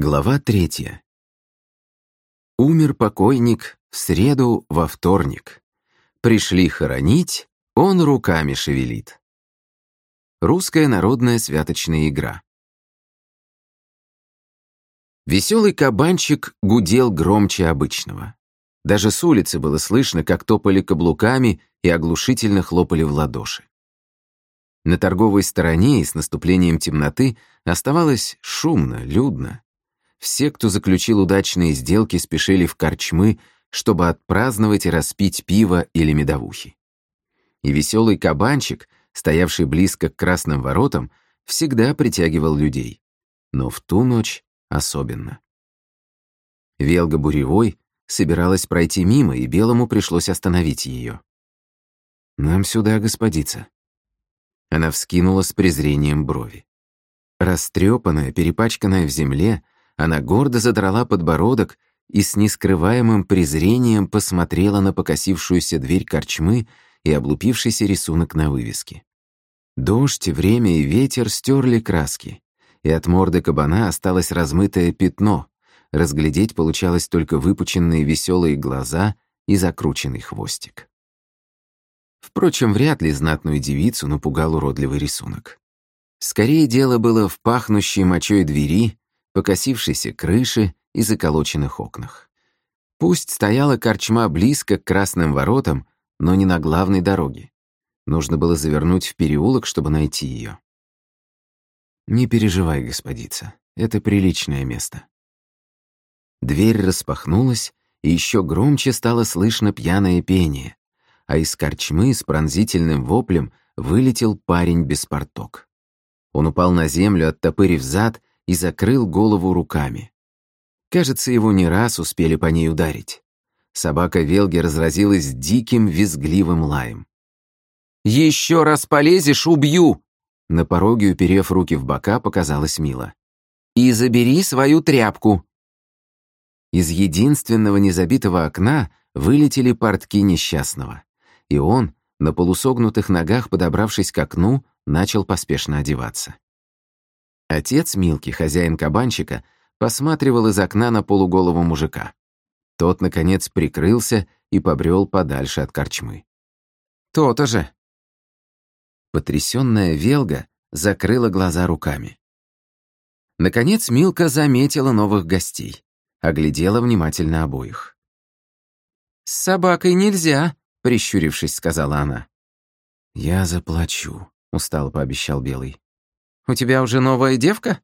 Глава третья. Умер покойник в среду во вторник. Пришли хоронить, он руками шевелит. Русская народная святочная игра. Веселый кабанчик гудел громче обычного. Даже с улицы было слышно, как топали каблуками и оглушительно хлопали в ладоши. На торговой стороне и с наступлением темноты оставалось шумно, людно. Все, кто заключил удачные сделки, спешили в корчмы, чтобы отпраздновать и распить пиво или медовухи. И веселый кабанчик, стоявший близко к красным воротам, всегда притягивал людей. Но в ту ночь особенно. Велга Буревой собиралась пройти мимо, и Белому пришлось остановить ее. «Нам сюда, господица». Она вскинула с презрением брови. Растрепанная, перепачканная в земле, она гордо задрала подбородок и с нескрываемым презрением посмотрела на покосившуюся дверь корчмы и облупившийся рисунок на вывеске. Дождь, время и ветер стерли краски, и от морды кабана осталось размытое пятно. Разглядеть получалось только выпученные веселые глаза и закрученный хвостик. Впрочем, вряд ли знатную девицу напугал уродливый рисунок. Скорее дело было в пахнущей мочой двери покосившейся крыше и заколоченных окнах. Пусть стояла корчма близко к красным воротам, но не на главной дороге. Нужно было завернуть в переулок, чтобы найти ее. «Не переживай, господица, это приличное место». Дверь распахнулась, и еще громче стало слышно пьяное пение, а из корчмы с пронзительным воплем вылетел парень без порток. Он упал на землю, оттопырив зад, и закрыл голову руками. Кажется, его не раз успели по ней ударить. Собака Велги разразилась диким визгливым лаем. «Еще раз полезешь, убью!» На пороге, уперев руки в бока, показалась Мила. «И забери свою тряпку!» Из единственного незабитого окна вылетели портки несчастного. И он, на полусогнутых ногах подобравшись к окну, начал поспешно одеваться. Отец Милки, хозяин кабанчика, посматривал из окна на полуголого мужика. Тот, наконец, прикрылся и побрел подальше от корчмы. «То-то же!» Потрясённая Велга закрыла глаза руками. Наконец Милка заметила новых гостей, оглядела внимательно обоих. «С собакой нельзя», — прищурившись, сказала она. «Я заплачу», — устало пообещал Белый. У тебя уже новая девка?»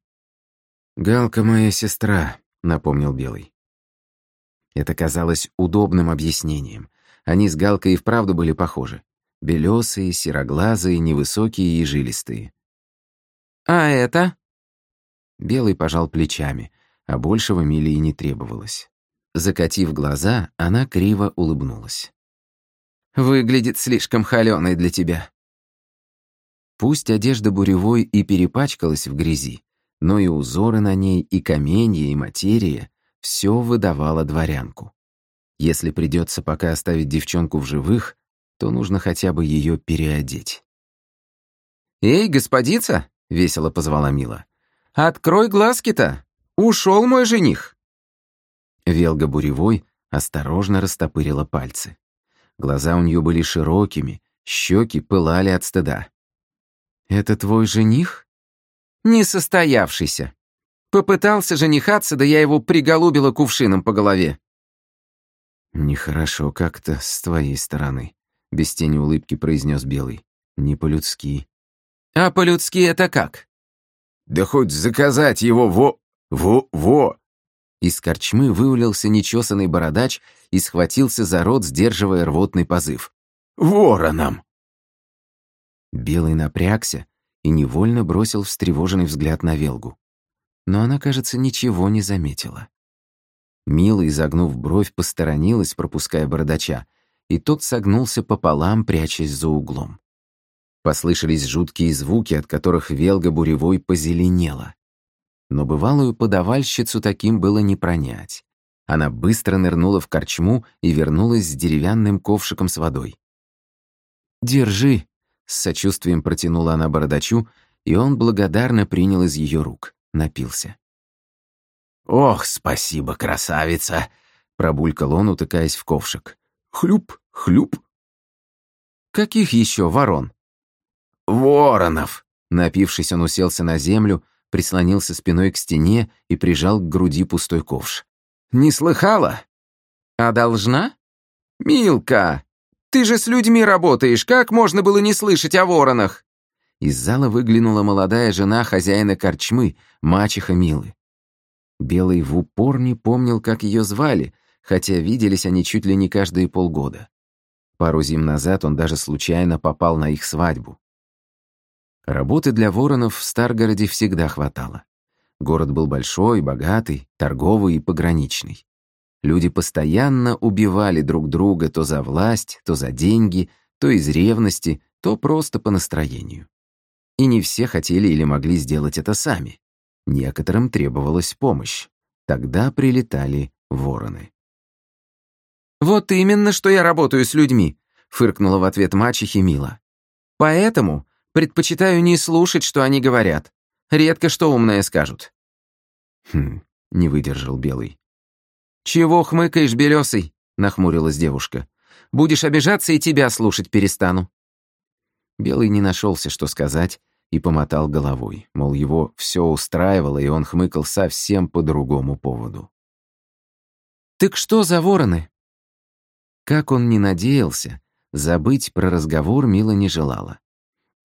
«Галка моя сестра», — напомнил Белый. Это казалось удобным объяснением. Они с Галкой и вправду были похожи. Белёсые, сероглазые, невысокие и жилистые. «А это?» Белый пожал плечами, а большего Милии не требовалось. Закатив глаза, она криво улыбнулась. «Выглядит слишком холёной для тебя. Пусть одежда буревой и перепачкалась в грязи, но и узоры на ней, и каменья, и материя — все выдавало дворянку. Если придется пока оставить девчонку в живых, то нужно хотя бы ее переодеть. «Эй, господица!» — весело позвала Мила. «Открой глазки-то! Ушел мой жених!» Велга Буревой осторожно растопырила пальцы. Глаза у нее были широкими, щеки пылали от стыда. «Это твой жених?» «Несостоявшийся. Попытался женихаться, да я его приголубила кувшином по голове». «Нехорошо как-то с твоей стороны», — без тени улыбки произнес Белый. «Не по-людски». «А по-людски это как?» «Да хоть заказать его во... во-во!» Из корчмы вывалился нечесанный бородач и схватился за рот, сдерживая рвотный позыв. «Вороном!» Белый напрягся и невольно бросил встревоженный взгляд на Велгу. Но она, кажется, ничего не заметила. Мила, изогнув бровь, посторонилась, пропуская бородача, и тот согнулся пополам, прячась за углом. Послышались жуткие звуки, от которых Велга буревой позеленела. Но бывалую подавальщицу таким было не пронять. Она быстро нырнула в корчму и вернулась с деревянным ковшиком с водой. «Держи», с сочувствием протянула она бородачу, и он благодарно принял из ее рук, напился. «Ох, спасибо, красавица!» — пробулькал он, утыкаясь в ковшик. «Хлюп, хлюп!» «Каких еще ворон?» «Воронов!» Напившись, он уселся на землю, прислонился спиной к стене и прижал к груди пустой ковш. «Не слыхала?» «А должна?» «Милка, ты же с людьми работаешь, как можно было не слышать о воронах?» Из зала выглянула молодая жена хозяина корчмы, мачеха Милы. Белый в упор не помнил, как ее звали, хотя виделись они чуть ли не каждые полгода. Пару зим назад он даже случайно попал на их свадьбу. Работы для воронов в Старгороде всегда хватало. Город был большой, богатый, торговый и пограничный. Люди постоянно убивали друг друга то за власть, то за деньги, то из ревности, то просто по настроению. И не все хотели или могли сделать это сами. Некоторым требовалась помощь. Тогда прилетали вороны. «Вот именно, что я работаю с людьми», — фыркнула в ответ мачехи Мила. «Поэтому предпочитаю не слушать, что они говорят. Редко что умное скажут». «Хм», — не выдержал Белый. «Чего хмыкаешь, белесый?» — нахмурилась девушка. «Будешь обижаться, и тебя слушать перестану». Белый не нашелся, что сказать, и помотал головой, мол, его все устраивало, и он хмыкал совсем по другому поводу. «Так что за вороны?» Как он не надеялся, забыть про разговор Мила не желала.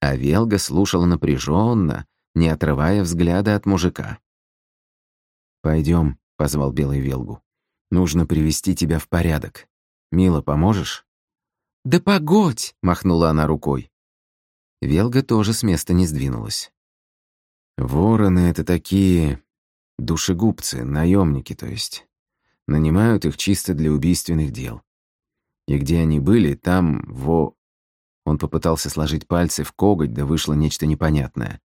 А Велга слушала напряженно, не отрывая взгляда от мужика. Пойдем, позвал Белый Велгу. «Нужно привести тебя в порядок. Мила, поможешь?» «Да погодь!» — махнула она рукой. Велга тоже с места не сдвинулась. Вороны — это такие душегубцы, наемники, то есть. Нанимают их чисто для убийственных дел. И где они были, там, во... Он попытался сложить пальцы в коготь, да вышло нечто непонятное.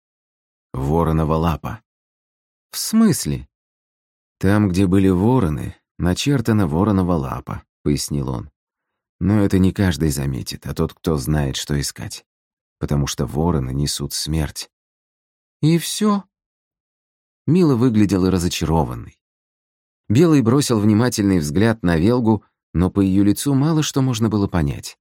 Воронова лапа. «В смысле?» «Там, где были вороны, начертана воронова лапа», — пояснил он. «Но это не каждый заметит, а тот, кто знает, что искать потому что вороны несут смерть. И все. Мила выглядела разочарованной. Белый бросил внимательный взгляд на Велгу, но по ее лицу мало что можно было понять.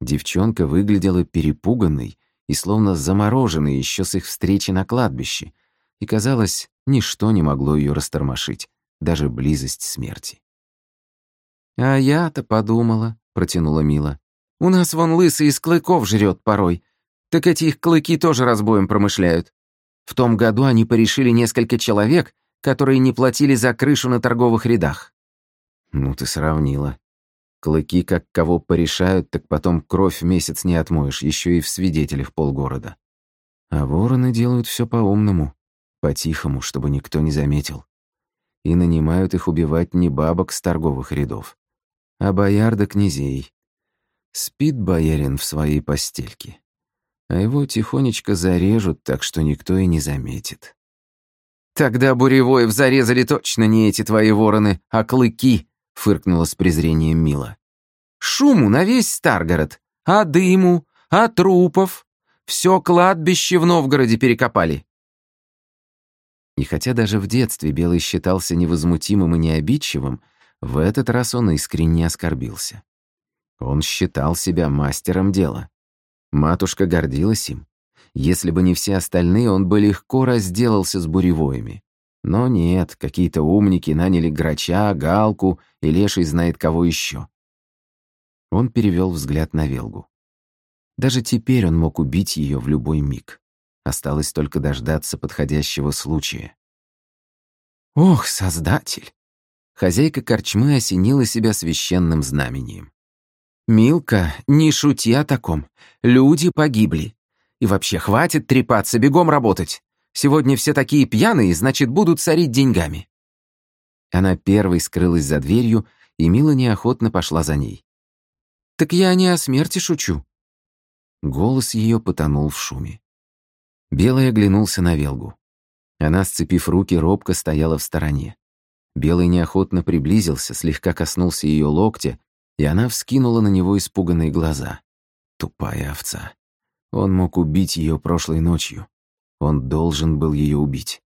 Девчонка выглядела перепуганной и словно замороженной еще с их встречи на кладбище, и, казалось, ничто не могло ее растормошить, даже близость смерти. «А я-то подумала», — протянула Мила. «У нас вон лысый из клыков жрет порой, так эти их клыки тоже разбоем промышляют. В том году они порешили несколько человек, которые не платили за крышу на торговых рядах. Ну ты сравнила. Клыки как кого порешают, так потом кровь месяц не отмоешь, еще и в свидетелях полгорода. А вороны делают все по-умному, по-тихому, чтобы никто не заметил. И нанимают их убивать не бабок с торговых рядов, а бояр да князей. Спит боярин в своей постельке а его тихонечко зарежут, так что никто и не заметит. «Тогда, Буревоев, зарезали точно не эти твои вороны, а клыки», — фыркнула с презрением Мила. «Шуму на весь Старгород, а дыму, а трупов. Все кладбище в Новгороде перекопали». И хотя даже в детстве Белый считался невозмутимым и необидчивым, в этот раз он искренне оскорбился. Он считал себя мастером дела. Матушка гордилась им. Если бы не все остальные, он бы легко разделался с буревоями. Но нет, какие-то умники наняли Грача, Галку и Леший знает кого еще. Он перевел взгляд на Велгу. Даже теперь он мог убить ее в любой миг. Осталось только дождаться подходящего случая. «Ох, Создатель!» Хозяйка корчмы осенила себя священным знамением. «Милка, не шути о таком. Люди погибли. И вообще, хватит трепаться, бегом работать. Сегодня все такие пьяные, значит, будут сорить деньгами». Она первой скрылась за дверью, и Мила неохотно пошла за ней. «Так я не о смерти шучу». Голос ее потонул в шуме. Белый оглянулся на Велгу. Она, сцепив руки, робко стояла в стороне. Белый неохотно приблизился, слегка коснулся ее локтя и она вскинула на него испуганные глаза. Тупая овца. Он мог убить ее прошлой ночью. Он должен был ее убить.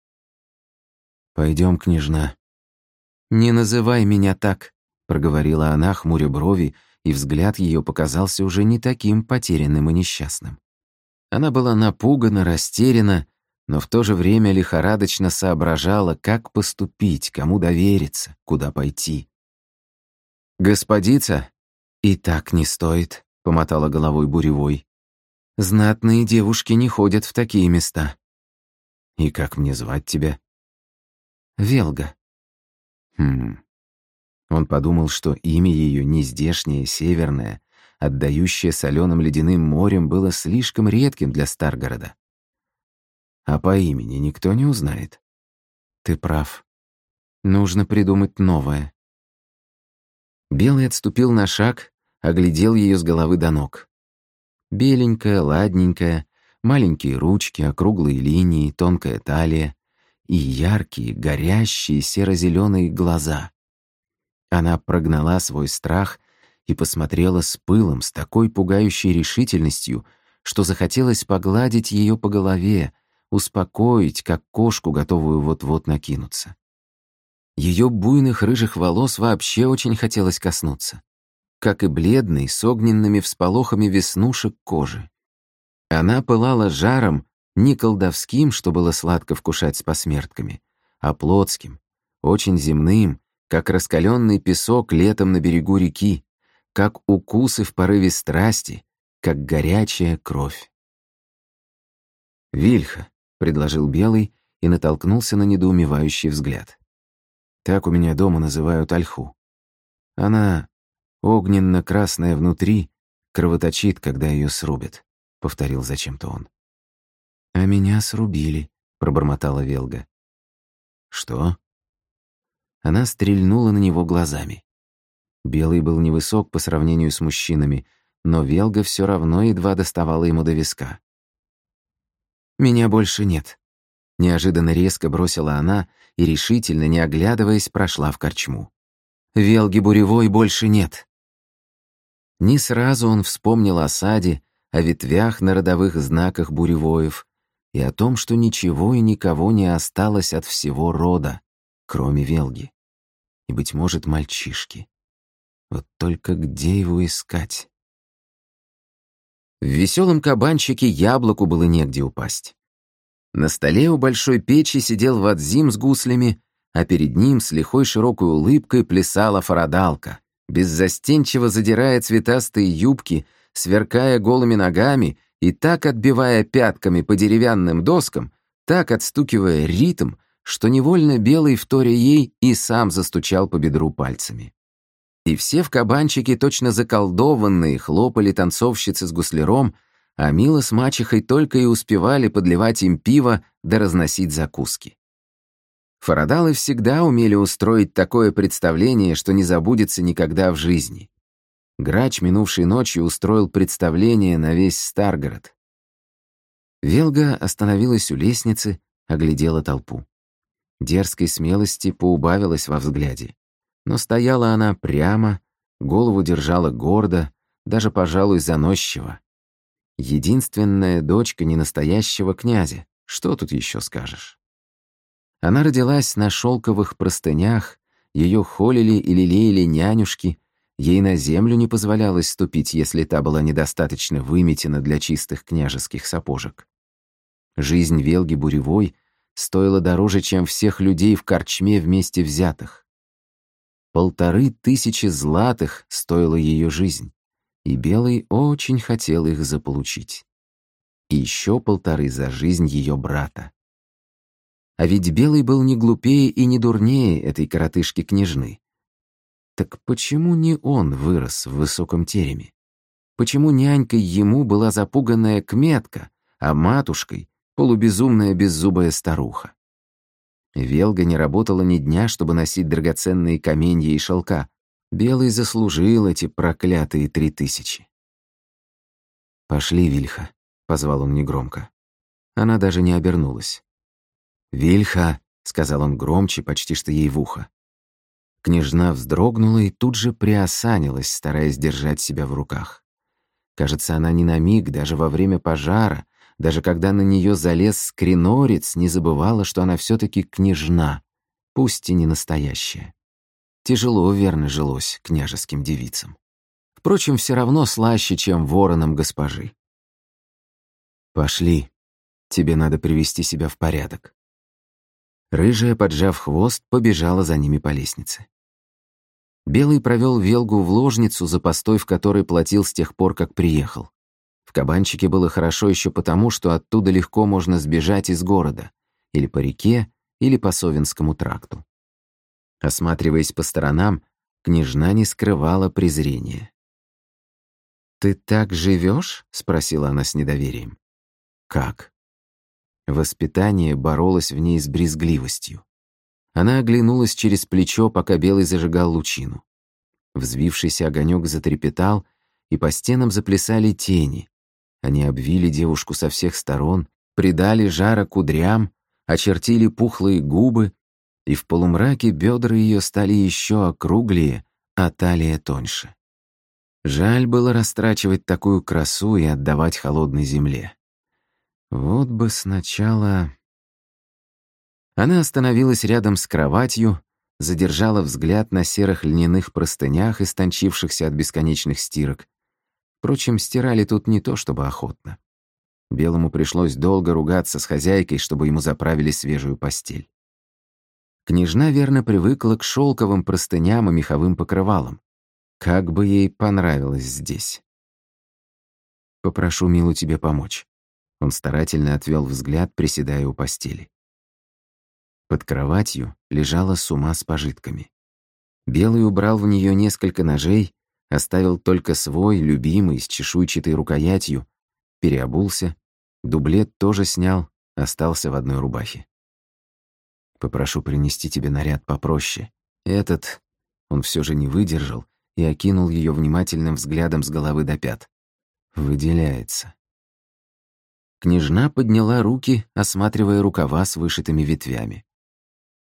Пойдем, княжна», «Не называй меня так», — проговорила она, хмуря брови, и взгляд ее показался уже не таким потерянным и несчастным. Она была напугана, растеряна, но в то же время лихорадочно соображала, как поступить, кому довериться, куда пойти. «Господица?» «И так не стоит», — помотала головой Буревой. «Знатные девушки не ходят в такие места». «И как мне звать тебя?» «Велга». «Хм...» Он подумал, что имя ее нездешнее, северное, отдающее соленым ледяным морем, было слишком редким для Старгорода. А по имени никто не узнает. Ты прав. Нужно придумать новое. Белый отступил на шаг, оглядел ее с головы до ног. Беленькая, ладненькая, маленькие ручки, округлые линии, тонкая талия и яркие, горящие серо-зеленые глаза. Она прогнала свой страх и посмотрела с пылом, с такой пугающей решительностью, что захотелось погладить ее по голове, успокоить, как кошку, готовую вот-вот накинуться. Ее буйных рыжих волос вообще очень хотелось коснуться, как и бледной, с огненными всполохами веснушек кожи. Она пылала жаром не колдовским, что было сладко вкушать с посмертками, а плотским, очень земным, как раскаленный песок летом на берегу реки, как укусы в порыве страсти, как горячая кровь. «Вильха», предложил Белый и натолкнулся на недоумевающий взгляд. Так у меня дома называют ольху. Она огненно-красная внутри, кровоточит, когда ее срубят, повторил зачем-то он. А меня срубили, пробормотала Велга. Что? Она стрельнула на него глазами. Белый был невысок по сравнению с мужчинами, но Велга все равно едва доставала ему до виска. «Меня больше нет». Неожиданно резко бросила она и, решительно, не оглядываясь, прошла в корчму. «Велги Буревой больше нет». Не сразу он вспомнил о саде, о ветвях на родовых знаках Буревоев и о том, что ничего и никого не осталось от всего рода, кроме Велги. И, быть может, мальчишки. Вот только где его искать? В веселом кабанчике яблоку было негде упасть. На столе у большой печи сидел Вадзим с гуслями, а перед ним с лихой широкой улыбкой плясала фарадалка, беззастенчиво задирая цветастые юбки, сверкая голыми ногами и так отбивая пятками по деревянным доскам, так отстукивая ритм, что невольно белый, вторя ей, и сам застучал по бедру пальцами. И все в кабанчике, точно заколдованные, хлопали танцовщицы с гусляром, а Мила с мачехой только и успевали подливать им пиво да разносить закуски. Фарадалы всегда умели устроить такое представление, что не забудется никогда в жизни. Грач минувшей ночью устроил представление на весь Старгород. Велга остановилась у лестницы, оглядела толпу. Дерзкой смелости поубавилась во взгляде. Но стояла она прямо, голову держала гордо, даже, пожалуй, заносчиво. Единственная дочка ненастоящего князя. Что тут еще скажешь? Она родилась на шелковых простынях, ее холили и лелеяли нянюшки, ей на землю не позволялось ступить, если та была недостаточно выметена для чистых княжеских сапожек. Жизнь Велги Буревой стоила дороже, чем всех людей в корчме вместе взятых. Полторы тысячи златых стоила ее жизнь, и Белый очень хотел их заполучить. И еще полторы за жизнь ее брата. А ведь Белый был не глупее и не дурнее этой коротышки-княжны. Так почему не он вырос в высоком тереме? Почему нянькой ему была запуганная кметка, а матушкой — полубезумная беззубая старуха? Велга не работала ни дня, чтобы носить драгоценные каменья и шелка. Белый заслужил эти проклятые три тысячи. «Пошли, Вильха», — позвал он негромко. Она даже не обернулась. «Вильха», — сказал он громче, почти что ей в ухо. Княжна вздрогнула и тут же приосанилась, стараясь держать себя в руках. Кажется, она ни на миг, даже во время пожара, даже когда на нее залез скринорец, не забывала, что она все таки княжна, пусть и не настоящая. Тяжело, верно, жилось княжеским девицам. Впрочем, все равно слаще, чем воронам госпожи. «Пошли. Тебе надо привести себя в порядок». Рыжая, поджав хвост, побежала за ними по лестнице. Белый провел Велгу в ложницу, за постой в которой платил с тех пор, как приехал. В кабанчике было хорошо еще потому, что оттуда легко можно сбежать из города, или по реке, или по Совинскому тракту. Осматриваясь по сторонам, княжна не скрывала презрения. «Ты так живешь? спросила она с недоверием. «Как?» Воспитание боролось в ней с брезгливостью. Она оглянулась через плечо, пока Белый зажигал лучину. Взвившийся огонек затрепетал, и по стенам заплясали тени. Они обвили девушку со всех сторон, придали жара кудрям, очертили пухлые губы, и в полумраке бедра ее стали еще округлее, а талия тоньше. Жаль было растрачивать такую красу и отдавать холодной земле. Вот бы сначала... Она остановилась рядом с кроватью, задержала взгляд на серых льняных простынях, истончившихся от бесконечных стирок. Впрочем, стирали тут не то чтобы охотно. Белому пришлось долго ругаться с хозяйкой, чтобы ему заправили свежую постель. Княжна верно привыкла к шелковым простыням и меховым покрывалам. Как бы ей понравилось здесь. «Попрошу Милу тебе помочь». Он старательно отвел взгляд, приседая у постели. Под кроватью лежала сума с пожитками. Белый убрал в нее несколько ножей, оставил только свой, любимый, с чешуйчатой рукоятью, переобулся, дублет тоже снял, остался в одной рубахе. Попрошу принести тебе наряд попроще. Этот он все же не выдержал и окинул ее внимательным взглядом с головы до пят. Выделяется. Княжна подняла руки, осматривая рукава с вышитыми ветвями.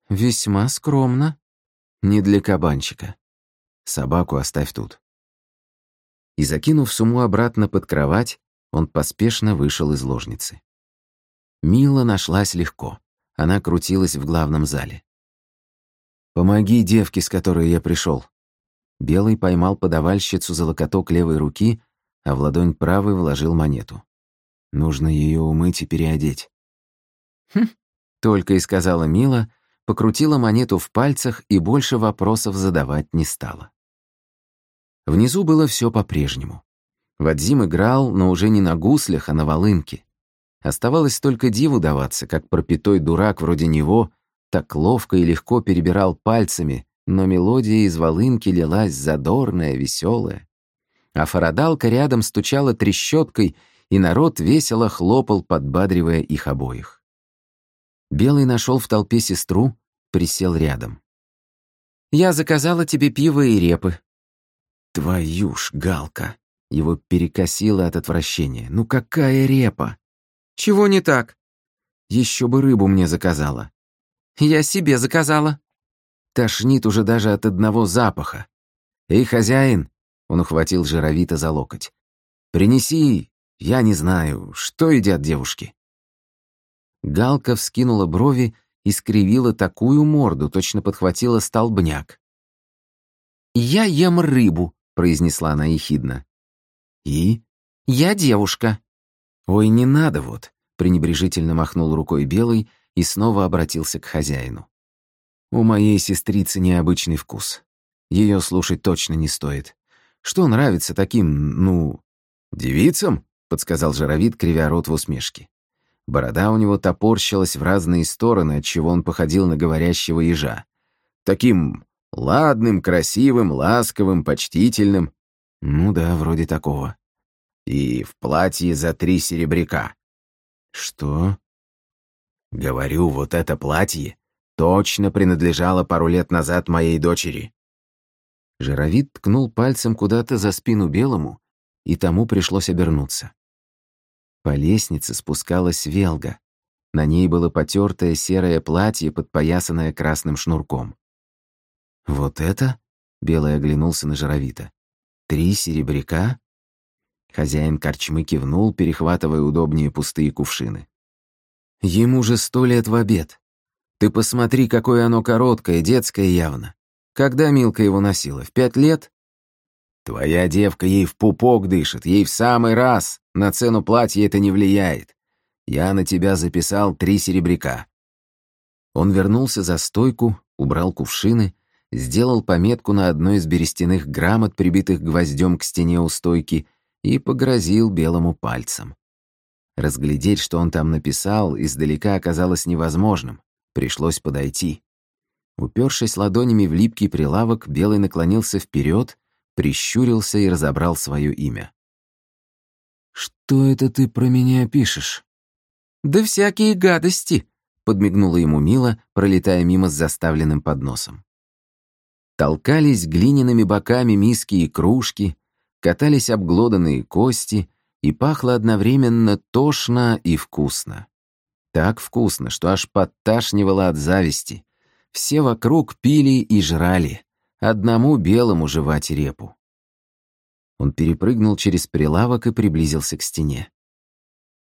«Весьма скромно. Не для кабанчика. Собаку оставь тут». И закинув сумму обратно под кровать, он поспешно вышел из ложницы. Мила нашлась легко. Она крутилась в главном зале. «Помоги девке, с которой я пришел. Белый поймал подавальщицу за локоток левой руки, а в ладонь правой вложил монету. Нужно ее умыть и переодеть. «Хм», — только и сказала Мила, покрутила монету в пальцах и больше вопросов задавать не стала. Внизу было все по-прежнему. Вадзим играл, но уже не на гуслях, а на волынке. Оставалось только диву даваться, как пропитой дурак вроде него так ловко и легко перебирал пальцами, но мелодия из волынки лилась задорная, веселая. А фарадалка рядом стучала трещоткой, и народ весело хлопал, подбадривая их обоих. Белый нашел в толпе сестру, присел рядом. «Я заказала тебе пиво и репы». «Твою ж, Галка!» Его перекосило от отвращения. «Ну какая репа?» «Чего не так?» «Еще бы рыбу мне заказала». «Я себе заказала». Тошнит уже даже от одного запаха. «Эй, хозяин!» Он ухватил жировито за локоть. «Принеси, я не знаю, что едят девушки». Галка вскинула брови и скривила такую морду, точно подхватила столбняк. «Я ем рыбу», — произнесла она ехидно. «И?» «Я девушка». «Ой, не надо вот», — пренебрежительно махнул рукой Белый и снова обратился к хозяину. «У моей сестрицы необычный вкус. Ее слушать точно не стоит. Что нравится таким, ну...» «Девицам?» — подсказал Жаровид, кривя рот в усмешке. Борода у него топорщилась в разные стороны, отчего он походил на говорящего ежа. Таким ладным, красивым, ласковым, почтительным. Ну да, вроде такого. И в платье за три серебряка. Что? Говорю, вот это платье точно принадлежало пару лет назад моей дочери. Жировид ткнул пальцем куда-то за спину белому, и тому пришлось обернуться. По лестнице спускалась Велга. На ней было потертое серое платье, подпоясанное красным шнурком. «Вот это?» — Белый оглянулся на Жаровита. «Три серебряка?» Хозяин корчмы кивнул, перехватывая удобнее пустые кувшины. «Ему же сто лет в обед. Ты посмотри, какое оно короткое, детское явно. Когда Милка его носила? В пять лет? Твоя девка ей в пупок дышит, ей в самый раз. На цену платья это не влияет. Я на тебя записал три серебряка. Он вернулся за стойку, убрал кувшины, сделал пометку на одной из берестяных грамот, прибитых гвоздем к стене у стойки, и погрозил белому пальцем. Разглядеть, что он там написал, издалека оказалось невозможным. Пришлось подойти. Упершись ладонями в липкий прилавок, Белый наклонился вперед, прищурился и разобрал свое имя. «Что это ты про меня пишешь?» «Да всякие гадости», — подмигнула ему Мила, пролетая мимо с заставленным подносом. Толкались глиняными боками миски и кружки, катались обглоданные кости, и пахло одновременно тошно и вкусно. Так вкусно, что аж подташнивало от зависти. Все вокруг пили и жрали, одному белому жевать репу. Он перепрыгнул через прилавок и приблизился к стене.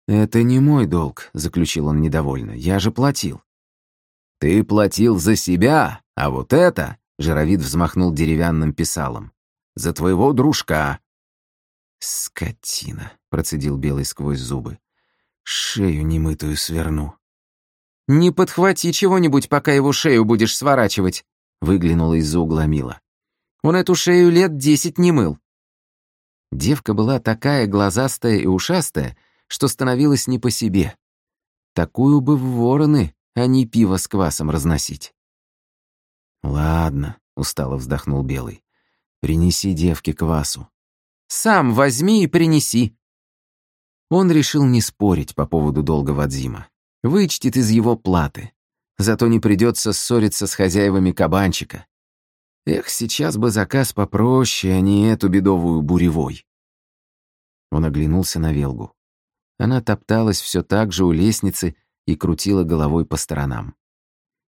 «Это не мой долг», — заключил он недовольно, — «я же платил». «Ты платил за себя, а вот это...» Жировид взмахнул деревянным писалом. «За твоего дружка!» «Скотина!» — процедил Белый сквозь зубы. «Шею немытую сверну». «Не подхвати чего-нибудь, пока его шею будешь сворачивать», — выглянула из-за угла Мила. «Он эту шею лет десять не мыл». Девка была такая глазастая и ушастая, что становилась не по себе. Такую бы в вороны, а не пиво с квасом разносить. «Ладно», — устало вздохнул Белый. «Принеси девке квасу». «Сам возьми и принеси». Он решил не спорить по поводу долга Вадзима. Вычтет из его платы. Зато не придется ссориться с хозяевами кабанчика. Эх, сейчас бы заказ попроще, а не эту бедовую буревой. Он оглянулся на Велгу. Она топталась все так же у лестницы и крутила головой по сторонам.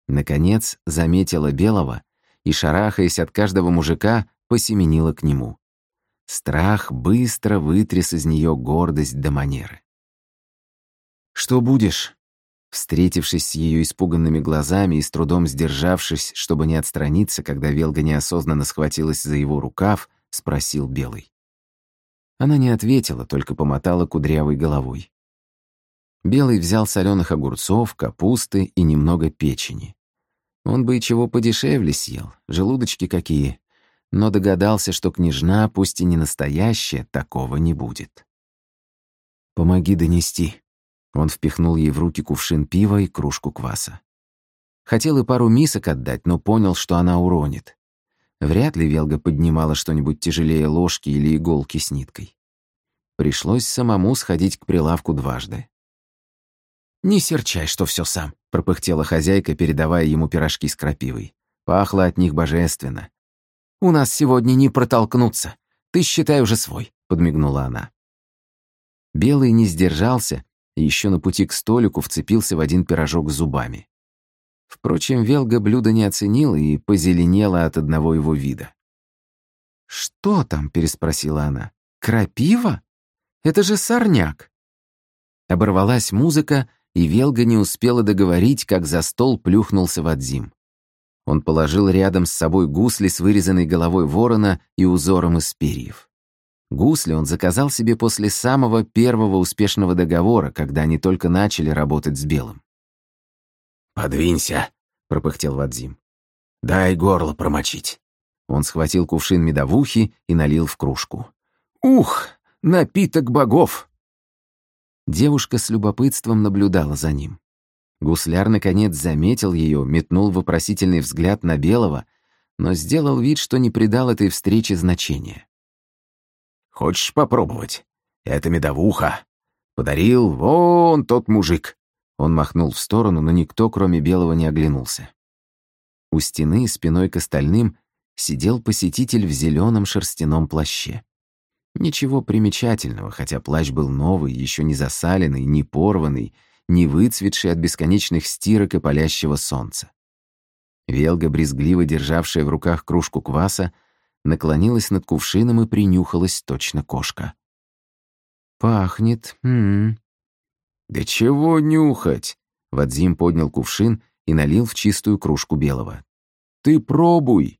Наконец заметила белого и, шарахаясь от каждого мужика, посеменила к нему. Страх быстро вытряс из нее гордость до манеры. «Что будешь?» Встретившись с ее испуганными глазами и с трудом сдержавшись, чтобы не отстраниться, когда Велга неосознанно схватилась за его рукав, спросил Белый. Она не ответила, только помотала кудрявой головой. Белый взял соленых огурцов, капусты и немного печени. Он бы и чего подешевле съел, желудочки какие, но догадался, что княжна, пусть и не настоящая, такого не будет. «Помоги донести». Он впихнул ей в руки кувшин пива и кружку кваса. Хотел и пару мисок отдать, но понял, что она уронит. Вряд ли Велга поднимала что-нибудь тяжелее ложки или иголки с ниткой. Пришлось самому сходить к прилавку дважды. «Не серчай, что все сам», — пропыхтела хозяйка, передавая ему пирожки с крапивой. Пахло от них божественно. «У нас сегодня не протолкнуться. Ты, считай, уже свой», — подмигнула она. Белый не сдержался и еще на пути к столику вцепился в один пирожок зубами. Впрочем, Велга блюдо не оценила и позеленела от одного его вида. «Что там?» — переспросила она. «Крапива? Это же сорняк!» Оборвалась музыка, и Велга не успела договорить, как за стол плюхнулся Вадзим. Он положил рядом с собой гусли с вырезанной головой ворона и узором из перьев. Гусли он заказал себе после самого первого успешного договора, когда они только начали работать с Белым. «Подвинься», — пропыхтел Вадзим. «Дай горло промочить». Он схватил кувшин медовухи и налил в кружку. «Ух, напиток богов!» Девушка с любопытством наблюдала за ним. Гусляр, наконец, заметил ее, метнул вопросительный взгляд на Белого, но сделал вид, что не придал этой встрече значения. «Хочешь попробовать? Это медовуха. Подарил вон тот мужик». Он махнул в сторону, но никто, кроме Белого, не оглянулся. У стены, спиной к остальным, сидел посетитель в зеленом шерстяном плаще. Ничего примечательного, хотя плащ был новый, еще не засаленный, не порванный, не выцветший от бесконечных стирок и палящего солнца. Велга, брезгливо державшая в руках кружку кваса, наклонилась над кувшином и принюхалась точно кошка. «Пахнет, м, -м. «Да чего нюхать?» Вадзим поднял кувшин и налил в чистую кружку белого. «Ты пробуй!»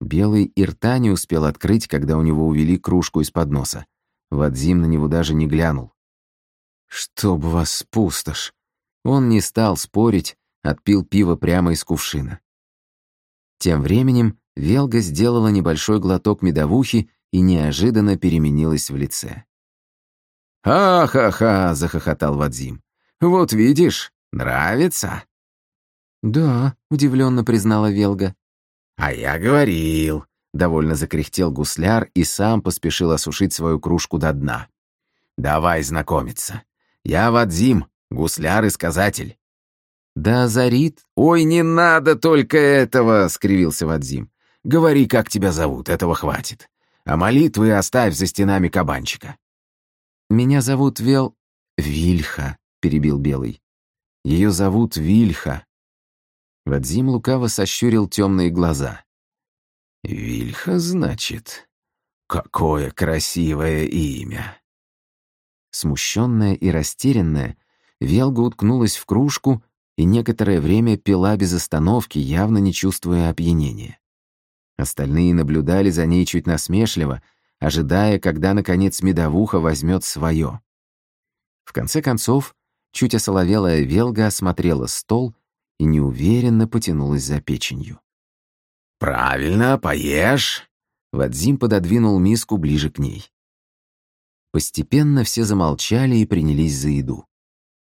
Белый и рта не успел открыть, когда у него увели кружку из-под носа. Вадзим на него даже не глянул. «Чтоб вас пустошь!» Он не стал спорить, отпил пиво прямо из кувшина. Тем временем Велга сделала небольшой глоток медовухи и неожиданно переменилась в лице. «Ха-ха-ха!» — захохотал Вадзим. «Вот видишь, нравится?» «Да», — удивленно признала Велга. «А я говорил», — довольно закряхтел гусляр и сам поспешил осушить свою кружку до дна. «Давай знакомиться. Я Вадзим, гусляр и сказатель». «Да, Зарит». «Ой, не надо только этого!» — скривился Вадзим. «Говори, как тебя зовут, этого хватит. А молитвы оставь за стенами кабанчика». «Меня зовут Вел...» «Вильха», — перебил Белый. «Ее зовут Вильха». Вадзим лукаво сощурил темные глаза. «Вильха, значит? Какое красивое имя!» Смущенная и растерянная, Велга уткнулась в кружку и некоторое время пила без остановки, явно не чувствуя опьянения. Остальные наблюдали за ней чуть насмешливо, ожидая, когда, наконец, медовуха возьмет свое. В конце концов, чуть осоловелая Велга осмотрела стол и неуверенно потянулась за печенью. «Правильно, поешь!» Вадзим пододвинул миску ближе к ней. Постепенно все замолчали и принялись за еду.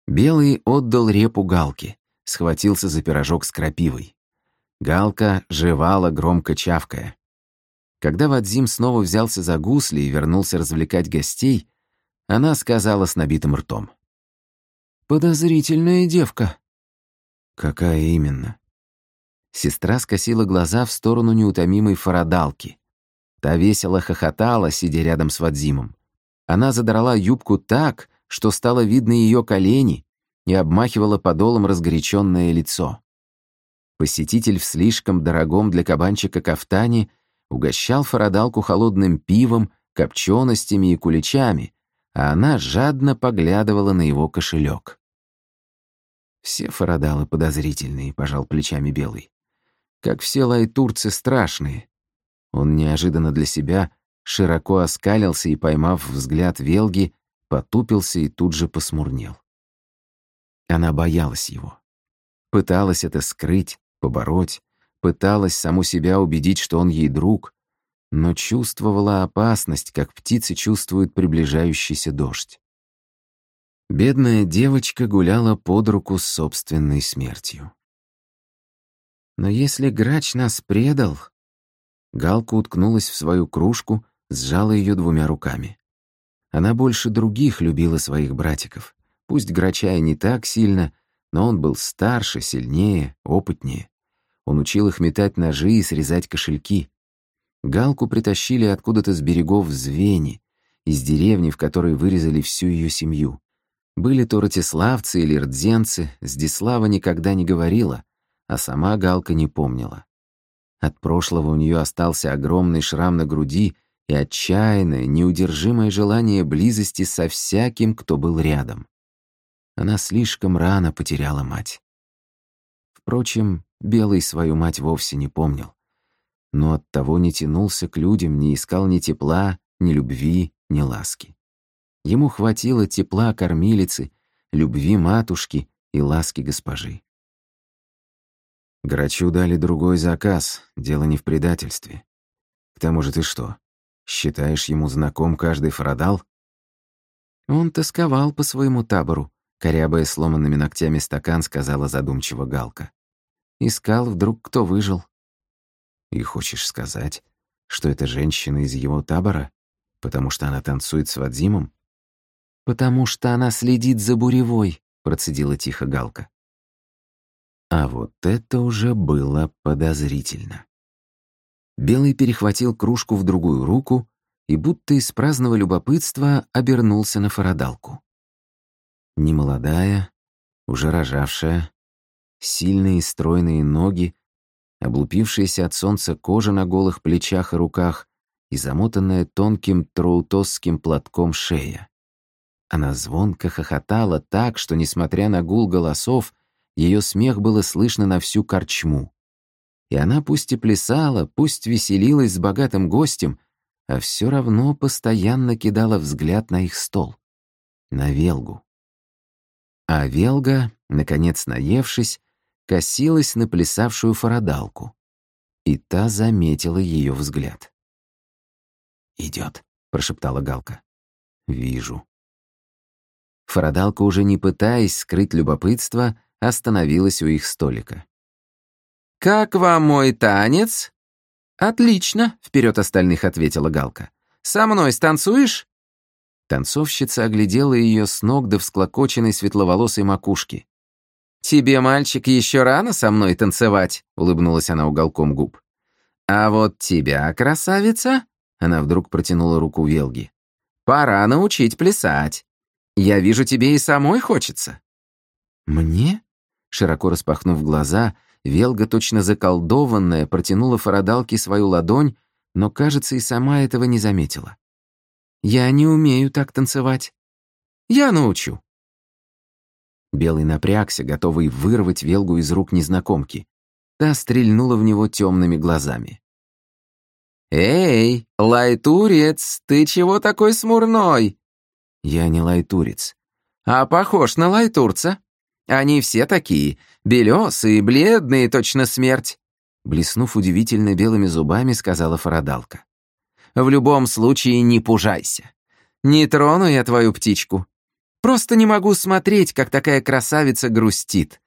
Белый отдал репу Галке, схватился за пирожок с крапивой. Галка жевала, громко чавкая. Когда Вадзим снова взялся за гусли и вернулся развлекать гостей, она сказала с набитым ртом. «Подозрительная девка». «Какая именно?» Сестра скосила глаза в сторону неутомимой фарадалки. Та весело хохотала, сидя рядом с Вадзимом. Она задрала юбку так, что стало видно ее колени, и обмахивала подолом разгоряченное лицо. Посетитель в слишком дорогом для кабанчика кафтане угощал фарадалку холодным пивом, копченостями и куличами, а она жадно поглядывала на его кошелек. «Все фарадалы подозрительные», — пожал плечами Белый. «Как все лайтурцы страшные». Он неожиданно для себя широко оскалился и, поймав взгляд Велги, потупился и тут же посмурнел. Она боялась его. Пыталась это скрыть, побороть, пыталась саму себя убедить, что он ей друг, но чувствовала опасность, как птицы чувствуют приближающийся дождь. Бедная девочка гуляла под руку с собственной смертью. Но если грач нас предал... Галка уткнулась в свою кружку, сжала ее двумя руками. Она больше других любила своих братиков. Пусть Грача и не так сильно, но он был старше, сильнее, опытнее. Он учил их метать ножи и срезать кошельки. Галку притащили откуда-то с берегов Звени, из деревни, в которой вырезали всю ее семью. Были то ратиславцы или рдзенцы, Здислава никогда не говорила, а сама Галка не помнила. От прошлого у нее остался огромный шрам на груди и отчаянное, неудержимое желание близости со всяким, кто был рядом. Она слишком рано потеряла мать. Впрочем, Белый свою мать вовсе не помнил. Но оттого не тянулся к людям, не искал ни тепла, ни любви, ни ласки. Ему хватило тепла кормилицы, любви матушки и ласки госпожи. Грачу дали другой заказ, дело не в предательстве. К тому же ты что, считаешь ему знаком каждый фарадал? Он тосковал по своему табору, Корябая сломанными ногтями стакан, сказала задумчиво Галка. Искал вдруг, кто выжил. И хочешь сказать, что это женщина из его табора? Потому что она танцует с Вадимом? Потому что она следит за буревой, процедила тихо Галка. А вот это уже было подозрительно. Белый перехватил кружку в другую руку и будто из праздного любопытства обернулся на фарадалку. Немолодая, уже рожавшая, сильные стройные ноги, облупившаяся от солнца кожа на голых плечах и руках и замотанная тонким троутосским платком шея. Она звонко хохотала так, что, несмотря на гул голосов, ее смех было слышно на всю корчму. и она пусть и плясала, пусть веселилась с богатым гостем, а все равно постоянно кидала взгляд на их стол, на Велгу. А Велга, наконец наевшись, косилась на плясавшую фарадалку, и та заметила ее взгляд. «Идет», — прошептала Галка. «Вижу». Фарадалка, уже не пытаясь скрыть любопытство, остановилась у их столика. «Как вам мой танец?» «Отлично», — вперед остальных ответила Галка. «Со мной станцуешь?» Танцовщица оглядела ее с ног до всклокоченной светловолосой макушки. «Тебе, мальчик, еще рано со мной танцевать», — улыбнулась она уголком губ. «А вот тебя, красавица», — она вдруг протянула руку Велги, «пора научить плясать. Я вижу, тебе и самой хочется». «Мне?» Широко распахнув глаза, Велга, точно заколдованная, протянула Фарадалке свою ладонь, но, кажется, и сама этого не заметила. «Я не умею так танцевать. Я научу». Белый напрягся, готовый вырвать Велгу из рук незнакомки. Та стрельнула в него темными глазами. «Эй, лайтурец, ты чего такой смурной?» «Я не лайтурец». «А похож на лайтурца?» Они все такие, белесые, бледные, точно смерть», блеснув удивительно белыми зубами, сказала Фарадалка. «В любом случае не пужайся. Не трону я твою птичку. Просто не могу смотреть, как такая красавица грустит.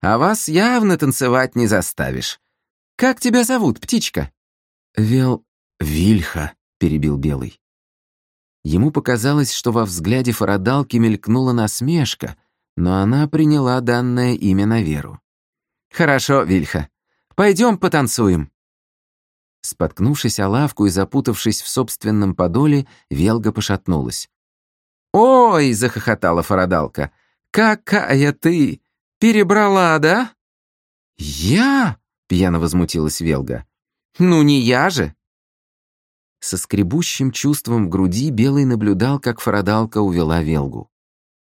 А вас явно танцевать не заставишь. Как тебя зовут, птичка?» «Вел... Вильха», — перебил Белый. Ему показалось, что во взгляде Фарадалки мелькнула насмешка — но она приняла данное имя на веру. «Хорошо, Вильха, пойдем потанцуем». Споткнувшись о лавку и запутавшись в собственном подоле, Велга пошатнулась. «Ой!» — захохотала Фарадалка. «Какая ты! Перебрала, да?» «Я?» — пьяно возмутилась Велга. «Ну не я же!» Со скребущим чувством в груди Белый наблюдал, как Фарадалка увела Велгу.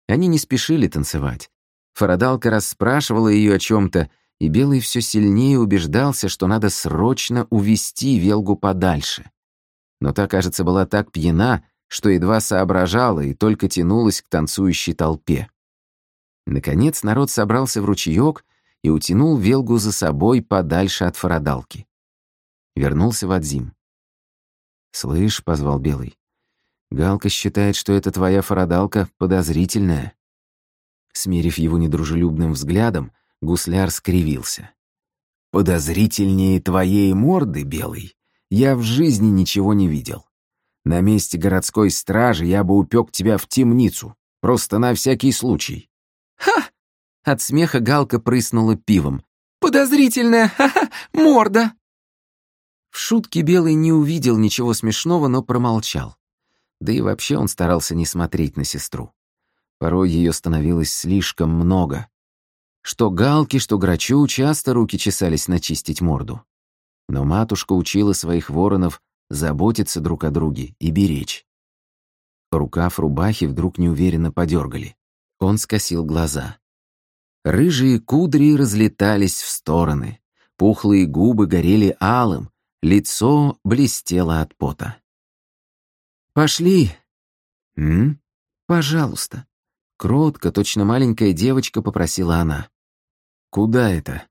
Они не спешили танцевать. Фарадалка расспрашивала ее о чем-то, и Белый все сильнее убеждался, что надо срочно увести Велгу подальше. Но та, кажется, была так пьяна, что едва соображала и только тянулась к танцующей толпе. Наконец народ собрался в ручеек и утянул Велгу за собой подальше от Фарадалки. Вернулся Вадзим. «Слышь», — позвал Белый, Галка считает, что эта твоя фарадалка подозрительная». Смерив его недружелюбным взглядом, гусляр скривился. «Подозрительнее твоей морды, Белый, я в жизни ничего не видел. На месте городской стражи я бы упек тебя в темницу, просто на всякий случай». «Ха!» От смеха Галка прыснула пивом. «Подозрительная, ха-ха, морда!» В шутке Белый не увидел ничего смешного, но промолчал. Да и вообще он старался не смотреть на сестру. Порой ее становилось слишком много. Что Галки, что Грачу часто руки чесались начистить морду. Но матушка учила своих воронов заботиться друг о друге и беречь. Рукав рубахи вдруг неуверенно подергали. Он скосил глаза. Рыжие кудри разлетались в стороны, пухлые губы горели алым, лицо блестело от пота. «Пошли!» «М? Пожалуйста!» Кротко, точно маленькая девочка попросила она. «Куда это?»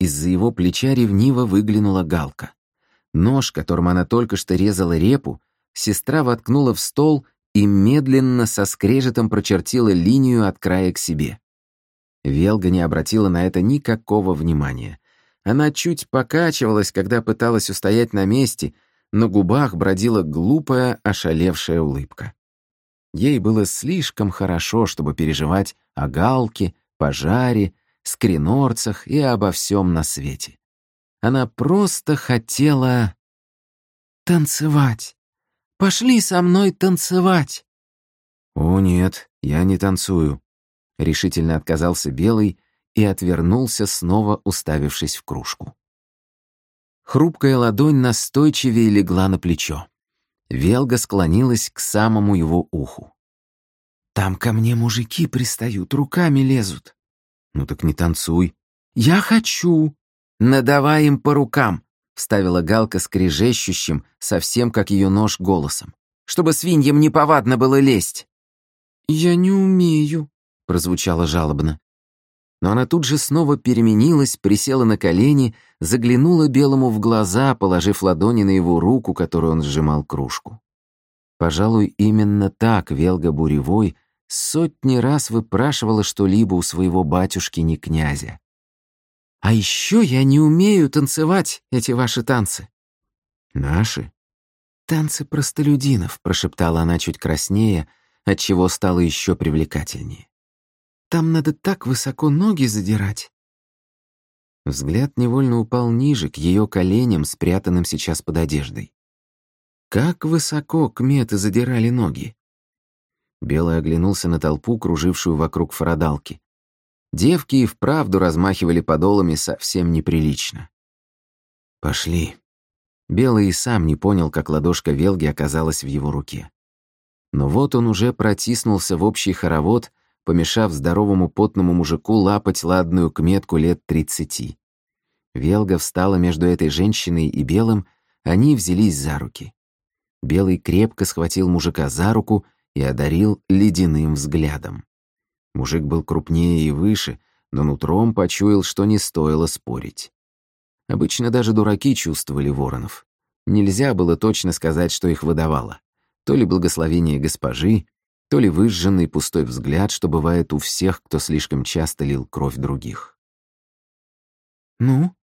Из-за его плеча ревниво выглянула галка. Нож, которым она только что резала репу, сестра воткнула в стол и медленно со скрежетом прочертила линию от края к себе. Велга не обратила на это никакого внимания. Она чуть покачивалась, когда пыталась устоять на месте — на губах бродила глупая, ошалевшая улыбка. Ей было слишком хорошо, чтобы переживать о Галке, пожаре, скринорцах и обо всем на свете. Она просто хотела танцевать. Пошли со мной танцевать. О нет, я не танцую, решительно отказался Белый и отвернулся, снова уставившись в кружку. Хрупкая ладонь настойчивее легла на плечо. Велга склонилась к самому его уху. «Там ко мне мужики пристают, руками лезут». «Ну так не танцуй». «Я хочу». «Надавай им по рукам!» — вставила Галка скрежещущим, совсем как ее нож голосом. «Чтобы свиньям неповадно было лезть!» «Я не умею», — прозвучало жалобно. Но она тут же снова переменилась, присела на колени, заглянула Белому в глаза, положив ладони на его руку, которую он сжимал кружку. Пожалуй, именно так Велга Буревой сотни раз выпрашивала что-либо у своего батюшки не князя. «А еще я не умею танцевать эти ваши танцы». «Наши?» «Танцы простолюдинов», — прошептала она чуть краснее, отчего стало еще привлекательнее. «Там надо так высоко ноги задирать». Взгляд невольно упал ниже, к ее коленям, спрятанным сейчас под одеждой. Как высоко кметы задирали ноги. Белый оглянулся на толпу, кружившую вокруг фарадалки. Девки и вправду размахивали подолами совсем неприлично. «Пошли». Белый и сам не понял, как ладошка Велги оказалась в его руке. Но вот он уже протиснулся в общий хоровод, помешав здоровому потному мужику лапать ладную кметку лет тридцати. Велга встала между этой женщиной и Белым, они взялись за руки. Белый крепко схватил мужика за руку и одарил ледяным взглядом. Мужик был крупнее и выше, но нутром почуял, что не стоило спорить. Обычно даже дураки чувствовали воронов. Нельзя было точно сказать, что их выдавало. То ли благословение госпожи, то ли выжженный пустой взгляд, что бывает у всех, кто слишком часто лил кровь других. «Ну,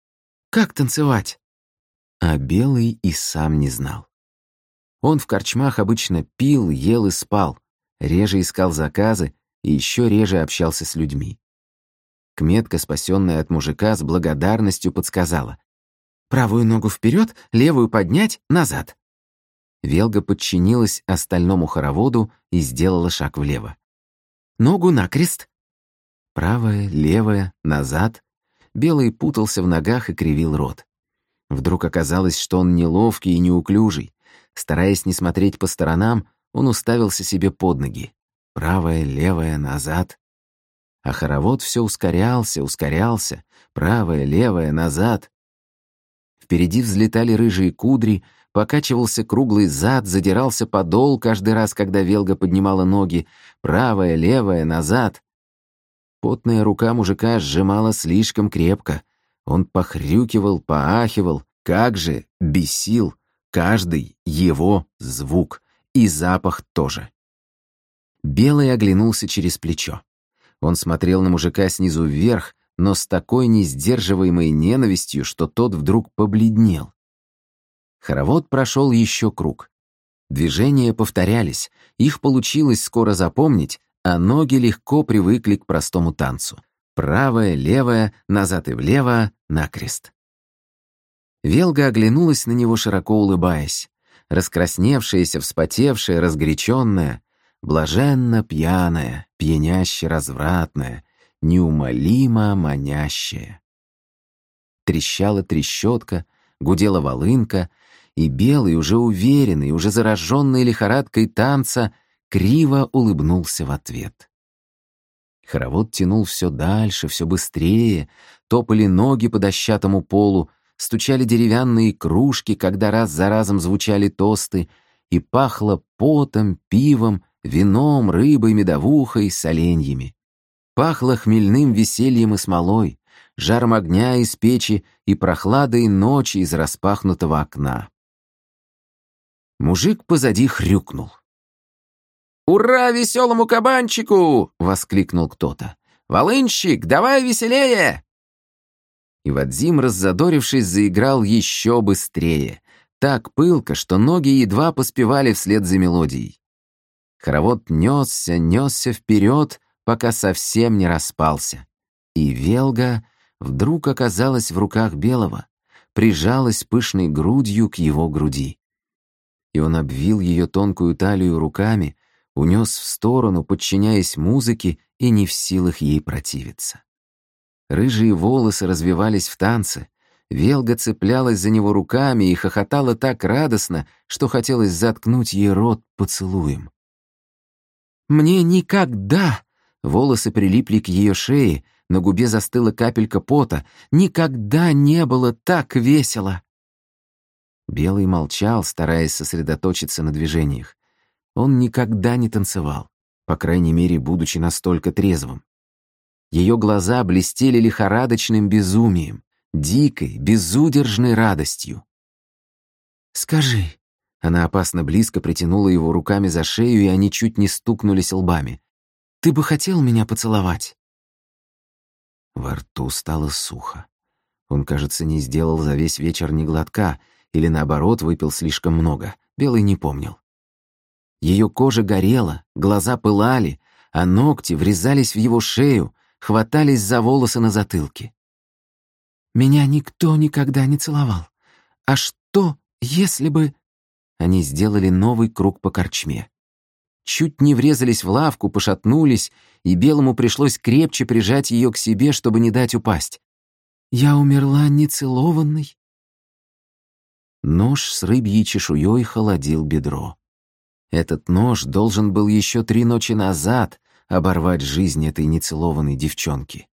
как танцевать?» А Белый и сам не знал. Он в корчмах обычно пил, ел и спал, реже искал заказы и еще реже общался с людьми. Кметка, спасенная от мужика, с благодарностью подсказала. «Правую ногу вперед, левую поднять, назад». Велга подчинилась остальному хороводу и сделала шаг влево. «Ногу накрест». Правая, левая, назад. Белый путался в ногах и кривил рот. Вдруг оказалось, что он неловкий и неуклюжий. Стараясь не смотреть по сторонам, он уставился себе под ноги. Правая, левая, назад. А хоровод все ускорялся, ускорялся. Правая, левая, назад. Впереди взлетали рыжие кудри, покачивался круглый зад, задирался подол каждый раз, когда Велга поднимала ноги. Правая, левая, назад. Потная рука мужика сжимала слишком крепко. Он похрюкивал, поахивал. Как же бесил Каждый его звук и запах тоже. Белый оглянулся через плечо. Он смотрел на мужика снизу вверх, но с такой несдерживаемой ненавистью, что тот вдруг побледнел. Хоровод прошел еще круг. Движения повторялись, их получилось скоро запомнить, а ноги легко привыкли к простому танцу. Правая, левая, назад и влево, накрест. Велга оглянулась на него, широко улыбаясь. Раскрасневшаяся, вспотевшая, разгоряченная, блаженно пьяная, пьяняще развратная, неумолимо манящая. Трещала трещотка, гудела волынка, и белый, уже уверенный, уже зараженный лихорадкой танца, криво улыбнулся в ответ. Хоровод тянул все дальше, все быстрее, топали ноги по дощатому полу, стучали деревянные кружки, когда раз за разом звучали тосты, и пахло потом, пивом, вином, рыбой, медовухой, соленьями. Пахло хмельным весельем и смолой, жаром огня из печи и прохладой ночи из распахнутого окна. Мужик позади хрюкнул. «Ура веселому кабанчику!» — воскликнул кто-то. «Волынщик, давай веселее!» И Вадзим, раззадорившись, заиграл еще быстрее, так пылко, что ноги едва поспевали вслед за мелодией. Хоровод несся, несся вперед, пока совсем не распался. И Велга вдруг оказалась в руках Белого, прижалась пышной грудью к его груди. И он обвил ее тонкую талию руками, унес в сторону, подчиняясь музыке и не в силах ей противиться. Рыжие волосы развивались в танце. Велга цеплялась за него руками и хохотала так радостно, что хотелось заткнуть ей рот поцелуем. «Мне никогда!» Волосы прилипли к ее шее, на губе застыла капелька пота. Никогда не было так весело. Белый молчал, стараясь сосредоточиться на движениях. Он никогда не танцевал, по крайней мере, будучи настолько трезвым. Ее глаза блестели лихорадочным безумием, дикой, безудержной радостью. «Скажи», — она опасно близко притянула его руками за шею, и они чуть не стукнулись лбами, «ты бы хотел меня поцеловать?» Во рту стало сухо. Он, кажется, не сделал за весь вечер ни глотка, или наоборот, выпил слишком много. Белый не помнил. Ее кожа горела, глаза пылали, а ногти врезались в его шею, хватались за волосы на затылке. «Меня никто никогда не целовал. А что, если бы...» Они сделали новый круг по корчме. Чуть не врезались в лавку, пошатнулись, и Белому пришлось крепче прижать ее к себе, чтобы не дать упасть. «Я умерла нецелованной?» Нож с рыбьей чешуей холодил бедро. Этот нож должен был еще три ночи назад оборвать жизнь этой нецелованной девчонки.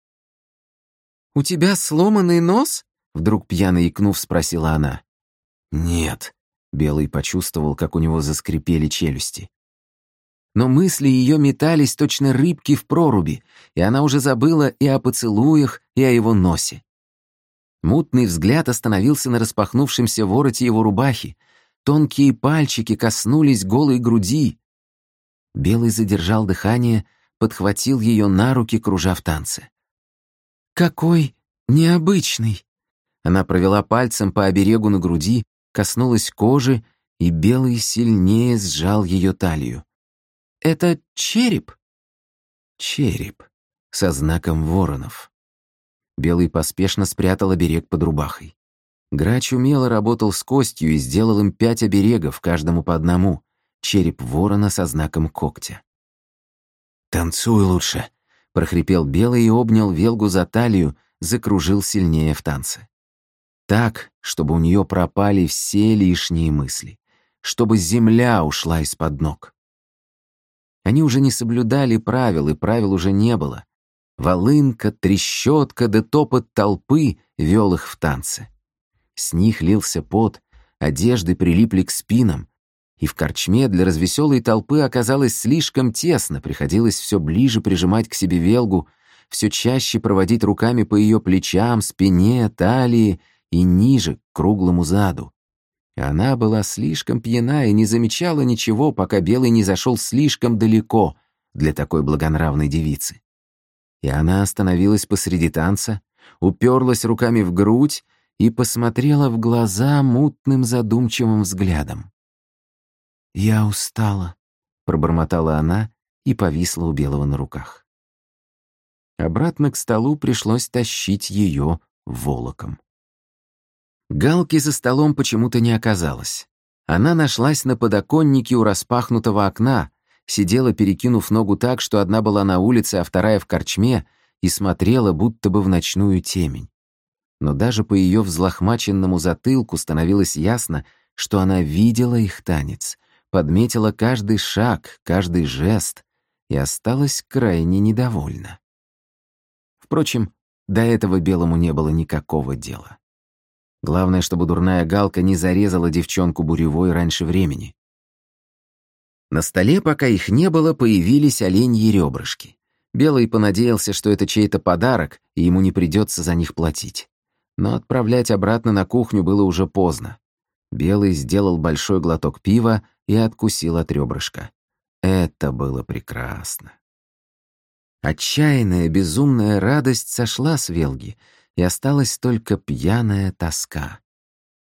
«У тебя сломанный нос?» — вдруг пьяно икнув, спросила она. «Нет», — Белый почувствовал, как у него заскрипели челюсти. Но мысли ее метались точно рыбки в проруби, и она уже забыла и о поцелуях, и о его носе. Мутный взгляд остановился на распахнувшемся вороте его рубахи. Тонкие пальчики коснулись голой груди. Белый задержал дыхание, подхватил ее на руки, кружа в танце. «Какой необычный!» Она провела пальцем по оберегу на груди, коснулась кожи, и Белый сильнее сжал ее талию. «Это череп?» «Череп, со знаком воронов». Белый поспешно спрятал оберег под рубахой. Грач умело работал с костью и сделал им пять оберегов, каждому по одному, череп ворона со знаком когтя. «Танцуй лучше», — прохрипел Белый и обнял Велгу за талию, закружил сильнее в танце. Так, чтобы у нее пропали все лишние мысли, чтобы земля ушла из-под ног. Они уже не соблюдали правил, и правил уже не было. Волынка, трещотка да топот толпы вел их в танце. С них лился пот, одежды прилипли к спинам, и в корчме для развеселой толпы оказалось слишком тесно, приходилось все ближе прижимать к себе велгу, все чаще проводить руками по ее плечам, спине, талии и ниже, к круглому заду. Она была слишком пьяна и не замечала ничего, пока Белый не зашел слишком далеко для такой благонравной девицы. И она остановилась посреди танца, уперлась руками в грудь и посмотрела в глаза мутным задумчивым взглядом. «Я устала», — пробормотала она и повисла у Белого на руках. Обратно к столу пришлось тащить ее волоком. Галки за столом почему-то не оказалось. Она нашлась на подоконнике у распахнутого окна, сидела, перекинув ногу так, что одна была на улице, а вторая в корчме, и смотрела будто бы в ночную темень. Но даже по ее взлохмаченному затылку становилось ясно, что она видела их танец, подметила каждый шаг, каждый жест и осталась крайне недовольна. Впрочем, до этого Белому не было никакого дела. Главное, чтобы дурная галка не зарезала девчонку буревой раньше времени. На столе, пока их не было, появились оленьи ребрышки. Белый понадеялся, что это чей-то подарок, и ему не придется за них платить. Но отправлять обратно на кухню было уже поздно. Белый сделал большой глоток пива и откусил от ребрышка. Это было прекрасно. Отчаянная, безумная радость сошла с Велги, и осталась только пьяная тоска.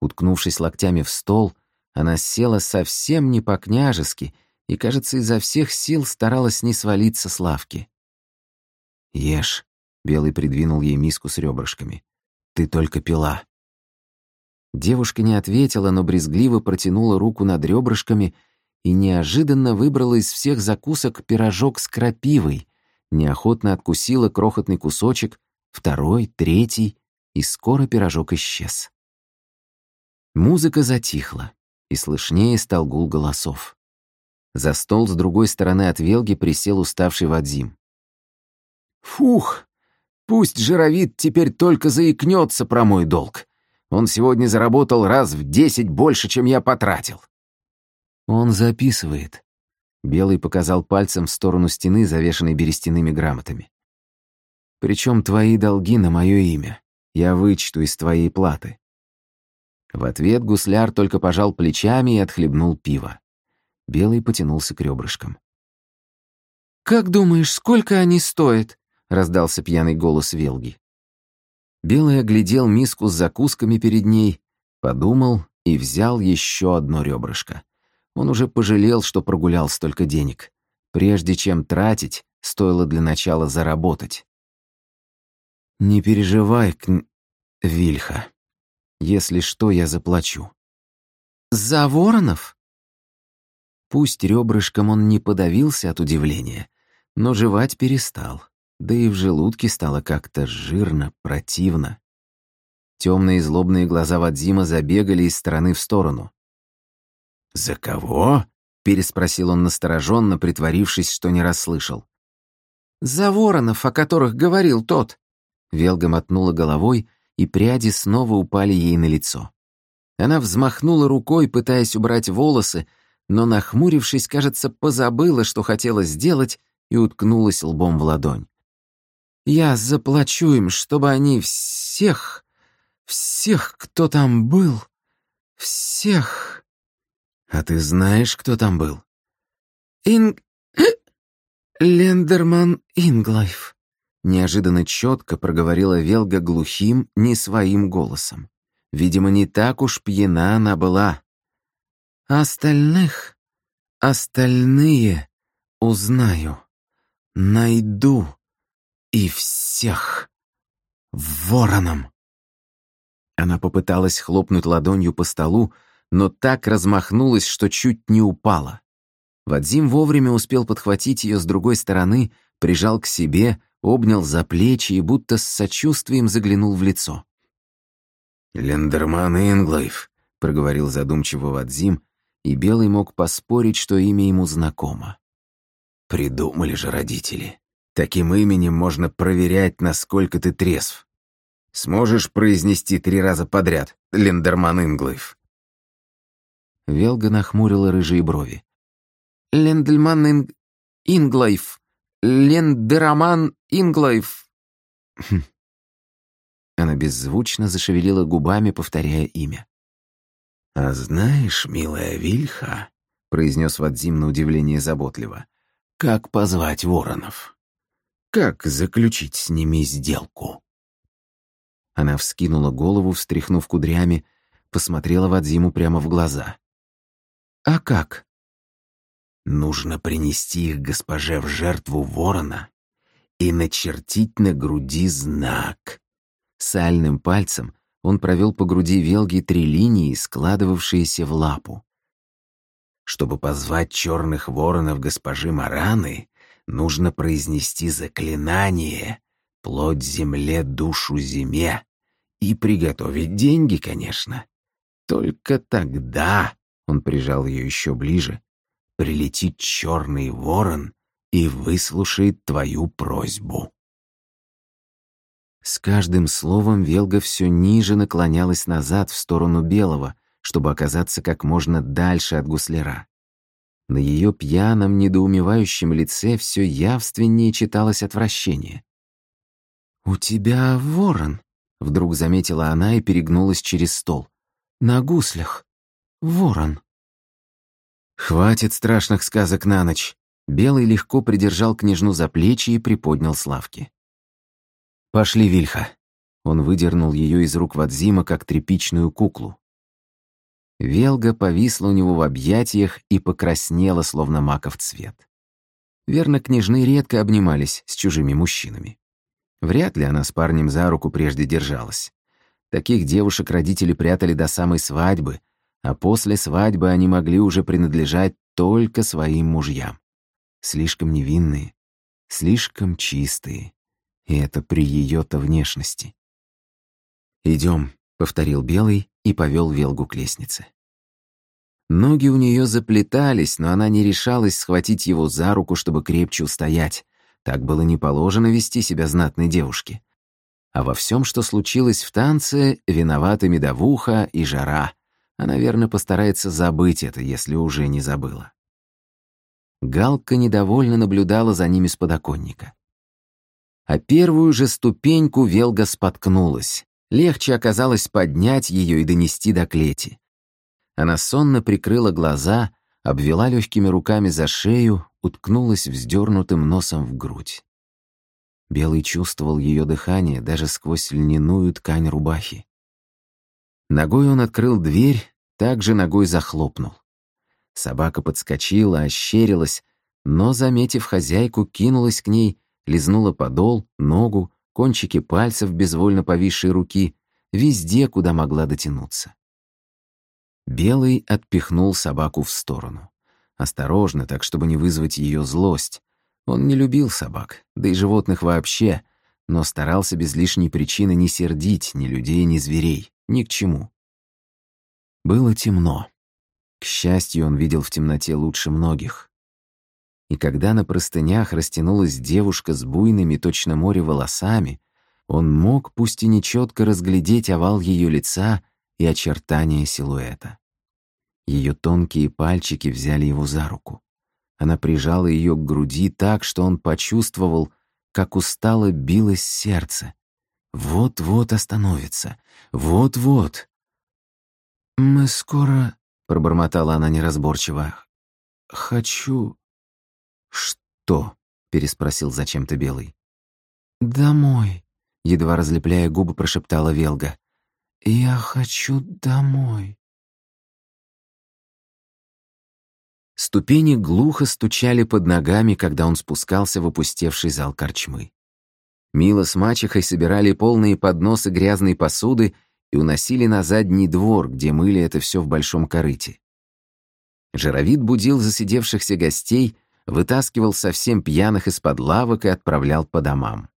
Уткнувшись локтями в стол, она села совсем не по-княжески и, кажется, изо всех сил старалась не свалиться с лавки. «Ешь», — Белый придвинул ей миску с ребрышками. «Ты только пила». Девушка не ответила, но брезгливо протянула руку над ребрышками и неожиданно выбрала из всех закусок пирожок с крапивой, неохотно откусила крохотный кусочек, второй, третий, и скоро пирожок исчез. Музыка затихла, и слышнее стал гул голосов. За стол с другой стороны от Велги присел уставший Вадим. «Фух, Пусть жировид теперь только заикнется про мой долг. Он сегодня заработал раз в десять больше, чем я потратил. Он записывает. Белый показал пальцем в сторону стены, завешенной берестяными грамотами. Причем твои долги на мое имя. Я вычту из твоей платы. В ответ гусляр только пожал плечами и отхлебнул пиво. Белый потянулся к ребрышкам. «Как думаешь, сколько они стоят?» — раздался пьяный голос Велги. Белый оглядел миску с закусками перед ней, подумал и взял еще одно ребрышко. Он уже пожалел, что прогулял столько денег. Прежде чем тратить, стоило для начала заработать. «Не переживай, кн... Вильха. Если что, я заплачу». «За воронов?» Пусть ребрышком он не подавился от удивления, но жевать перестал, да и в желудке стало как-то жирно, противно. Темные злобные глаза Вадзима забегали из стороны в сторону. «За кого?» — переспросил он настороженно, притворившись, что не расслышал. «За воронов, о которых говорил тот». Велга мотнула головой, и пряди снова упали ей на лицо. Она взмахнула рукой, пытаясь убрать волосы, но, нахмурившись, кажется, позабыла, что хотела сделать, и уткнулась лбом в ладонь. «Я заплачу им, чтобы они всех, всех, кто там был, всех...» «А ты знаешь, кто там был?» «Инг... Лендерман Инглайф», — неожиданно четко проговорила Велга глухим, не своим голосом. Видимо, не так уж пьяна она была. Остальных, остальные узнаю, найду и всех вороном. Она попыталась хлопнуть ладонью по столу, но так размахнулась, что чуть не упала. Вадзим вовремя успел подхватить ее с другой стороны, прижал к себе, обнял за плечи и будто с сочувствием заглянул в лицо. «Лендерман Инглайф», — проговорил задумчиво Вадзим, и Белый мог поспорить, что имя ему знакомо. Придумали же родители. Таким именем можно проверять, насколько ты трезв. Сможешь произнести три раза подряд «Лендерман Инглайф»?» Велга нахмурила рыжие брови. «Лендельман Инг... Инглайф. Лендероман Инглайф». Хм. Она беззвучно зашевелила губами, повторяя имя. «А знаешь, милая Вильха», — произнес Вадзим на удивление заботливо, «как позвать воронов? Как заключить с ними сделку?» Она вскинула голову, встряхнув кудрями, посмотрела Вадзиму прямо в глаза. «А как?» «Нужно принести их госпоже в жертву ворона и начертить на груди знак». Сальным пальцем он провел по груди Велги три линии, складывавшиеся в лапу. Чтобы позвать черных воронов госпожи Мараны, нужно произнести заклинание «Плоть земле, душу зиме» и приготовить деньги, конечно. Только тогда, он прижал ее еще ближе, прилетит черный ворон и выслушает твою просьбу. С каждым словом Велга все ниже наклонялась назад в сторону Белого, чтобы оказаться как можно дальше от гусляра. На ее пьяном, недоумевающем лице все явственнее читалось отвращение. «У тебя ворон», — вдруг заметила она и перегнулась через стол. «На гуслях. Ворон». «Хватит страшных сказок на ночь». Белый легко придержал княжну за плечи и приподнял славки. «Пошли, Вильха». Он выдернул ее из рук Вадзима, как тряпичную куклу. Велга повисла у него в объятиях и покраснела, словно маков цвет. Верно, княжны редко обнимались с чужими мужчинами. Вряд ли она с парнем за руку прежде держалась. Таких девушек родители прятали до самой свадьбы, а после свадьбы они могли уже принадлежать только своим мужьям. Слишком невинные, слишком чистые. И это при ее-то внешности. «Идем», — повторил Белый и повел Велгу к лестнице. Ноги у нее заплетались, но она не решалась схватить его за руку, чтобы крепче устоять. Так было не положено вести себя знатной девушке. А во всем, что случилось в танце, виноваты медовуха и жара. Она, верно, постарается забыть это, если уже не забыла. Галка недовольно наблюдала за ними с подоконника. А первую же ступеньку Велга споткнулась. Легче оказалось поднять ее и донести до клети. Она сонно прикрыла глаза, обвела легкими руками за шею, уткнулась вздернутым носом в грудь. Белый чувствовал ее дыхание даже сквозь льняную ткань рубахи. Ногой он открыл дверь, также ногой захлопнул. Собака подскочила, ощерилась, но, заметив хозяйку, кинулась к ней, лизнула подол, ногу, кончики пальцев безвольно повисшей руки, везде, куда могла дотянуться. Белый отпихнул собаку в сторону. Осторожно, так чтобы не вызвать ее злость, он не любил собак, да и животных вообще, но старался без лишней причины не сердить ни людей, ни зверей, ни к чему. Было темно. К счастью, он видел в темноте лучше многих. И когда на простынях растянулась девушка с буйными, точно море, волосами, он мог, пусть и нечетко, разглядеть овал ее лица и очертания силуэта. Ее тонкие пальчики взяли его за руку. Она прижала ее к груди так, что он почувствовал, как устало билось сердце. Вот-вот остановится. Вот-вот. «Мы скоро...» — пробормотала она неразборчиво. «Хочу...» «Что?» — переспросил зачем-то Белый. «Домой», — едва разлепляя губы, прошептала Велга. «Я хочу домой». Ступени глухо стучали под ногами, когда он спускался в опустевший зал корчмы. Мила с мачехой собирали полные подносы грязной посуды и уносили на задний двор, где мыли это все в большом корыте. Жировид будил засидевшихся гостей, вытаскивал совсем пьяных из-под лавок и отправлял по домам.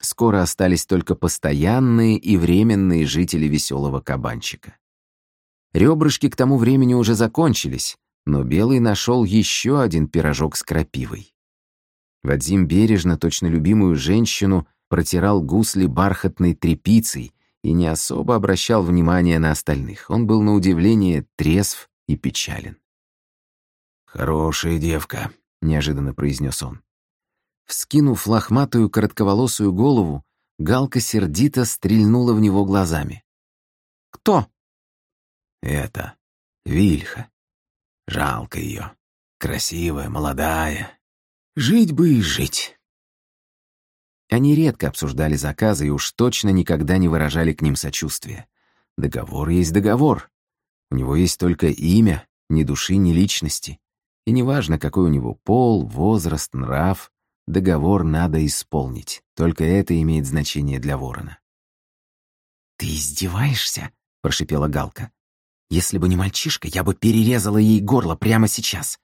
Скоро остались только постоянные и временные жители веселого кабанчика. Ребрышки к тому времени уже закончились, но Белый нашел еще один пирожок с крапивой. Вадим бережно, точно любимую женщину, протирал гусли бархатной тряпицей и не особо обращал внимания на остальных. Он был на удивление трезв и печален. «Хорошая девка», — неожиданно произнес он. Вскинув лохматую коротковолосую голову, Галка сердито стрельнула в него глазами. «Кто?» «Это Вильха. Жалко ее. Красивая, молодая. Жить бы и жить. Они редко обсуждали заказы и уж точно никогда не выражали к ним сочувствия. Договор есть договор. У него есть только имя, ни души, ни личности. И неважно, какой у него пол, возраст, нрав, договор надо исполнить. Только это имеет значение для ворона. «Ты издеваешься?» — прошипела Галка. Если бы не мальчишка, я бы перерезала ей горло прямо сейчас.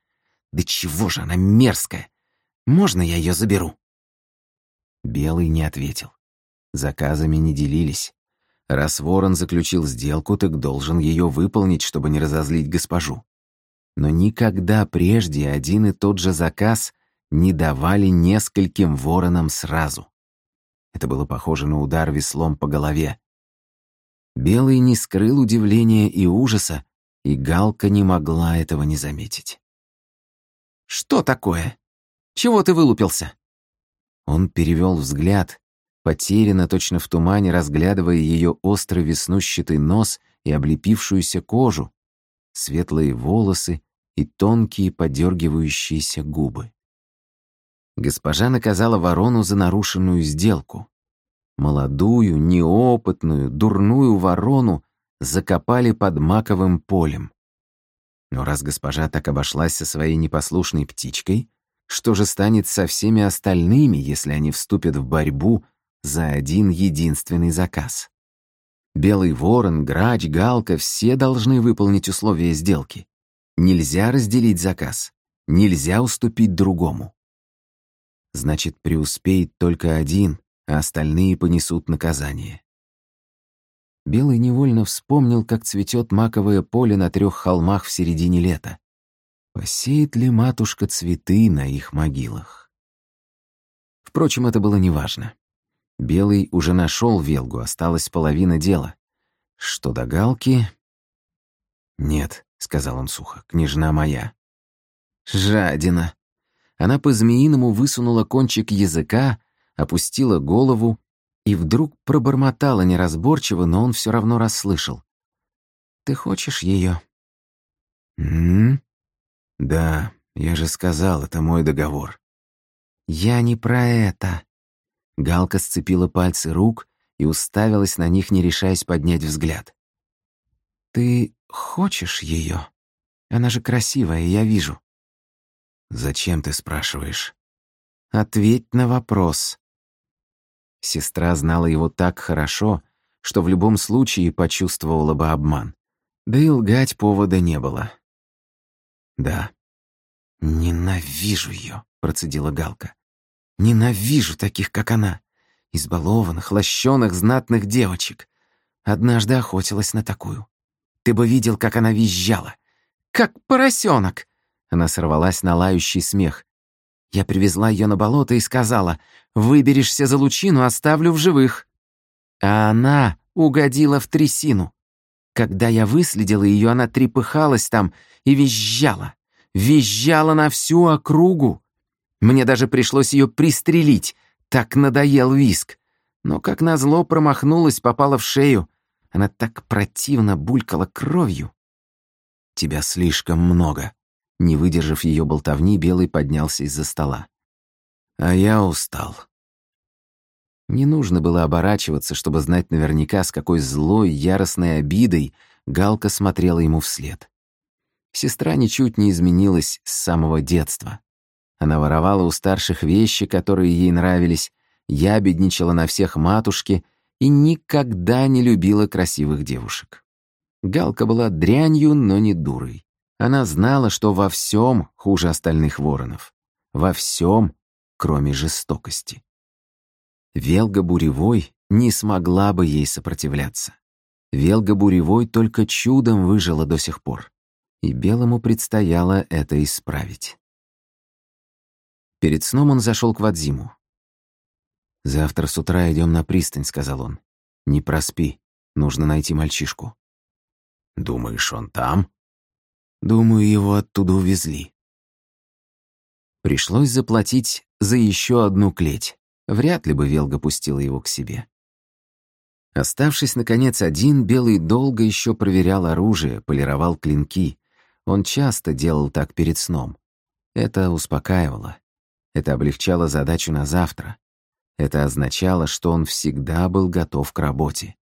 Да чего же она мерзкая? Можно я ее заберу?» Белый не ответил. Заказами не делились. Раз ворон заключил сделку, так должен ее выполнить, чтобы не разозлить госпожу. Но никогда прежде один и тот же заказ не давали нескольким воронам сразу. Это было похоже на удар веслом по голове. Белый не скрыл удивления и ужаса, и Галка не могла этого не заметить. «Что такое? Чего ты вылупился?» Он перевел взгляд, потерянно, точно в тумане, разглядывая ее острый веснущатый нос и облепившуюся кожу, светлые волосы и тонкие подергивающиеся губы. Госпожа наказала ворону за нарушенную сделку. Молодую, неопытную, дурную ворону закопали под маковым полем. Но раз госпожа так обошлась со своей непослушной птичкой, что же станет со всеми остальными, если они вступят в борьбу за один единственный заказ? Белый ворон, грач, галка — все должны выполнить условия сделки. Нельзя разделить заказ, нельзя уступить другому. Значит, преуспеет только один, а остальные понесут наказание. Белый невольно вспомнил, как цветет маковое поле на трех холмах в середине лета. Посеет ли матушка цветы на их могилах? Впрочем, это было неважно. Белый уже нашел Велгу, осталась половина дела. Что до Галки... «Нет», — сказал он сухо, — «княжна моя». «Жадина». Она по-змеиному высунула кончик языка, опустила голову и вдруг пробормотала неразборчиво, но он все равно расслышал. «Ты хочешь ее? «М? Да, я же сказал, это мой договор». «Я не про это». Галка сцепила пальцы рук и уставилась на них, не решаясь поднять взгляд. «Ты хочешь ее? Она же красивая, я вижу». «Зачем ты спрашиваешь?» «Ответь на вопрос». Сестра знала его так хорошо, что в любом случае почувствовала бы обман. Да и лгать повода не было. «Да». «Ненавижу ее, процедила Галка. «Ненавижу таких, как она. Избалованных, лощеных, знатных девочек. Однажды охотилась на такую. Ты бы видел, как она визжала. Как поросенок!» Она сорвалась на лающий смех. Я привезла ее на болото и сказала, «Выберешься за лучину, оставлю в живых». А она угодила в трясину. Когда я выследила ее, она трепыхалась там и визжала. Визжала на всю округу. Мне даже пришлось ее пристрелить. Так надоел виск. Но, как назло, промахнулась, попала в шею. Она так противно булькала кровью. «Тебя слишком много», не выдержав ее болтовни, Белый поднялся из-за стола. «А я устал». Не нужно было оборачиваться, чтобы знать наверняка, с какой злой, яростной обидой Галка смотрела ему вслед. Сестра ничуть не изменилась с самого детства. Она воровала у старших вещи, которые ей нравились, ябедничала на всех матушке и никогда не любила красивых девушек. Галка была дрянью, но не дурой. Она знала, что во всем хуже остальных воронов. Во всем, кроме жестокости. Велга Буревой не смогла бы ей сопротивляться. Велга Буревой только чудом выжила до сих пор. И Белому предстояло это исправить. Перед сном он зашел к Вадзиму. «Завтра с утра идем на пристань», — сказал он. «Не проспи. Нужно найти мальчишку». «Думаешь, он там?» Думаю, его оттуда увезли. Пришлось заплатить за еще одну клеть. Вряд ли бы Велга пустила его к себе. Оставшись, наконец, один, Белый долго еще проверял оружие, полировал клинки. Он часто делал так перед сном. Это успокаивало. Это облегчало задачу на завтра. Это означало, что он всегда был готов к работе.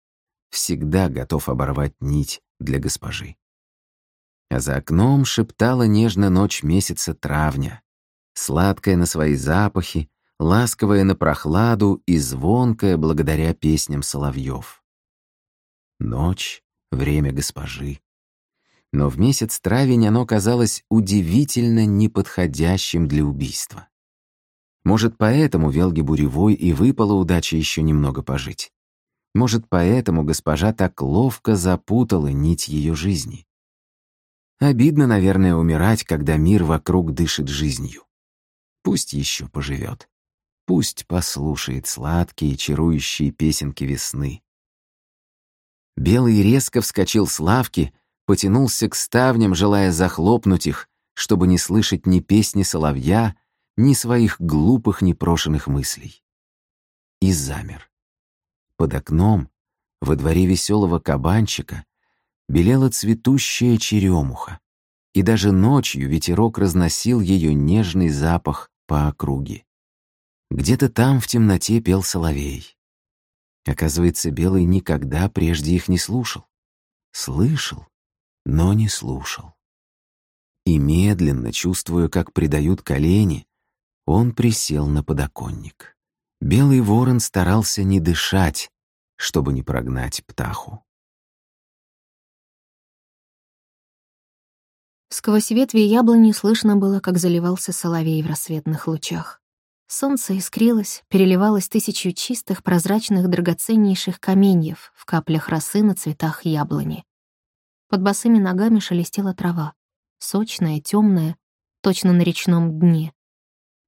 Всегда готов оборвать нить для госпожи а за окном шептала нежно ночь месяца травня, сладкая на свои запахи, ласковая на прохладу и звонкая благодаря песням соловьев. Ночь — время госпожи. Но в месяц травень оно казалось удивительно неподходящим для убийства. Может, поэтому Велге Буревой и выпала удача еще немного пожить. Может, поэтому госпожа так ловко запутала нить ее жизни. Обидно, наверное, умирать, когда мир вокруг дышит жизнью. Пусть еще поживет. Пусть послушает сладкие, чарующие песенки весны. Белый резко вскочил с лавки, потянулся к ставням, желая захлопнуть их, чтобы не слышать ни песни соловья, ни своих глупых непрошенных мыслей. И замер. Под окном, во дворе веселого кабанчика, белела цветущая черемуха, и даже ночью ветерок разносил ее нежный запах по округе. Где-то там в темноте пел соловей. Оказывается, Белый никогда прежде их не слушал. Слышал, но не слушал. И медленно, чувствуя, как предают колени, он присел на подоконник. Белый ворон старался не дышать, чтобы не прогнать птаху. Сквозь ветви яблони слышно было, как заливался соловей в рассветных лучах. Солнце искрилось, переливалось тысячу чистых, прозрачных, драгоценнейших каменьев в каплях росы на цветах яблони. Под босыми ногами шелестела трава, сочная, темная, точно на речном дне,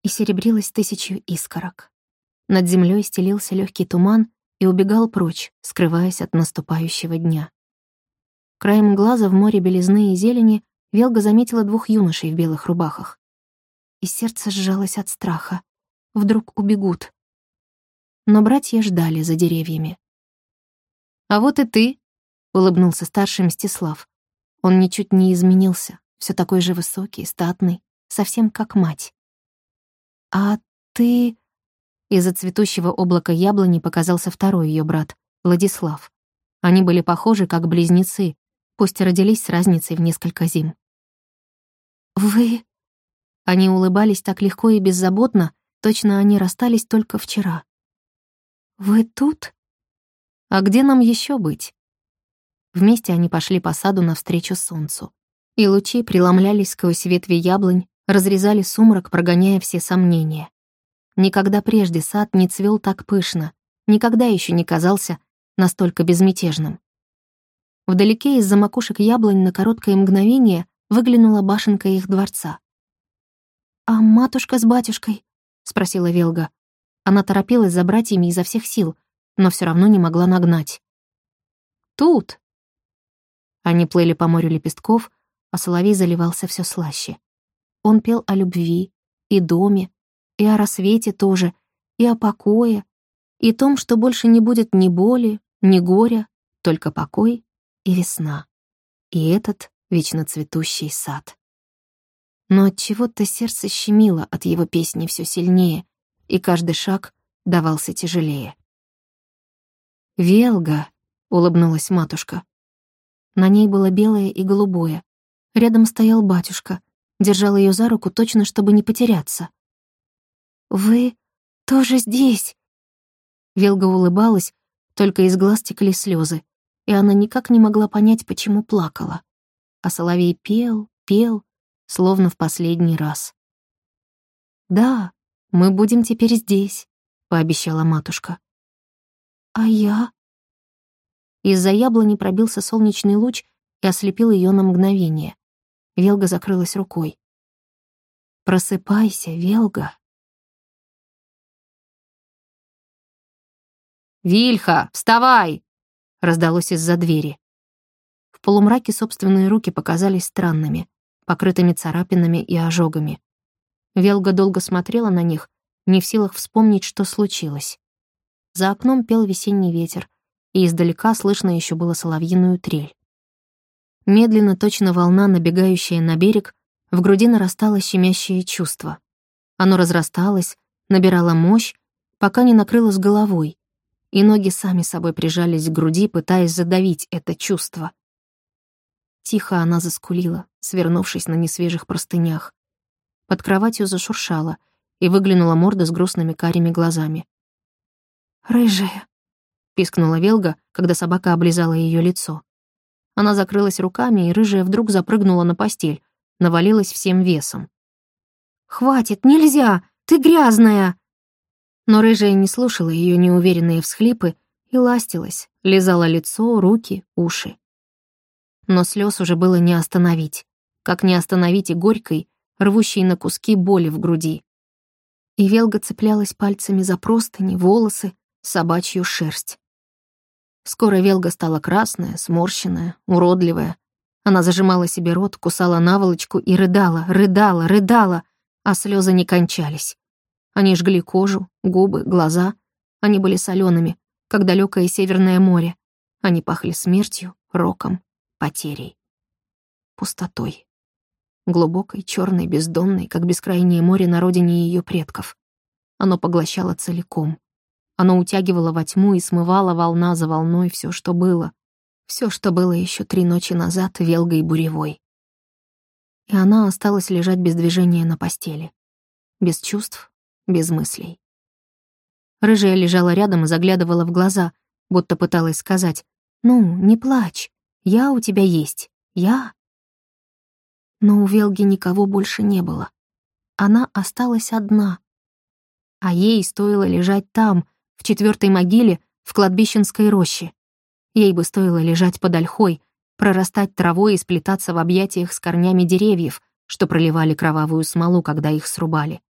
и серебрилась тысячу искорок. Над землей стелился легкий туман и убегал прочь, скрываясь от наступающего дня. Краем глаза в море белизны и зелени Велга заметила двух юношей в белых рубахах. И сердце сжалось от страха. Вдруг убегут. Но братья ждали за деревьями. «А вот и ты», — улыбнулся старший Мстислав. Он ничуть не изменился, все такой же высокий, статный, совсем как мать. «А ты...» Из-за цветущего облака яблони показался второй ее брат, Владислав. Они были похожи, как близнецы, пусть и родились с разницей в несколько зим. «Вы...» Они улыбались так легко и беззаботно, точно они расстались только вчера. «Вы тут?» «А где нам еще быть?» Вместе они пошли по саду навстречу солнцу. И лучи преломлялись сквозь ветви яблонь, разрезали сумрак, прогоняя все сомнения. Никогда прежде сад не цвел так пышно, никогда еще не казался настолько безмятежным. Вдалеке из-за макушек яблонь на короткое мгновение выглянула башенка их дворца. «А матушка с батюшкой?» — спросила Велга. Она торопилась за братьями изо всех сил, но все равно не могла нагнать. «Тут!» Они плыли по морю лепестков, а соловей заливался все слаще. Он пел о любви и доме, и о рассвете тоже, и о покое, и том, что больше не будет ни боли, ни горя, только покой и весна. И этот вечно цветущий сад. Но от чего-то сердце щемило от его песни все сильнее, и каждый шаг давался тяжелее. «Велга», — улыбнулась матушка. На ней было белое и голубое. Рядом стоял батюшка, держал ее за руку точно, чтобы не потеряться. «Вы тоже здесь?» Велга улыбалась, только из глаз текли слезы, и она никак не могла понять, почему плакала. А соловей пел, пел, словно в последний раз. «Да, мы будем теперь здесь», — пообещала матушка. «А я?» Из-за яблони пробился солнечный луч и ослепил ее на мгновение. Велга закрылась рукой. «Просыпайся, Велга!» «Вильха, вставай!» — раздалось из-за двери. В полумраке собственные руки показались странными, покрытыми царапинами и ожогами. Велга долго смотрела на них, не в силах вспомнить, что случилось. За окном пел весенний ветер, и издалека слышно еще было соловьиную трель. Медленно, точно волна, набегающая на берег, в груди нарастало щемящее чувство. Оно разрасталось, набирало мощь, пока не накрыло с головой, и ноги сами собой прижались к груди, пытаясь задавить это чувство. Тихо она заскулила, свернувшись на несвежих простынях. Под кроватью зашуршала, и выглянула морда с грустными карими глазами. «Рыжая», — пискнула Велга, когда собака облизала ее лицо. Она закрылась руками, и рыжая вдруг запрыгнула на постель, навалилась всем весом. «Хватит, нельзя! Ты грязная!» Но рыжая не слушала ее неуверенные всхлипы и ластилась, лизала лицо, руки, уши. Но слез уже было не остановить, как не остановить и горькой, рвущей на куски боли в груди. И Велга цеплялась пальцами за простыни, волосы, собачью шерсть. Скоро Велга стала красная, сморщенная, уродливая. Она зажимала себе рот, кусала наволочку и рыдала, рыдала, рыдала, а слезы не кончались. Они жгли кожу, губы, глаза. Они были солеными, как далекое Северное море. Они пахли смертью, роком, потерей. Пустотой. Глубокой, черной, бездонной, как бескрайнее море на родине ее предков. Оно поглощало целиком. Оно утягивало во тьму и смывало волна за волной все, что было. Все, что было еще три ночи назад велгой буревой. И она осталась лежать без движения на постели. Без чувств, без мыслей. Рыжая лежала рядом и заглядывала в глаза, будто пыталась сказать «Ну, не плачь, я у тебя есть, я». Но у Велги никого больше не было. Она осталась одна. А ей стоило лежать там, в четвертой могиле, в кладбищенской роще. Ей бы стоило лежать под ольхой, прорастать травой и сплетаться в объятиях с корнями деревьев, что проливали кровавую смолу, когда их срубали.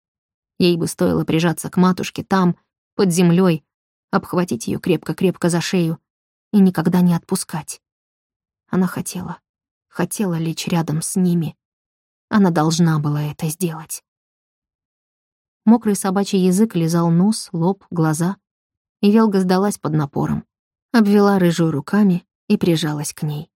Ей бы стоило прижаться к матушке там, под землей, обхватить ее крепко-крепко за шею и никогда не отпускать. Она хотела, хотела лечь рядом с ними. Она должна была это сделать. Мокрый собачий язык лизал нос, лоб, глаза, и Велга сдалась под напором, обвела рыжую руками и прижалась к ней.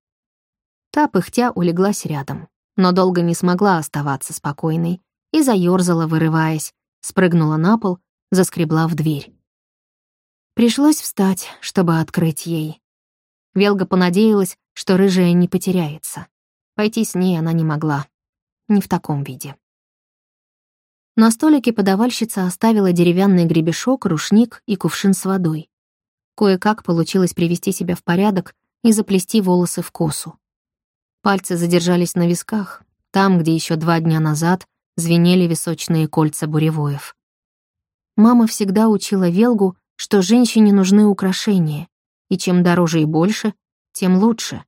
Та, пыхтя, улеглась рядом, но долго не смогла оставаться спокойной и заёрзала, вырываясь, спрыгнула на пол, заскребла в дверь. Пришлось встать, чтобы открыть ей. Велга понадеялась, что рыжая не потеряется. Пойти с ней она не могла. Не в таком виде. На столике подавальщица оставила деревянный гребешок, рушник и кувшин с водой. Кое-как получилось привести себя в порядок и заплести волосы в косу. Пальцы задержались на висках, там, где еще два дня назад звенели височные кольца буревоев. Мама всегда учила Велгу, что женщине нужны украшения, и чем дороже и больше, тем лучше.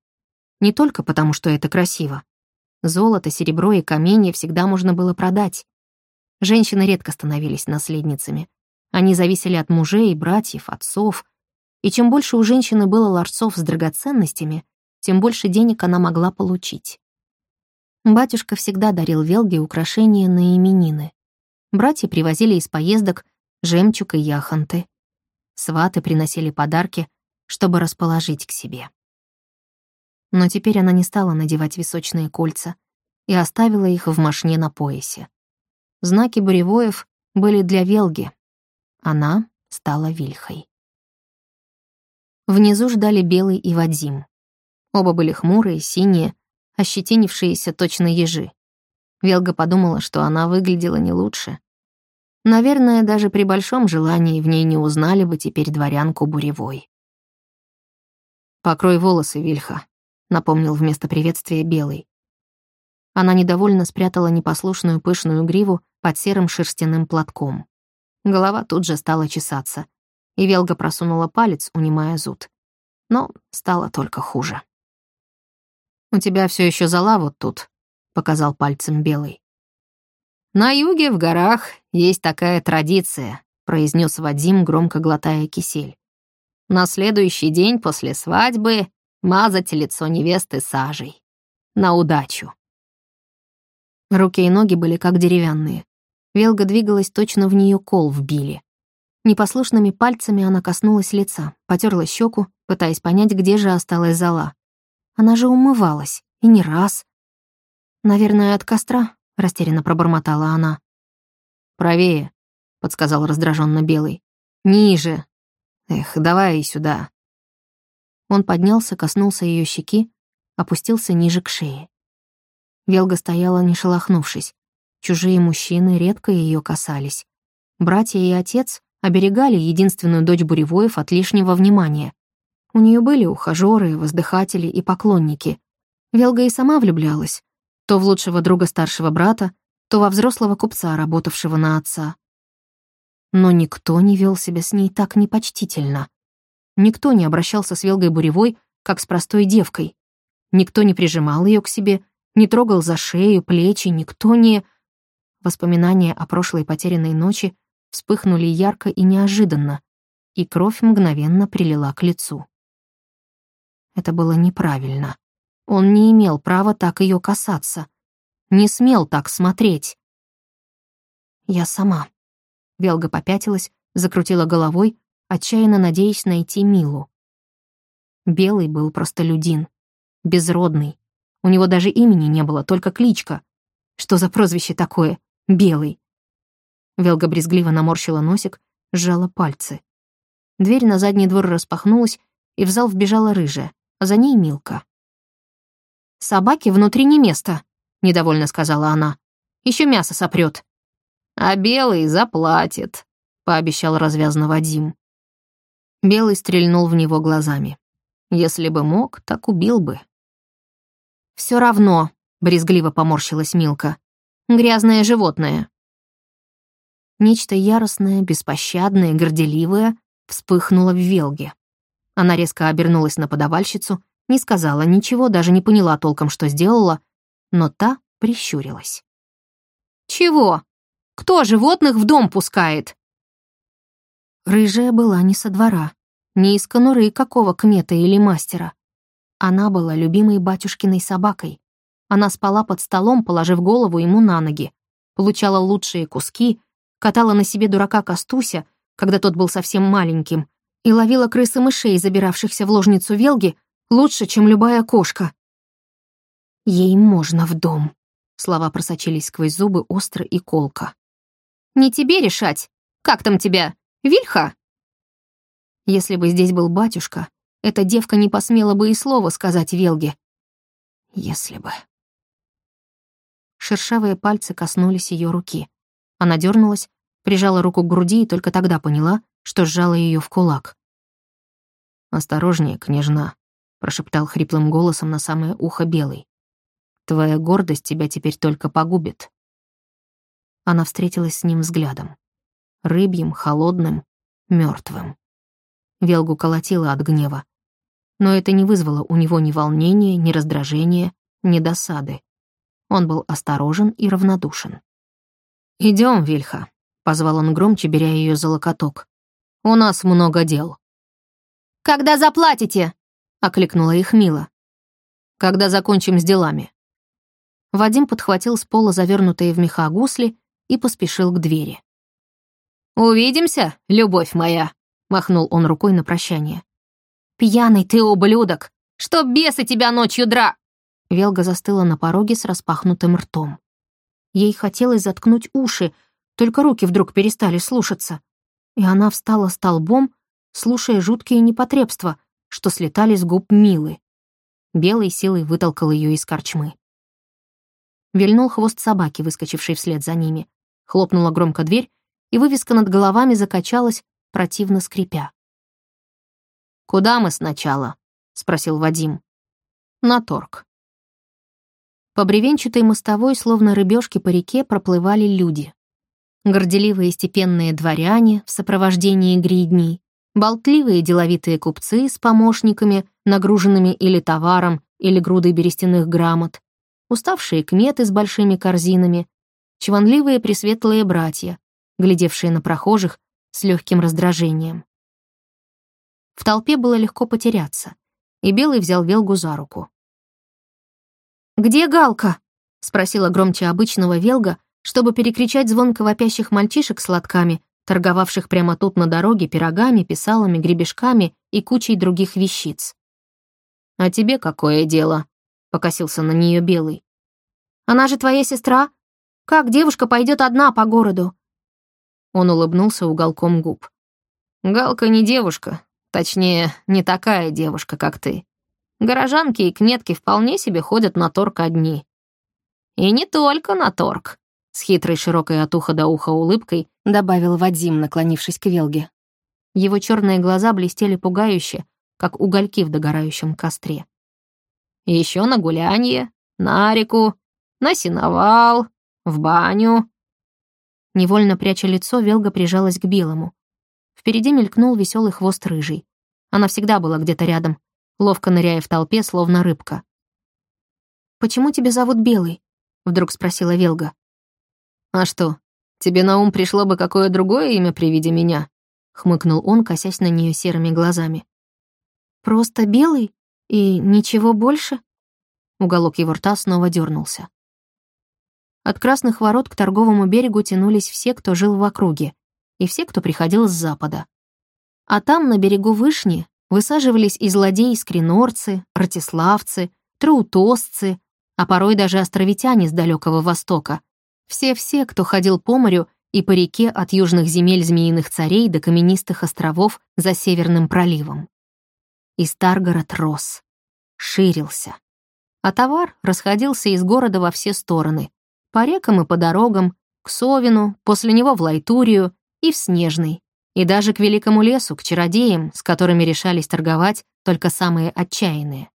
Не только потому, что это красиво. Золото, серебро и каменья всегда можно было продать. Женщины редко становились наследницами. Они зависели от мужей, братьев, отцов. И чем больше у женщины было ларцов с драгоценностями, тем больше денег она могла получить. Батюшка всегда дарил Велге украшения на именины. Братья привозили из поездок жемчуг и яхонты. Сваты приносили подарки, чтобы расположить к себе. Но теперь она не стала надевать височные кольца и оставила их в мошне на поясе. Знаки буревоев были для Велги. Она стала Вильхой. Внизу ждали Белый и Вадим. Оба были хмурые, синие, ощетинившиеся точно ежи. Велга подумала, что она выглядела не лучше. Наверное, даже при большом желании в ней не узнали бы теперь дворянку Буревой. «Покрой волосы, Вильха», — напомнил вместо приветствия Белый. Она недовольно спрятала непослушную пышную гриву под серым шерстяным платком. Голова тут же стала чесаться, и Велга просунула палец, унимая зуд. Но стало только хуже. «У тебя все еще зала вот тут», — показал пальцем Белый. «На юге, в горах, есть такая традиция», — произнес Вадим, громко глотая кисель. «На следующий день после свадьбы мазать лицо невесты сажей. На удачу». Руки и ноги были как деревянные. Велга двигалась, точно в нее кол вбили. Непослушными пальцами она коснулась лица, потерла щеку, пытаясь понять, где же осталась зола. Она же умывалась, и не раз. «Наверное, от костра», — растерянно пробормотала она. «Правее», — подсказал раздраженно Белый. «Ниже. Эх, давай сюда». Он поднялся, коснулся ее щеки, опустился ниже к шее. Велга стояла, не шелохнувшись. Чужие мужчины редко ее касались. Братья и отец оберегали единственную дочь Буревоев от лишнего внимания. У нее были ухажеры, воздыхатели и поклонники. Велга и сама влюблялась. То в лучшего друга старшего брата, то во взрослого купца, работавшего на отца. Но никто не вел себя с ней так непочтительно. Никто не обращался с Велгой Буревой, как с простой девкой. Никто не прижимал ее к себе не трогал за шею, плечи, никто не... Воспоминания о прошлой потерянной ночи вспыхнули ярко и неожиданно, и кровь мгновенно прилила к лицу. Это было неправильно. Он не имел права так ее касаться. Не смел так смотреть. «Я сама». Велга попятилась, закрутила головой, отчаянно надеясь найти Милу. Белый был простолюдин, безродный, у него даже имени не было, только кличка. Что за прозвище такое? Белый. Велга брезгливо наморщила носик, сжала пальцы. Дверь на задний двор распахнулась, и в зал вбежала рыжая, а за ней Милка. «Собаке внутри не место», — недовольно сказала она. Еще мясо сопрет. «А белый заплатит», — пообещал развязно Вадим. Белый стрельнул в него глазами. Если бы мог, так убил бы. Все равно», — брезгливо поморщилась Милка. «Грязное животное». Нечто яростное, беспощадное, горделивое вспыхнуло в Велге. Она резко обернулась на подавальщицу, не сказала ничего, даже не поняла толком, что сделала, но та прищурилась. «Чего? Кто животных в дом пускает?» Рыжая была не со двора, не из конуры какого кмета или мастера. Она была любимой батюшкиной собакой. Она спала под столом, положив голову ему на ноги, получала лучшие куски, катала на себе дурака Костуся, когда тот был совсем маленьким, и ловила крысы мышей, забиравшихся в ложницу Велги, лучше, чем любая кошка. «Ей можно в дом», — слова просочились сквозь зубы остро и колко. «Не тебе решать. Как там тебя? Вильха?» Если бы здесь был батюшка, эта девка не посмела бы и слова сказать Велге. Если бы. Шершавые пальцы коснулись ее руки. Она дернулась, прижала руку к груди и только тогда поняла, что сжала ее в кулак. «Осторожнее, княжна», — прошептал хриплым голосом на самое ухо Белый. «Твоя гордость тебя теперь только погубит». Она встретилась с ним взглядом. Рыбьим, холодным, мертвым. Велгу колотила от гнева. Но это не вызвало у него ни волнения, ни раздражения, ни досады. Он был осторожен и равнодушен. Идем, Вильха», — позвал он громче, беря ее за локоток. «У нас много дел». «Когда заплатите?» — окликнула их Мила. «Когда закончим с делами». Вадим подхватил с пола завернутые в меха гусли и поспешил к двери. «Увидимся, любовь моя!» Махнул он рукой на прощание. «Пьяный ты, ублюдок! Что бесы тебя ночью дра...» Велга застыла на пороге с распахнутым ртом. Ей хотелось заткнуть уши, только руки вдруг перестали слушаться. И она встала столбом, слушая жуткие непотребства, что слетали с губ Милы. Белой силой вытолкал ее из корчмы. Вильнул хвост собаки, выскочившей вслед за ними. Хлопнула громко дверь, и вывеска над головами закачалась, противно скрипя. «Куда мы сначала?» — спросил Вадим. «На торг». По бревенчатой мостовой, словно рыбешки по реке, проплывали люди. Горделивые степенные дворяне в сопровождении гридней, болтливые деловитые купцы с помощниками, нагруженными или товаром, или грудой берестяных грамот, уставшие кметы с большими корзинами, чванливые пресветлые братья, глядевшие на прохожих с легким раздражением. В толпе было легко потеряться, и Белый взял Велгу за руку. «Где Галка?» — спросила громче обычного Велга, чтобы перекричать звонко вопящих мальчишек с лотками, торговавших прямо тут на дороге пирогами, писалами, гребешками и кучей других вещиц. «А тебе какое дело?» — покосился на нее Белый. «Она же твоя сестра. Как девушка пойдет одна по городу? Он улыбнулся уголком губ. «Галка не девушка. Точнее, не такая девушка, как ты. Горожанки и кметки вполне себе ходят на торг одни. И не только на торг», — с хитрой широкой от уха до уха улыбкой добавил Вадим, наклонившись к Велге. Его черные глаза блестели пугающе, как угольки в догорающем костре. Еще на гулянье, на реку, на сеновал, в баню, Невольно пряча лицо, Велга прижалась к белому. Впереди мелькнул веселый хвост рыжий. Она всегда была где-то рядом, ловко ныряя в толпе, словно рыбка. «Почему тебя зовут Белый?» — вдруг спросила Велга. «А что, тебе на ум пришло бы какое другое имя при виде меня?» — хмыкнул он, косясь на нее серыми глазами. «Просто Белый? И ничего больше?» Уголок его рта снова дернулся. От красных ворот к торговому берегу тянулись все, кто жил в округе, и все, кто приходил с запада. А там, на берегу Вышни, высаживались и злодеи-скринорцы, ратиславцы, траутосцы, а порой даже островитяне с далекого востока. Все-все, кто ходил по морю и по реке от южных земель змеиных царей до каменистых островов за Северным проливом. И Старгород рос, ширился. А товар расходился из города во все стороны, по рекам и по дорогам, к Совину, после него в Лайтурию и в Снежный, и даже к Великому лесу, к чародеям, с которыми решались торговать только самые отчаянные.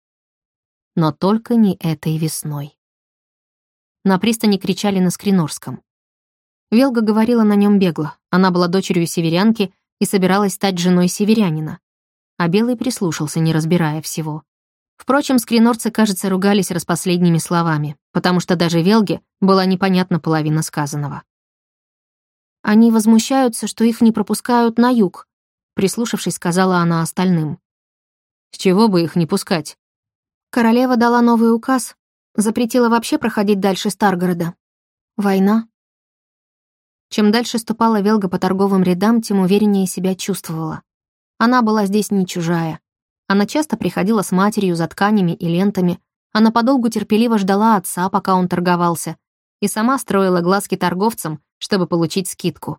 Но только не этой весной. На пристани кричали на Скринорском. Велга говорила на нем бегло, она была дочерью северянки и собиралась стать женой северянина. А Белый прислушался, не разбирая всего. Впрочем, скринорцы, кажется, ругались распоследними словами, потому что даже Велге была непонятна половина сказанного. Они возмущаются, что их не пропускают на юг, прислушавшись, сказала она остальным. С чего бы их не пускать? Королева дала новый указ, запретила вообще проходить дальше Старгорода. Война. Чем дальше ступала Велга по торговым рядам, тем увереннее себя чувствовала. Она была здесь не чужая. Она часто приходила с матерью за тканями и лентами, она подолгу терпеливо ждала отца, пока он торговался, и сама строила глазки торговцам, чтобы получить скидку.